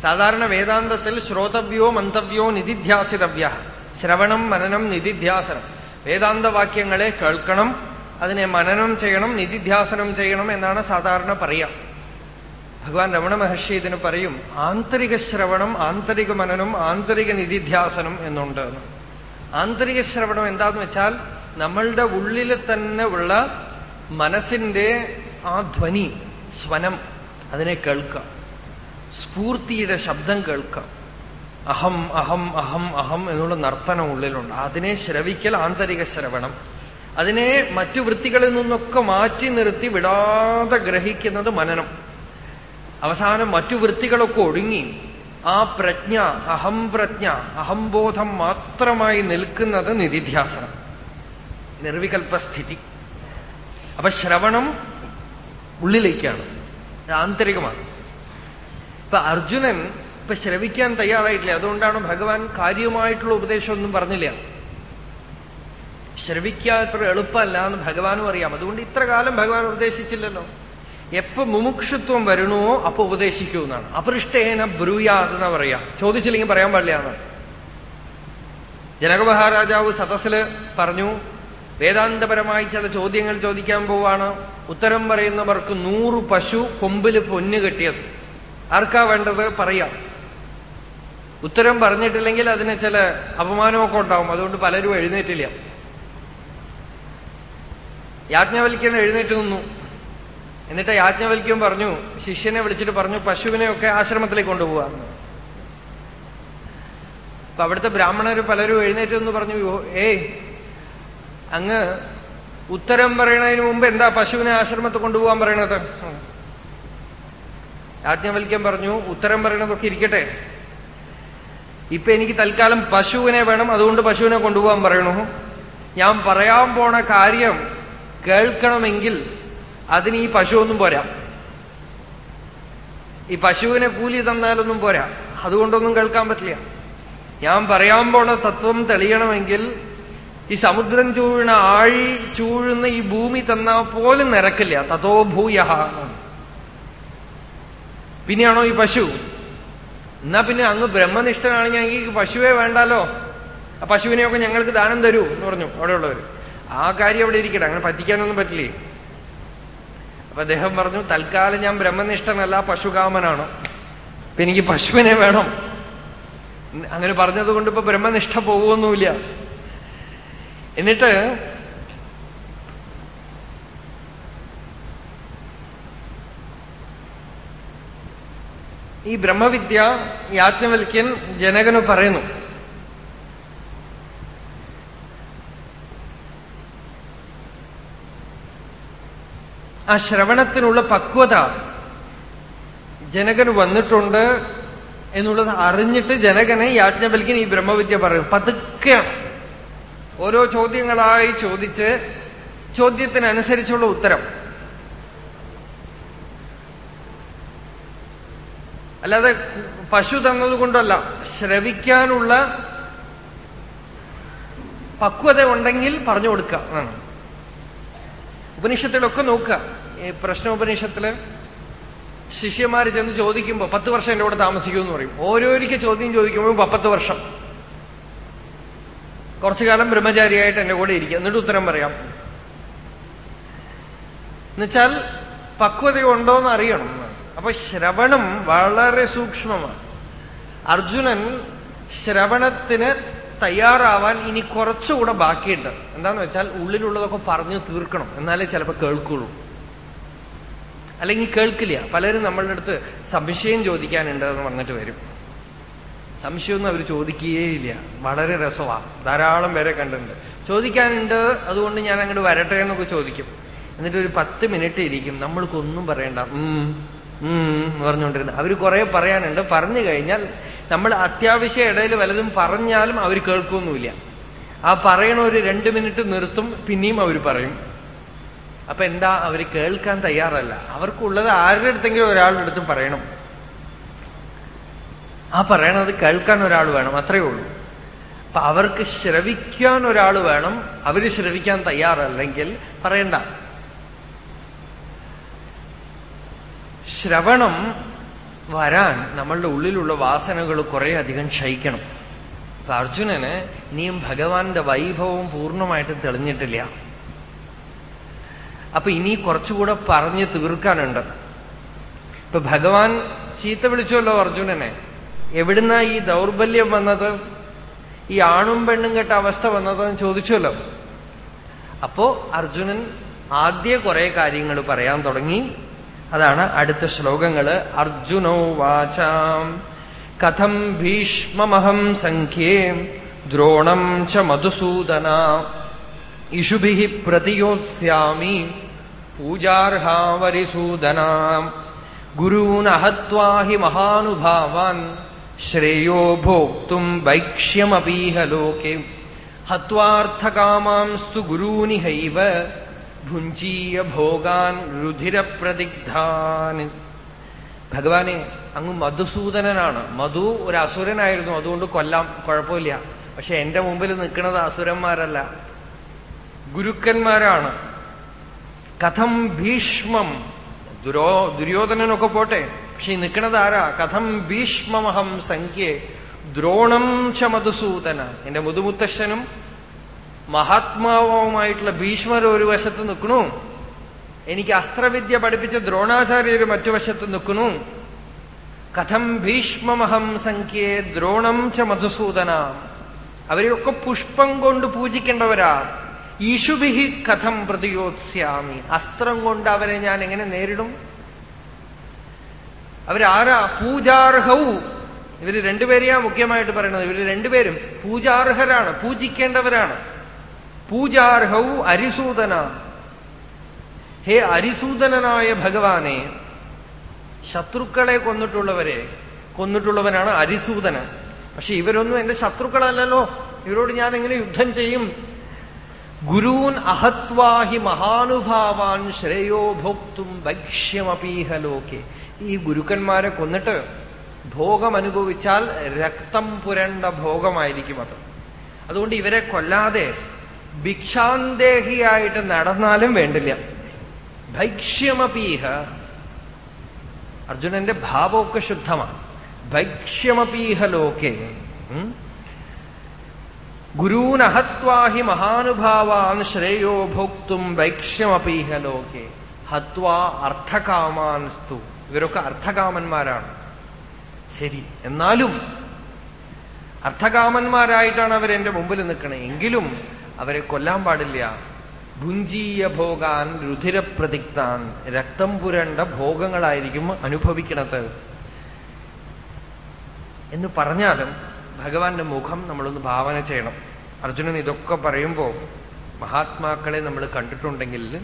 സാധാരണ വേദാന്തത്തിൽ ശ്രോതവ്യോ മന്തവ്യോ നിധിധ്യാസിതവ്യ. ശ്രവണം മനനം നിധിധ്യാസനം. വേദാന്തവാക്യങ്ങളെ കേൾക്കണം അതിനെ മനനം ചെയ്യണം നിധിധ്യാസനം ചെയ്യണം എന്നാണ് സാധാരണ പറയാം. ഭഗവാൻ രമണ മഹർഷി ഇതിന് പറയും ആന്തരിക ശ്രവണം ആന്തരിക മനനം ആന്തരിക നിധിധ്യാസനം എന്നുണ്ട്. ആന്തരിക ശ്രവണം എന്താന്ന് വെച്ചാൽ നമ്മളുടെ ഉള്ളിൽ തന്നെ ഉള്ള മനസ്സിന്റെ ആ ധ്വനി സ്വനം അതിനെ കേൾക്കുക. സ്ഫൂർത്തിയുടെ ശബ്ദം കേൾക്കുക. അഹം അഹം അഹം അഹം എന്നുള്ള നർത്തനം ഉള്ളിലുണ്ട്. അതിനെ ശ്രവിക്കൽ ആന്തരിക ശ്രവണം. അതിനെ മറ്റു വൃത്തികളിൽ നിന്നൊക്കെ മാറ്റി നിർത്തി വിടാതെ ഗ്രഹിക്കുന്നത് മനനം. അവസാനം മറ്റു വൃത്തികളൊക്കെ ഒടുങ്ങി. ആ പ്രജ്ഞ അഹം പ്രജ്ഞ അഹംബോധം മാത്രമായി നിൽക്കുന്നത് നിധിധ്യാസനം. നിർവികൽപ്പസ്ഥിതി. അപ്പൊ ശ്രവണം ഉള്ളിലേക്കാണ്. ആന്തരികമാണ്. ഇപ്പൊ അർജുനൻ ഇപ്പൊ ശ്രവിക്കാൻ തയ്യാറായിട്ടില്ല. അതുകൊണ്ടാണ് ഭഗവാൻ കാര്യമായിട്ടുള്ള ഉപദേശമൊന്നും പറഞ്ഞില്ല. ശ്രവിക്കാത്ര എളുപ്പമല്ല എന്ന് ഭഗവാനും അറിയാം. അതുകൊണ്ട് ഇത്ര കാലം ഭഗവാൻ ഉപദേശിച്ചില്ലല്ലോ. എപ്പോ മുമുക്ഷുത്വം വരണോ അപ്പൊ ഉപദേശിക്കൂ എന്നാണ്. അപൃഷ്ടേന ബ്രൂയാതെന്നാ പറയാ. ചോദിച്ചില്ലെങ്കിൽ പറയാൻ പാടില്ല എന്നാണ് ജനക മഹാരാജാവ് സദസ്സിൽ പറഞ്ഞു വേദാന്തപരമായി ചില ചോദ്യങ്ങൾ ചോദിക്കാൻ പോവാണ്. ഉത്തരം പറയുന്നവർക്ക് നൂറ് പശു കൊമ്പിൽ പൊന്ന് കെട്ടിയത്. ആർക്കാ വേണ്ടത്? പറയാം. ഉത്തരം പറഞ്ഞിട്ടില്ലെങ്കിൽ അതിന് ചില അപമാനമൊക്കെ ഉണ്ടാവും. അതുകൊണ്ട് പലരും എഴുന്നേറ്റില്ല. യാജ്ഞവൽക്കൻ എഴുന്നേറ്റ് നിന്നു. എന്നിട്ട് യാജ്ഞവൽക്യം പറഞ്ഞു ശിഷ്യനെ വിളിച്ചിട്ട് പറഞ്ഞു പശുവിനെയൊക്കെ ആശ്രമത്തിലേക്ക് കൊണ്ടുപോകാമെന്ന് അപ്പൊ അവിടുത്തെ ബ്രാഹ്മണർ പലരും എഴുന്നേറ്റ് എന്ന് പറഞ്ഞു ഏയ് അങ്ങ് ഉത്തരം പറയണതിന് മുമ്പ് എന്താ പശുവിനെ ആശ്രമത്തിൽ കൊണ്ടുപോകാൻ പറയണത്? യാജ്ഞവൽക്യം പറഞ്ഞു ഉത്തരം പറയണതൊക്കെ ഇരിക്കട്ടെ. ഇപ്പൊ എനിക്ക് തൽക്കാലം പശുവിനെ വേണം അതുകൊണ്ട് പശുവിനെ കൊണ്ടുപോകാൻ പറയണു. ഞാൻ പറയാൻ പോണ കാര്യം കേൾക്കണമെങ്കിൽ അതിന് ഈ പശുവൊന്നും പോരാ. ഈ പശുവിനെ കൂലി തന്നാലൊന്നും പോരാ. അതുകൊണ്ടൊന്നും കേൾക്കാൻ പറ്റില്ല. ഞാൻ പറയാൻ പോണ തത്വം തെളിയണമെങ്കിൽ ഈ സമുദ്രം ചൂഴുന്ന ആഴി ചൂഴുന്ന ഈ ഭൂമി തന്നാൽ പോലും നിരക്കില്ല. തതോ ഭൂയ പിന്നെയാണോ ഈ പശു? എന്നാ പിന്നെ അങ്ങ് ബ്രഹ്മനിഷ്ഠനാണെങ്കിൽ ഞങ്ങൾക്ക് പശുവേ വേണ്ടാലോ? പശുവിനെയൊക്കെ ഞങ്ങൾക്ക് ദാനം തരൂ എന്ന് പറഞ്ഞു. അവിടെയുള്ളവർ ആ കാര്യം അവിടെ ഇരിക്കട്ടെ. അങ്ങനെ പറ്റിക്കാനൊന്നും പറ്റില്ലേ? അപ്പൊ അദ്ദേഹം പറഞ്ഞു തൽക്കാലം ഞാൻ ബ്രഹ്മനിഷ്ഠനല്ല പശുകാമനാണ്. അപ്പൊ എനിക്ക് പശുവിനെ വേണം. അങ്ങനെ പറഞ്ഞത് കൊണ്ട് ഇപ്പൊ ബ്രഹ്മനിഷ്ഠ പോവുമൊന്നുമില്ല. എന്നിട്ട് ഈ ബ്രഹ്മവിദ്യ യാജ്ഞവൽക്യൻ ജനകന് പറയുന്നു. ആ ശ്രവണത്തിനുള്ള പക്വത ജനകന് വന്നിട്ടുണ്ട് എന്നുള്ളത് അറിഞ്ഞിട്ട് ജനകനെ യാജ്ഞവൽക്കൻ ഈ ബ്രഹ്മവിദ്യ പറയും. പതുക്കെയാണ്. ഓരോ ചോദ്യങ്ങളായി ചോദിച്ച് ചോദ്യത്തിനനുസരിച്ചുള്ള ഉത്തരം. അല്ലാതെ പശു തന്നതുകൊണ്ടല്ല ശ്രവിക്കാനുള്ള പക്വത ഉണ്ടെങ്കിൽ പറഞ്ഞു കൊടുക്കുക ഉപനിഷത്തിലൊക്കെ നോക്കുക. പ്രശ്നോപനിഷത്തിൽ ശിഷ്യന്മാർ ചെന്ന് ചോദിക്കുമ്പോ പത്ത് വർഷം എന്റെ കൂടെ താമസിക്കുമെന്ന് പറയും. ഓരോരിക്ക ചോദ്യം ചോദിക്കുമ്പോൾ പത്ത് വർഷം. കുറച്ചു കാലം ബ്രഹ്മചാരിയായിട്ട് എന്റെ കൂടെ ഇരിക്കുക. എന്നിട്ട് ഉത്തരം പറയാം. എന്നുവെച്ചാൽ പക്വതയുണ്ടോ എന്ന് അറിയണം. അപ്പൊ ശ്രവണം വളരെ സൂക്ഷ്മമാണ്. അർജുനൻ ശ്രവണത്തിന് തയ്യാറാവാൻ ഇനി കുറച്ചുകൂടെ ബാക്കിയുണ്ട്. എന്താന്ന് വെച്ചാൽ ഉള്ളിലുള്ളതൊക്കെ പറഞ്ഞു തീർക്കണം. എന്നാലേ ചിലപ്പോൾ കേൾക്കുള്ളൂ. അല്ലെങ്കിൽ കേൾക്കില്ല. പലരും നമ്മളുടെ അടുത്ത് സംശയം ചോദിക്കാനുണ്ട് എന്ന് പറഞ്ഞിട്ട് വരും. സംശയമൊന്നും അവർ ചോദിക്കുകയില്ല വളരെ രസമാണ് ധാരാളം പേരെ കണ്ടിട്ടുണ്ട്. ചോദിക്കാനുണ്ട്. അതുകൊണ്ട് ഞാൻ അങ്ങോട്ട് വരട്ടെ എന്നൊക്കെ ചോദിക്കും. എന്നിട്ട് ഒരു പത്ത് മിനിറ്റ് ഇരിക്കും. നമ്മൾക്കൊന്നും പറയണ്ട. ഉം ഉം പറഞ്ഞുകൊണ്ടിരുന്നത് അവർ കുറെ പറയാനുണ്ട്. പറഞ്ഞു കഴിഞ്ഞാൽ നമ്മൾ അത്യാവശ്യ ഇടയിൽ വലതും പറഞ്ഞാലും അവർ കേൾക്കൊന്നുമില്ല. ആ പറയണ ഒരു രണ്ട് മിനിറ്റ് നിർത്തും പിന്നെയും അവർ പറയും. അപ്പൊ എന്താ അവർ കേൾക്കാൻ തയ്യാറല്ല? അവർക്കുള്ളത് ആരുടെ അടുത്തെങ്കിലും ഒരാളുടെ അടുത്തും പറയണം. ആ പറയണത് കേൾക്കാൻ ഒരാൾ വേണം അത്രയേ ഉള്ളൂ. അപ്പൊ അവർക്ക് ശ്രവിക്കാൻ ഒരാൾ വേണം. അവർ ശ്രവിക്കാൻ തയ്യാറല്ലെങ്കിൽ പറയണ്ട. ശ്രവണം വരാൻ നമ്മളുടെ ഉള്ളിലുള്ള വാസനകൾ കുറെ അധികം ക്ഷയിക്കണം. അപ്പൊ അർജുനന് ഇനിയും ഭഗവാന്റെ വൈഭവം പൂർണമായിട്ടും തെളിഞ്ഞിട്ടില്ല. അപ്പൊ ഇനി കുറച്ചുകൂടെ പറഞ്ഞ് തീർക്കാനുണ്ട്. ഇപ്പൊ ഭഗവാൻ ചീത്ത വിളിച്ചല്ലോ അർജുനനെ. എവിടുന്നാ ഈ ദൗർബല്യം വന്നത്? ഈ ആണും പെണ്ണും കെട്ട അവസ്ഥ വന്നതെന്ന് ചോദിച്ചല്ലോ. അപ്പോ അർജുനൻ ആദ്യ കുറെ കാര്യങ്ങൾ പറയാൻ തുടങ്ങി. അതാണ് അടുത്ത ശ്ലോകങ്ങൾ. അർജുനോ വാചാം. കഥം ഭീഷ്മമഹം സംഖ്യേ. ദ്രോണം ച മധുസൂദന. ഇഷുഭി പ്രതിയോത്സ്യാമി. പൂജാർഹാവരിസൂദന. ഗുരൂനഹത്വാ ഹി മഹാനുഭാവാൻ. ശ്രേയോ ഭോക്തും വൈക്ഷ്യമപീഹ ലോകെ. ഹത്വാർത്ഥകാമാംസ്തു ഗുരൂനിഹൈവ. ഭുഞ്ചീയ ഭോഗാൻ രുധിരപ്രതിഗ്ധാൻ ഭഗവാനെ അങ്ങ് മധുസൂദനനാണ്. മധു ഒരു അസുരനായിരുന്നു അതുകൊണ്ട് കൊല്ലാം കുഴപ്പമില്ല. പക്ഷെ എന്റെ മുമ്പിൽ നിൽക്കുന്നത് അസുരന്മാരല്ല. ഗുരുക്കന്മാരാണ്. കഥം ഭീഷ്മം. ദുരോ ദുര്യോധനനൊക്കെ പോട്ടെ. പക്ഷെ നിൽക്കുന്നത് ആരാ? കഥം ഭീഷ്മമഹം സംഖ്യേ. ദ്രോണം ച മധുസൂദന. എന്റെ മുതുമുത്തശ്ശനും മഹാത്മാവുമായിട്ടുള്ള ഭീഷ്മർ ഒരു വശത്ത് നിൽക്കണു. എനിക്ക് അസ്ത്രവിദ്യ പഠിപ്പിച്ച ദ്രോണാചാര്യർ മറ്റു വശത്ത് നിൽക്കണു. കഥം ഭീഷ്മമഹം സംഖ്യേ ദ്രോണം ച മധുസൂദന. അവരെയൊക്കെ പുഷ്പം കൊണ്ട് പൂജിക്കേണ്ടവരാ. ഈശുഭിഹി കഥം പ്രതിയോത്സ്യാമി. അസ്ത്രം കൊണ്ട് അവരെ ഞാൻ എങ്ങനെ നേരിടും? അവരാരാ? പൂജാർഹൗ. ഇവർ രണ്ടുപേരെയാ മുഖ്യമായിട്ട് പറയുന്നത് ഇവർ രണ്ടുപേരും പൂജാർഹരാണ് പൂജിക്കേണ്ടവരാണ്. പൂജാർഹൗ അരിസൂദന. ഹേ അരിസൂദനായ ഭഗവാനെ ശത്രുക്കളെ കൊന്നിട്ടുള്ളവരെ കൊന്നിട്ടുള്ളവനാണ് അരിസൂദന പക്ഷെ ഇവരൊന്നും എന്റെ ശത്രുക്കളല്ലല്ലോ. ഇവരോട് ഞാൻ എങ്ങനെ യുദ്ധം ചെയ്യും? ഗുരൂൻ അഹത്വാഹി മഹാനുഭാവാൻ ശ്രേയോ ഭോക്തും ഭക്ഷ്യമപീഹ ലോകെ. ഈ ഗുരുക്കന്മാരെ കൊന്നിട്ട് ഭോഗം അനുഭവിച്ചാൽ രക്തം പുരണ്ട ഭോഗമായിരിക്കും അത്. അതുകൊണ്ട് ഇവരെ കൊല്ലാതെ ഭിക്ഷാന്തേഹിയായിട്ട് നടന്നാലും വേണ്ടില്ല. ഭൈക്ഷ്യമപീഹ. അർജുനന്റെ ഭാവമൊക്കെ ശുദ്ധമാണ്. ഭൈക്ഷ്യമപീഹ ലോകെ. ഗുരൂനഹത്വാഹി മഹാനുഭാവാൻ ശ്രേയോ ഭോക്തും വൈക്ഷ്യമപീഹ ലോകെ. ഹത്വാ അർത്ഥകാമാൻ സ്തു ഇവരൊക്കെ അർത്ഥകാമന്മാരാണ്. ശരി എന്നാലും അർത്ഥകാമന്മാരായിട്ടാണ് അവരെന്റെ മുമ്പിൽ നിൽക്കണേ. എങ്കിലും അവരെ കൊല്ലാൻ പാടില്ല. ഭുഞ്ചീയ ഭോഗാൻ രുധിരപ്രതിക്താൻ. രക്തം പുരണ്ട ഭോഗങ്ങളായിരിക്കും അനുഭവിക്കണത്. എന്ന് പറഞ്ഞാലും ഭഗവാന്റെ മുഖം നമ്മളൊന്ന് ഭാവന ചെയ്യണം. അർജുനൻ ഇതൊക്കെ പറയുമ്പോൾ മഹാത്മാക്കളെ നമ്മൾ കണ്ടിട്ടുണ്ടെങ്കിൽ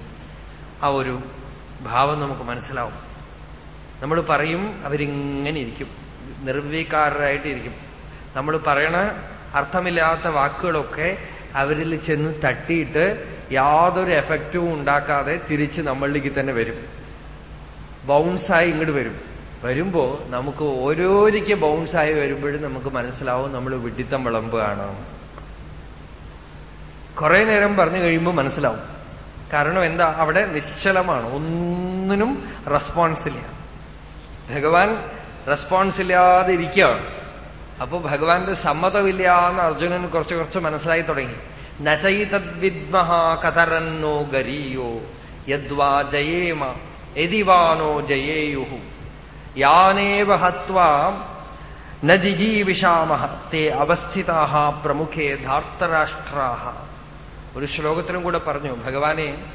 ആ ഒരു ഭാവം നമുക്ക് മനസ്സിലാവും. നമ്മൾ പറയും അവരിങ്ങനെ ഇരിക്കും. നിർവികാരരായിട്ടിരിക്കും. നമ്മൾ പറയണ അർത്ഥമില്ലാത്ത വാക്കുകളൊക്കെ അവരിൽ ചെന്ന് തട്ടിയിട്ട് യാതൊരു എഫക്റ്റും ഉണ്ടാക്കാതെ തിരിച്ച് നമ്മളിലേക്ക് തന്നെ വരും. ബൗൺസായി ഇങ്ങോട്ട് വരും. വരുമ്പോ നമുക്ക് ഓരോരിക്ക ബൗൺസായി വരുമ്പോഴും നമുക്ക് മനസ്സിലാവും നമ്മൾ വിഡിത്തം വിളമ്പുകയാണ് കുറെ നേരം പറഞ്ഞു കഴിയുമ്പോൾ മനസ്സിലാവും. കാരണം എന്താ? അവിടെ നിശ്ചലമാണ്. ഒന്നിനും റെസ്പോൺസ് ഇല്ല. ഭഗവാൻ റെസ്പോൺസ് ഇല്ലാതെ ഇരിക്കുകയാണ്. അപ്പൊ ഭഗവാന്റെ സമ്മതമില്ല എന്ന് അർജുനൻ കുറച്ച് കുറച്ച് മനസ്സിലായി തുടങ്ങി. നചൈതദ്വിദ്മഹ കതരന്നോ ഗരീയോ യദ്വാ ജയേമ യതിവാനോ ജയേയുഹു. യാനേവ ഹത്വാ ന തേ അവസ്ഥിതാഹ പ്രമുഖേ ധാർത്തരാഷ്ട്രാഹ. ഒരു ശ്ലോകത്തിനും കൂടെ പറഞ്ഞു ഭഗവാനെ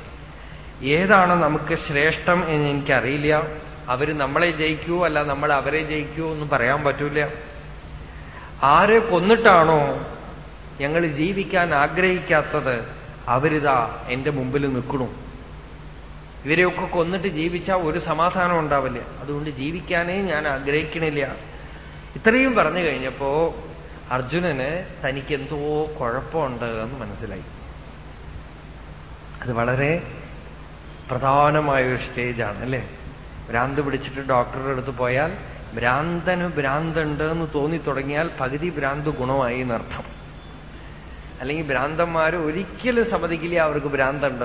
ഏതാണ് നമുക്ക് ശ്രേഷ്ഠം എന്ന് എനിക്കറിയില്ല. അവർ നമ്മളെ ജയിക്കുവോ അല്ല നമ്മൾ അവരെ ജയിക്കുവോ എന്ന് പറയാൻ പറ്റൂല. ആരെ കൊന്നിട്ടാണോ ഞങ്ങൾ ജീവിക്കാൻ ആഗ്രഹിക്കാത്തത്? അവരിതാ എന്റെ മുമ്പിൽ നിൽക്കണു ഇവരെയൊക്കെ കൊന്നിട്ട് ജീവിച്ചാൽ ഒരു സമാധാനം ഉണ്ടാവില്ല. അതുകൊണ്ട് ജീവിക്കാനേ ഞാൻ ആഗ്രഹിക്കണില്ല. ഇത്രയും പറഞ്ഞു കഴിഞ്ഞപ്പോ അർജുനന് തനിക്ക് എന്തോ കുഴപ്പമുണ്ട് എന്ന് മനസ്സിലായി. അത് വളരെ പ്രധാനമായ ഒരു സ്റ്റേജാണ് അല്ലേ? ഭ്രാന്ത് പിടിച്ചിട്ട് ഡോക്ടറുടെ അടുത്ത് പോയാൽ ഭ്രാന്തന് ഭ്രാന്തുണ്ട് എന്ന് തോന്നി തുടങ്ങിയാൽ പകുതി ഭ്രാന്ത് ഗുണമായി എന്നർത്ഥം. അല്ലെങ്കിൽ ഭ്രാന്തന്മാർ ഒരിക്കലും സമ്മതിക്കില്ല അവർക്ക് ഭ്രാന്തുണ്ട്.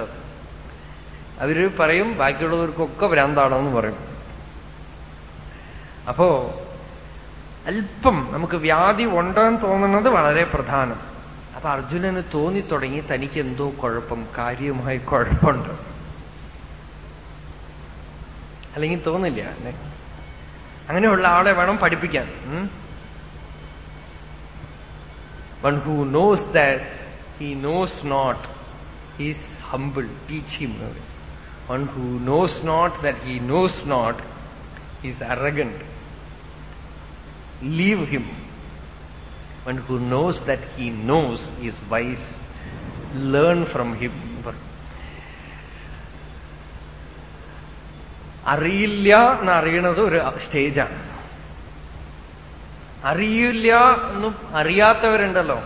അവർ പറയും ബാക്കിയുള്ളവർക്കൊക്കെ ഭ്രാന്താണെന്ന് പറയും. അപ്പോ അല്പം നമുക്ക് വ്യാധി ഉണ്ടെന്ന് തോന്നുന്നത് വളരെ പ്രധാനം. അപ്പൊ അർജുനന് തോന്നിത്തുടങ്ങി തനിക്ക് എന്തോ കുഴപ്പം കാര്യമായി കുഴപ്പമുണ്ട്. അല്ലെങ്കിൽ തോന്നില്ല അല്ലെ? അങ്ങനെയുള്ള ആളെ വേണം പഠിപ്പിക്കാൻ one who knows that he knows not he's humble teach him one who knows not that he knows not he's arrogant leave him. One who knows that he knows is wise. Learn from him. അറിയില്ല എന്ന് അറിയണത് ഒരു സ്റ്റേജാണ്. അറിയില്ല എന്നും അറിയാത്തവരുണ്ടല്ലോ.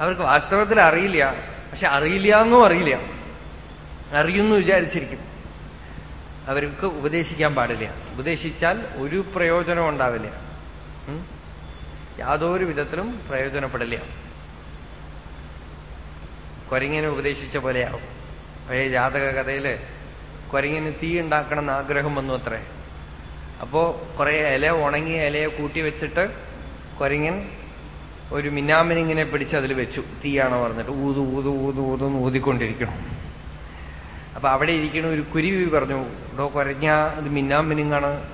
അവർക്ക് വാസ്തവത്തിൽ അറിയില്ല. പക്ഷെ അറിയില്ല എന്നും അറിയില്ല. അറിയുന്നു വിചാരിച്ചിരിക്കും. അവർക്ക് ഉപദേശിക്കാൻ പാടില്ല. ഉപദേശിച്ചാൽ ഒരു പ്രയോജനം ഉണ്ടാവില്ല. യാതൊരു വിധത്തിലും പ്രയോജനപ്പെടില്ല. കൊരങ്ങനെ ഉപദേശിച്ച പോലെയാവും. പഴയ ജാതക കഥയിൽ കൊരങ്ങിന് തീ ഉണ്ടാക്കണം എന്ന് ആഗ്രഹം വന്നു അത്രേ. അപ്പോ കുറെ ഇല ഉണങ്ങിയ ഇലയെ കൂട്ടി വെച്ചിട്ട് കുരങ്ങൻ ഒരു മിന്നാമിനിങ്ങനെ പിടിച്ച് അതിൽ വെച്ചു. തീയാണോ പറഞ്ഞിട്ട് ഊതു ഊതു ഊതു ഊതെന്ന് ഊതിക്കൊണ്ടിരിക്കണം. അപ്പൊ അവിടെ ഇരിക്കണ ഒരു കുരുവി പറഞ്ഞു ഡോ കുരങ്ങ അത് മിന്നാമിനിങ്ങാണ്.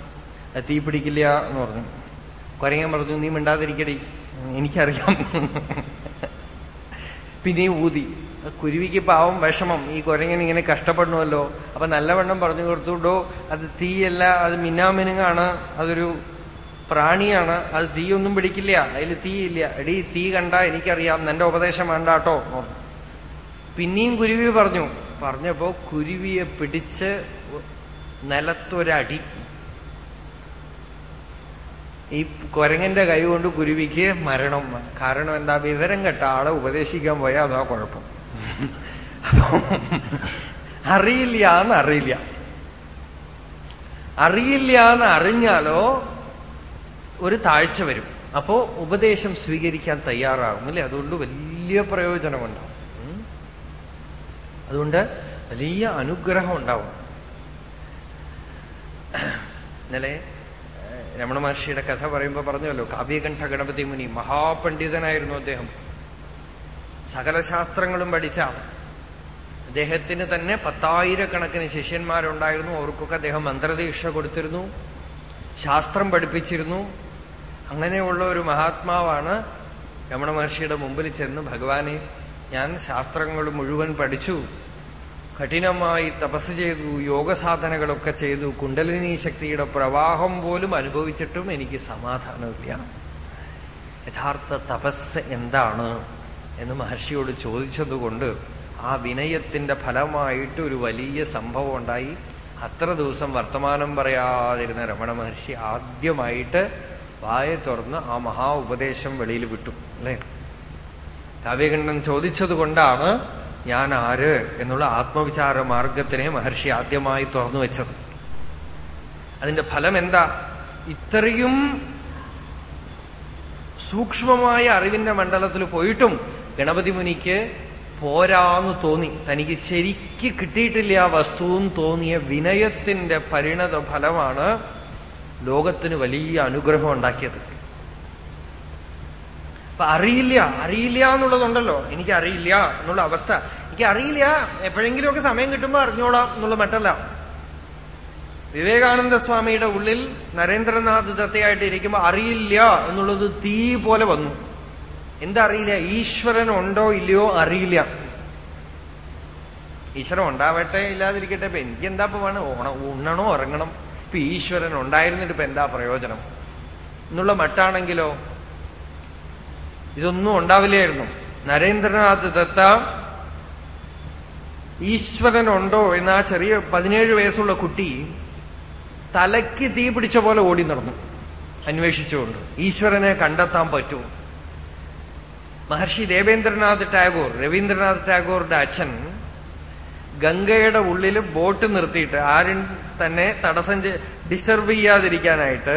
തീ പിടിക്കില്ല എന്ന് പറഞ്ഞു. കുരങ്ങൻ പറഞ്ഞു നീ മിണ്ടാതിരിക്കടി. എനിക്കറിയാം. പിന്നെയും ഊതി. കുരുവിക്ക് പാവം വിഷമം. ഈ കുരങ്ങൻ ഇങ്ങനെ കഷ്ടപ്പെടണമല്ലോ അപ്പൊ നല്ലവണ്ണം പറഞ്ഞു കൊടുത്തുണ്ടോ അത് തീയല്ല അത് മിന്നാമിനുങ്ങാണ് അതൊരു പ്രാണിയാണ് അത് തീയൊന്നും പിടിക്കില്ല അതിൽ തീയില്ല. എടീ തീ കണ്ട എനിക്കറിയാം നിന്റെ ഉപദേശം വേണ്ട കേട്ടോ പിന്നെയും കുരുവി പറഞ്ഞു. പറഞ്ഞപ്പോ കുരുവിയെ പിടിച്ച് നിലത്തൊരടി. ഈ കുരങ്ങന്റെ കൈ കൊണ്ട് കുരുവിക്ക് മരണം. കാരണം എന്താ? വിവരം കെട്ട ആളെ ഉപദേശിക്കാൻ പോയാൽ അതാ കുഴപ്പം. അറിയില്ല എന്ന് അറിയില്ല. അറിയില്ല എന്ന് അറിഞ്ഞാലോ ഒരു താഴ്ച വരും. അപ്പോ ഉപദേശം സ്വീകരിക്കാൻ തയ്യാറാകും അല്ലെ? അതുകൊണ്ട് വലിയ പ്രയോജനമുണ്ടാവും. അതുകൊണ്ട് വലിയ അനുഗ്രഹം ഉണ്ടാവും. ഇന്നലെ രമണ മഹർഷിയുടെ കഥ പറയുമ്പോൾ പറഞ്ഞല്ലോ കാവ്യകണ്ഠ ഗണപതി മുനി മഹാപണ്ഡിതനായിരുന്നു അദ്ദേഹം. സകല ശാസ്ത്രങ്ങളും പഠിച്ച അദ്ദേഹത്തിന് തന്നെ പത്തായിരക്കണക്കിന് ശിഷ്യന്മാരുണ്ടായിരുന്നു. അവർക്കൊക്കെ അദ്ദേഹം മന്ത്രദീക്ഷ കൊടുത്തിരുന്നു. ശാസ്ത്രം പഠിപ്പിച്ചിരുന്നു. അങ്ങനെയുള്ള ഒരു മഹാത്മാവാണ് രമണ മഹർഷിയുടെ മുമ്പിൽ ചെന്ന് ഭഗവാനെ ഞാൻ ശാസ്ത്രങ്ങൾ മുഴുവൻ പഠിച്ചു. കഠിനമായി തപസ് ചെയ്തു യോഗസാധനകളൊക്കെ ചെയ്തു. കുണ്ടലിനി ശക്തിയുടെ പ്രവാഹം പോലും അനുഭവിച്ചിട്ടും എനിക്ക് സമാധാനമില്ല. യഥാർത്ഥ തപസ് എന്താണ്? എന്ന് മഹർഷിയോട് ചോദിച്ചതുകൊണ്ട് ആ വിനയത്തിന്റെ ഫലമായിട്ട് ഒരു വലിയ സംഭവം ഉണ്ടായി. അത്ര ദിവസം വർത്തമാനം പറയാതിരുന്ന രമണ മഹർഷി ആദ്യമായിട്ട് വായ തുറന്ന് ആ മഹാ ഉപദേശം വെളിയിൽ വിട്ടു അല്ലേ? കാവ്യകണ്ഠൻ ചോദിച്ചതുകൊണ്ടാണ് ഞാൻ ആര് എന്നുള്ള ആത്മവിചാര മാർഗത്തിനെ മഹർഷി ആദ്യമായി തുറന്നു വെച്ചത്. അതിന്റെ ഫലം എന്താ? ഇത്രയും സൂക്ഷ്മമായ അറിവിന്റെ മണ്ഡലത്തിൽ പോയിട്ടും ഗണപതി മുനിക്ക് പോരാന്ന് തോന്നി. തനിക്ക് ശരിക്ക് കിട്ടിയിട്ടില്ല ആ വസ്തുവും തോന്നിയ വിനയത്തിന്റെ പരിണത ഫലമാണ് ലോകത്തിന് വലിയ അനുഗ്രഹം ഉണ്ടാക്കിയത്. അപ്പൊ അറിയില്ല അറിയില്ല എന്നുള്ളതുണ്ടല്ലോ. എനിക്ക് അറിയില്ല എന്നുള്ള അവസ്ഥ. എനിക്ക് അറിയില്ല എപ്പോഴെങ്കിലുമൊക്കെ സമയം കിട്ടുമ്പോൾ അറിഞ്ഞോളാം എന്നുള്ള മറ്റല്ല വിവേകാനന്ദ സ്വാമിയുടെ ഉള്ളിൽ നരേന്ദ്രനാഥ് ദത്തയായിട്ട് ഇരിക്കുമ്പോൾ അറിയില്ല എന്നുള്ളത് തീ പോലെ വന്നു. എന്താ അറിയില്ല ഈശ്വരൻ ഉണ്ടോ ഇല്ലയോ അറിയില്ല. ഈശ്വരൻ ഉണ്ടാവട്ടെ ഇല്ലാതിരിക്കട്ടെ ഇപ്പൊ എനിക്ക് എന്താ ഇപ്പൊ വേണം? ഉണ്ണണോ ഉറങ്ങണം. ഇപ്പൊ ഈശ്വരൻ ഉണ്ടായിരുന്നിട്ട് ഇപ്പൊ എന്താ പ്രയോജനം? എന്നുള്ള മട്ടാണെങ്കിലോ ഇതൊന്നും ഉണ്ടാവില്ലായിരുന്നു. നരേന്ദ്രനാഥ് ദത്ത ഈശ്വരൻ ഉണ്ടോ എന്ന ആ ചെറിയ പതിനേഴ് വയസ്സുള്ള കുട്ടി തലയ്ക്ക് തീ പിടിച്ച പോലെ ഓടി നടന്നു. അന്വേഷിച്ചുകൊണ്ട്. ഈശ്വരനെ കണ്ടെത്താൻ പറ്റുമോ? മഹർഷി ദേവേന്ദ്രനാഥ് ടാഗോർ രവീന്ദ്രനാഥ് ടാഗോറുടെ അച്ഛൻ ഗംഗയുടെ ഉള്ളിൽ ബോട്ട് നിർത്തിയിട്ട് ആരും തന്നെ തടസ്സം ഡിസ്റ്റർബ് ചെയ്യാതിരിക്കാനായിട്ട്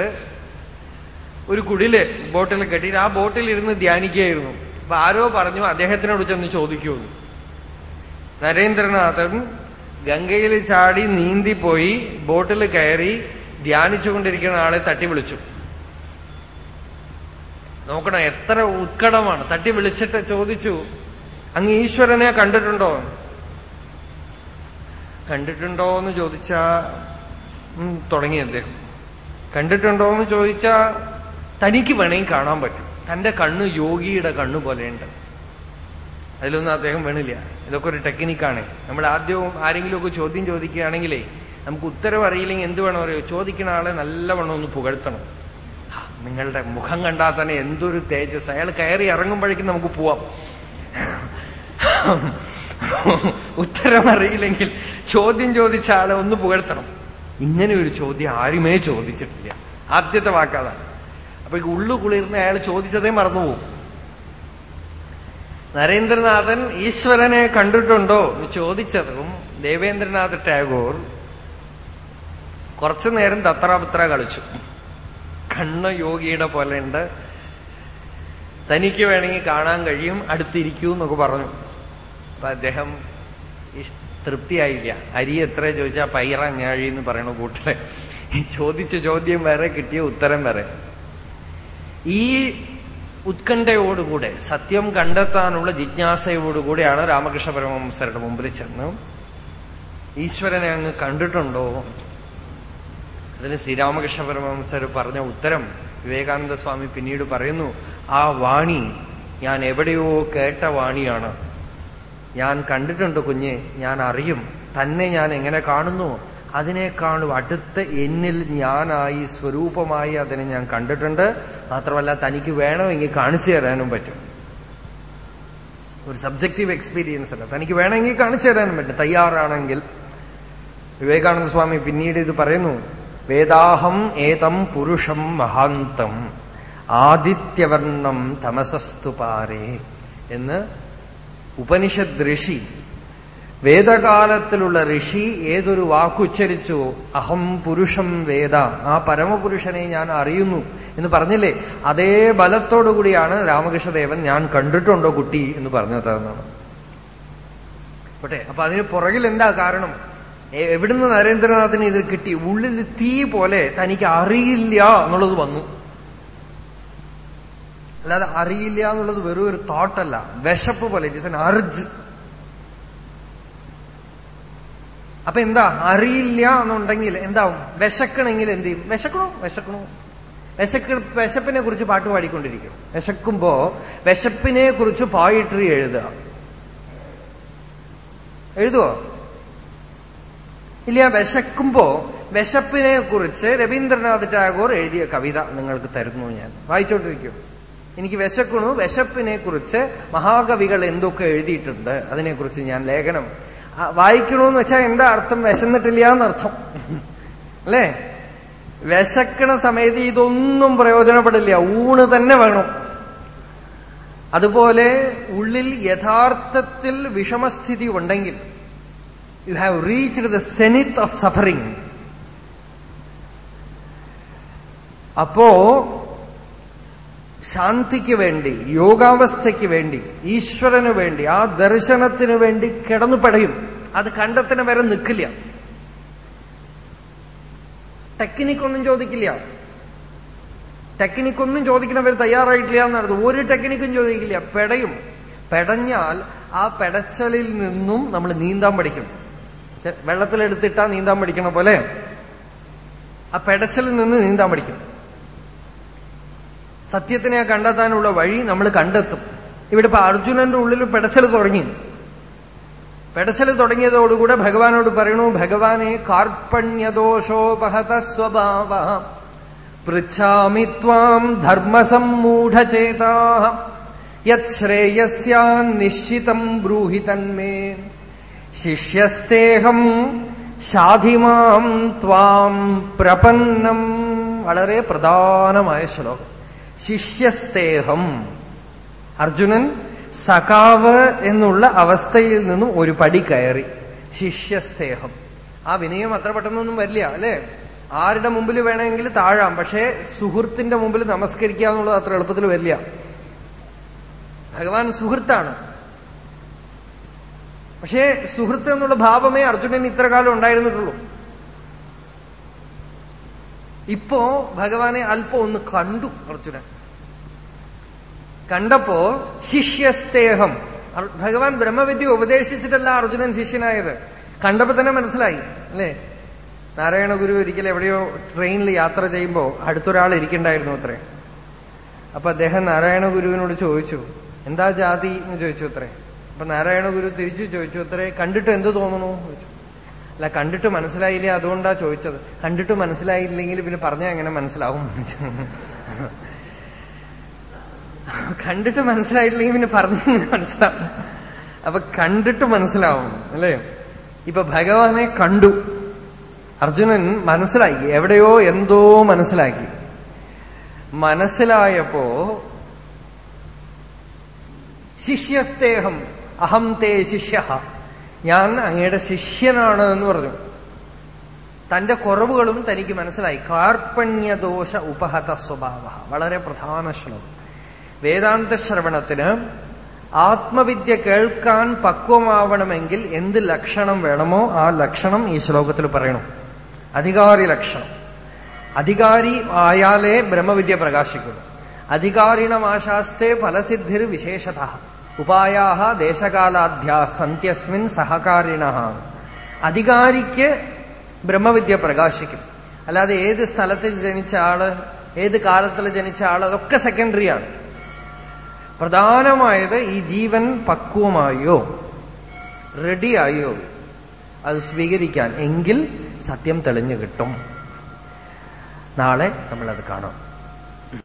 ഒരു കുടിൽ ബോട്ടിൽ കെട്ടിയിട്ട് ആ ബോട്ടിൽ ഇരുന്ന് ധ്യാനിക്കുകയായിരുന്നു. അപ്പൊ ആരോ പറഞ്ഞു അദ്ദേഹത്തിനോട് ചെന്ന് ചോദിക്കൂ നരേന്ദ്രനാഥൻ ഗംഗയിൽ ചാടി നീന്തിപ്പോയി ബോട്ടിൽ കയറി ധ്യാനിച്ചുകൊണ്ടിരിക്കുന്ന ആളെ തട്ടി വിളിച്ചു നോക്കണം എത്ര ഉത്കടമാണ്. തട്ടി വിളിച്ചിട്ട് ചോദിച്ചു അങ്ങ് ഈശ്വരനെ കണ്ടിട്ടുണ്ടോ? കണ്ടിട്ടുണ്ടോ? എന്ന് ചോദിച്ചാ തുടങ്ങി അദ്ദേഹം. കണ്ടിട്ടുണ്ടോ? എന്ന് ചോദിച്ചാ തനിക്ക് വേണമെങ്കിൽ കാണാൻ പറ്റും. തന്റെ കണ്ണ് യോഗിയുടെ കണ്ണു പോലെയുണ്ട്. അതിലൊന്നും അദ്ദേഹം വേണില്ല. ഇതൊക്കെ ഒരു ടെക്നിക്കാണ്. നമ്മൾ ആദ്യവും ആരെങ്കിലുമൊക്കെ ചോദ്യം ചോദിക്കുകയാണെങ്കിലേ നമുക്ക് ഉത്തരവ് അറിയില്ലെങ്കിൽ എന്ത് വേണം അറിയോ? ചോദിക്കുന്ന ആളെ നല്ലവണ്ണം ഒന്ന് പുകഴ്ത്തണം. നിങ്ങളുടെ മുഖം കണ്ടാൽ തന്നെ എന്തൊരു തേജസ് അയാൾ കയറി ഇറങ്ങുമ്പോഴേക്കും നമുക്ക് പോവാം. ഉത്തരം അറിയില്ലെങ്കിൽ ചോദ്യം ചോദിച്ച ആളെ ഒന്ന് പുകഴ്ത്തണം. ഇങ്ങനെ ഒരു ചോദ്യം ആരുമേ ചോദിച്ചിട്ടില്ല. ആദ്യത്തെ വാക്കാതാണ് അപ്പൊ ഉള്ളു കുളിർന്ന് അയാൾ ചോദിച്ചതേ മറന്നുപോകും. നരേന്ദ്രനാഥൻ ഈശ്വരനെ കണ്ടിട്ടുണ്ടോ എന്ന് ചോദിച്ചതും ദേവേന്ദ്രനാഥ് ടാഗോർ കുറച്ചു നേരം തത്രാപത്ര കളിച്ചു. കണ്ണ് യോഗിയുടെ ഉണ്ട് തനിക്ക് വേണമെങ്കിൽ കാണാൻ കഴിയും അടുത്തിരിക്കൂ എന്നൊക്കെ പറഞ്ഞു. അപ്പൊ അദ്ദേഹം തൃപ്തിയായില്ല. അരി എത്ര ചോദിച്ചാൽ ഞാഴി എന്ന് പറയണു ഈ ചോദിച്ച ചോദ്യം വരെ കിട്ടിയ ഉത്തരം വരെ ഈ ഉത്കണ്ഠയോടുകൂടെ സത്യം കണ്ടെത്താനുള്ള ജിജ്ഞാസയോടുകൂടെയാണ് രാമകൃഷ്ണ പരമഹംസരുടെ മുമ്പിൽ ചെന്ന് ഈശ്വരനെ അങ്ങ് കണ്ടിട്ടുണ്ടോ? അതിന് ശ്രീരാമകൃഷ്ണ പരമഹംസർ പറഞ്ഞ ഉത്തരം വിവേകാനന്ദ സ്വാമി പിന്നീട് പറയുന്നു ആ വാണി ഞാൻ എവിടെയോ കേട്ട വാണിയാണ്. ഞാൻ കണ്ടിട്ടുണ്ട് കുഞ്ഞെ ഞാൻ അറിയും. തന്നെ ഞാൻ എങ്ങനെ കാണുന്നു? അതിനേക്കാളും അടുത്ത എന്നിൽ ഞാനായി സ്വരൂപമായി അതിനെ ഞാൻ കണ്ടിട്ടുണ്ട്. മാത്രമല്ല തനിക്ക് വേണമെങ്കിൽ കാണിച്ചു തരാനും പറ്റും. ഒരു സബ്ജക്റ്റീവ് എക്സ്പീരിയൻസ് അല്ല. തനിക്ക് വേണമെങ്കിൽ കാണിച്ചു തരാനും പറ്റും. തയ്യാറാണെങ്കിൽ. വിവേകാനന്ദ സ്വാമി പിന്നീട് ഇത് പറയുന്നു വേദാഹം ഏതം പുരുഷം മഹാന്തം. ആദിത്യവർണം തമസസ്തുപാരേ എന്ന് ഉപനിഷദ് ഋഷി വേദകാലത്തിലുള്ള ഋഷി ഏതൊരു വാക്കുച്ചരിച്ചു അഹം പുരുഷം വേദ ആ പരമപുരുഷനെ ഞാൻ അറിയുന്നു എന്ന് പറഞ്ഞില്ലേ? അതേ ബലത്തോടുകൂടിയാണ് രാമകൃഷ്ണദേവൻ ഞാൻ കണ്ടിട്ടുണ്ടോ കുട്ടി? എന്ന് പറഞ്ഞു തന്നാണ് പോട്ടെ അപ്പൊ അതിന് പുറകിൽ എന്താ കാരണം? എവിടുന്ന് നരേന്ദ്രനാഥിന് ഇത് കിട്ടി? ഉള്ളിൽ തീ പോലെ തനിക്ക് അറിയില്ല എന്നുള്ളത് വന്നു. അല്ലാതെ അറിയില്ല എന്നുള്ളത് വെറും ഒരു തോട്ടല്ല വിശപ്പ് പോലെ ജിസൻ അർജ് അപ്പൊ എന്താ? അറിയില്ല എന്നുണ്ടെങ്കിൽ എന്താവും? വിശക്കണമെങ്കിൽ എന്ത് ചെയ്യും? വിശക്കണോ? വിശക്കണോ? വിശക്ക് വിശപ്പിനെ കുറിച്ച് പാട്ട് പാടിക്കൊണ്ടിരിക്കും. വിശക്കുമ്പോ വിശപ്പിനെ കുറിച്ച് പോയിട്രി എഴുതുക. എഴുതുവോ? ഇല്ല വിശക്കുമ്പോ വിശപ്പിനെ കുറിച്ച് രവീന്ദ്രനാഥ് ടാഗോർ എഴുതിയ കവിത നിങ്ങൾക്ക് തരുന്നു ഞാൻ. വായിച്ചോണ്ടിരിക്കും. എനിക്ക് വിശക്കണു വിശപ്പിനെ കുറിച്ച് മഹാകവികൾ എന്തൊക്കെ എഴുതിയിട്ടുണ്ട് അതിനെക്കുറിച്ച് ഞാൻ ലേഖനം. വായിക്കണമെന്ന് വെച്ചാൽ എന്താ അർത്ഥം? വിശന്നിട്ടില്ല എന്നർത്ഥം അല്ലേ? വിശക്കണ സമയത്ത് ഇതൊന്നും പ്രയോജനപ്പെടില്ല. ഊണ് തന്നെ വേണം. അതുപോലെ ഉള്ളിൽ യഥാർത്ഥത്തിൽ വിഷമസ്ഥിതി ഉണ്ടെങ്കിൽ you have reached the zenith of suffering അപ്പോ ശാന്തിക്ക് വേണ്ടി യോഗാവസ്ഥയ്ക്ക് വേണ്ടി ഈശ്വരന് വേണ്ടി ആ ദർശനത്തിന് വേണ്ടി കിടന്നു പടയും. അത് കണ്ടെത്തിന് വരെ നിൽക്കില്ല ടെക്നിക്കൊന്നും ചോദിക്കില്ല. ടെക്നിക്കൊന്നും ചോദിക്കണവർ തയ്യാറായിട്ടില്ല എന്നർത്ഥം ഒരു ടെക്നിക്കും ചോദിക്കില്ല. പെടയും. പെടഞ്ഞാൽ ആ പെടച്ചലിൽ നിന്നും നമ്മൾ നീന്താൻ പഠിക്കണം വെള്ളത്തിലെടുത്തിട്ടാ നീന്താൻ പഠിക്കണ പോലെ ആ പെടച്ചിൽ നിന്ന് നീന്താൻ പഠിക്കും. സത്യത്തിനെ കണ്ടെത്താനുള്ള വഴി നമ്മൾ കണ്ടെത്തും. ഇവിടെ ഇപ്പൊ അർജുനന്റെ ഉള്ളിൽ പെടച്ചൽ തുടങ്ങി. പെടച്ചൽ തുടങ്ങിയതോടുകൂടെ ഭഗവാനോട് പറയണു ഭഗവാനെ കാർപ്പണ്യദോഷോപഹത സ്വഭാവ. പൃച്ഛാമി ത്വാം ധർമ്മസമ്മൂഢചേതാ. യശ്രേയസ്യാൻ നിശ്ചിതം ബ്രൂഹി തന്മേ. ശിഷ്യസ്തേഹം ശാധിമാം ത്വാം പ്രപന്നം. വളരെ പ്രധാനമായ ശ്ലോകം. ശിഷ്യസ്തേഹം. അർജുനൻ സഖാവ് എന്നുള്ള അവസ്ഥയിൽ നിന്നും ഒരു പടി കയറി. ശിഷ്യസ്തേഹം. ആ വിനയം അത്ര പെട്ടെന്നൊന്നും വരില്ല അല്ലെ? ആരുടെ മുമ്പിൽ വേണമെങ്കിൽ താഴാം പക്ഷേ സുഹൃത്തിന്റെ മുമ്പിൽ നമസ്കരിക്കുക എന്നുള്ളത് അത്ര എളുപ്പത്തിൽ വരില്ല. ഭഗവാൻ സുഹൃത്താണ്. പക്ഷേ സുഹൃത്ത് എന്നുള്ള ഭാവമേ അർജുനൻ ഇത്ര കാലം ഉണ്ടായിരുന്നിട്ടുള്ളൂ. ഇപ്പോ ഭഗവാനെ അല്പം ഒന്ന് കണ്ടു അർജുനൻ. കണ്ടപ്പോ ശിഷ്യസ്തേഹം. ഭഗവാൻ ബ്രഹ്മവിദ്യ ഉപദേശിച്ചിട്ടല്ല അർജുനൻ ശിഷ്യനായത്. കണ്ടപ്പോ തന്നെ മനസ്സിലായി അല്ലേ? നാരായണ ഗുരു ഒരിക്കൽ എവിടെയോ ട്രെയിനിൽ യാത്ര ചെയ്യുമ്പോ അടുത്തൊരാൾ ഇരിക്കണ്ടായിരുന്നു അത്രേ. അപ്പൊ അദ്ദേഹം നാരായണ ഗുരുവിനോട് ചോദിച്ചു എന്താ ജാതി? എന്ന് ചോദിച്ചു അത്രേ. അപ്പൊ നാരായണ ഗുരു തിരിച്ചു ചോദിച്ചു അത്രേ കണ്ടിട്ട് എന്ത് തോന്നുന്നു? ചോദിച്ചു. അല്ല കണ്ടിട്ട് മനസ്സിലായില്ലേ? അതുകൊണ്ടാ ചോദിച്ചത്. കണ്ടിട്ട് മനസ്സിലായില്ലെങ്കിൽ പിന്നെ പറഞ്ഞാൽ എങ്ങനെ മനസ്സിലാവും? കണ്ടിട്ട് മനസ്സിലായിട്ടില്ലെങ്കിൽ പിന്നെ പറഞ്ഞ മനസ്സിലാവും? അപ്പൊ കണ്ടിട്ട് മനസ്സിലാവും അല്ലേ? ഇപ്പൊ ഭഗവാനെ കണ്ടു. അർജുനൻ മനസ്സിലാക്കി എവിടെയോ എന്തോ മനസ്സിലാക്കി. മനസ്സിലായപ്പോ ശിഷ്യസ്തേഹം അഹം തേ ശിഷ്യ. ഞാൻ അങ്ങയുടെ ശിഷ്യനാണ് എന്ന് പറഞ്ഞു. തന്റെ കുറവുകളും തനിക്ക് മനസ്സിലായി. കാർപ്പണ്യദോഷ ഉപഹത സ്വഭാവ. വളരെ പ്രധാന ശ്ലോകം. വേദാന്ത ശ്രവണത്തിന് ആത്മവിദ്യ കേൾക്കാൻ പക്വമാവണമെങ്കിൽ എന്ത് ലക്ഷണം വേണമോ ആ ലക്ഷണം ഈ ശ്ലോകത്തിൽ പറയണം. അധികാരി ലക്ഷണം. അധികാരി ആയാലേ ബ്രഹ്മവിദ്യ പ്രകാശിക്കുന്നു അധികാരിണമാശാസ്തേ ഫലസിദ്ധിർ വിശേഷത. ഉപായാ ദേശകാലാധ്യാ സന്ധ്യസ്മിൻ സഹകാരിണ. അധികാരിക്ക് ബ്രഹ്മവിദ്യ പ്രകാശിക്കും. അല്ലാതെ ഏത് സ്ഥലത്തിൽ ജനിച്ച ആൾ ഏത് കാലത്തിൽ ജനിച്ച ആൾ അതൊക്കെ സെക്കൻഡറിയാണ്. പ്രധാനമായത് ഈ ജീവൻ പക്വമായോ റെഡിയായോ അത് സ്വീകരിക്കാൻ. എങ്കിൽ സത്യം തെളിഞ്ഞു കിട്ടും. നാളെ നമ്മളത് കാണാം.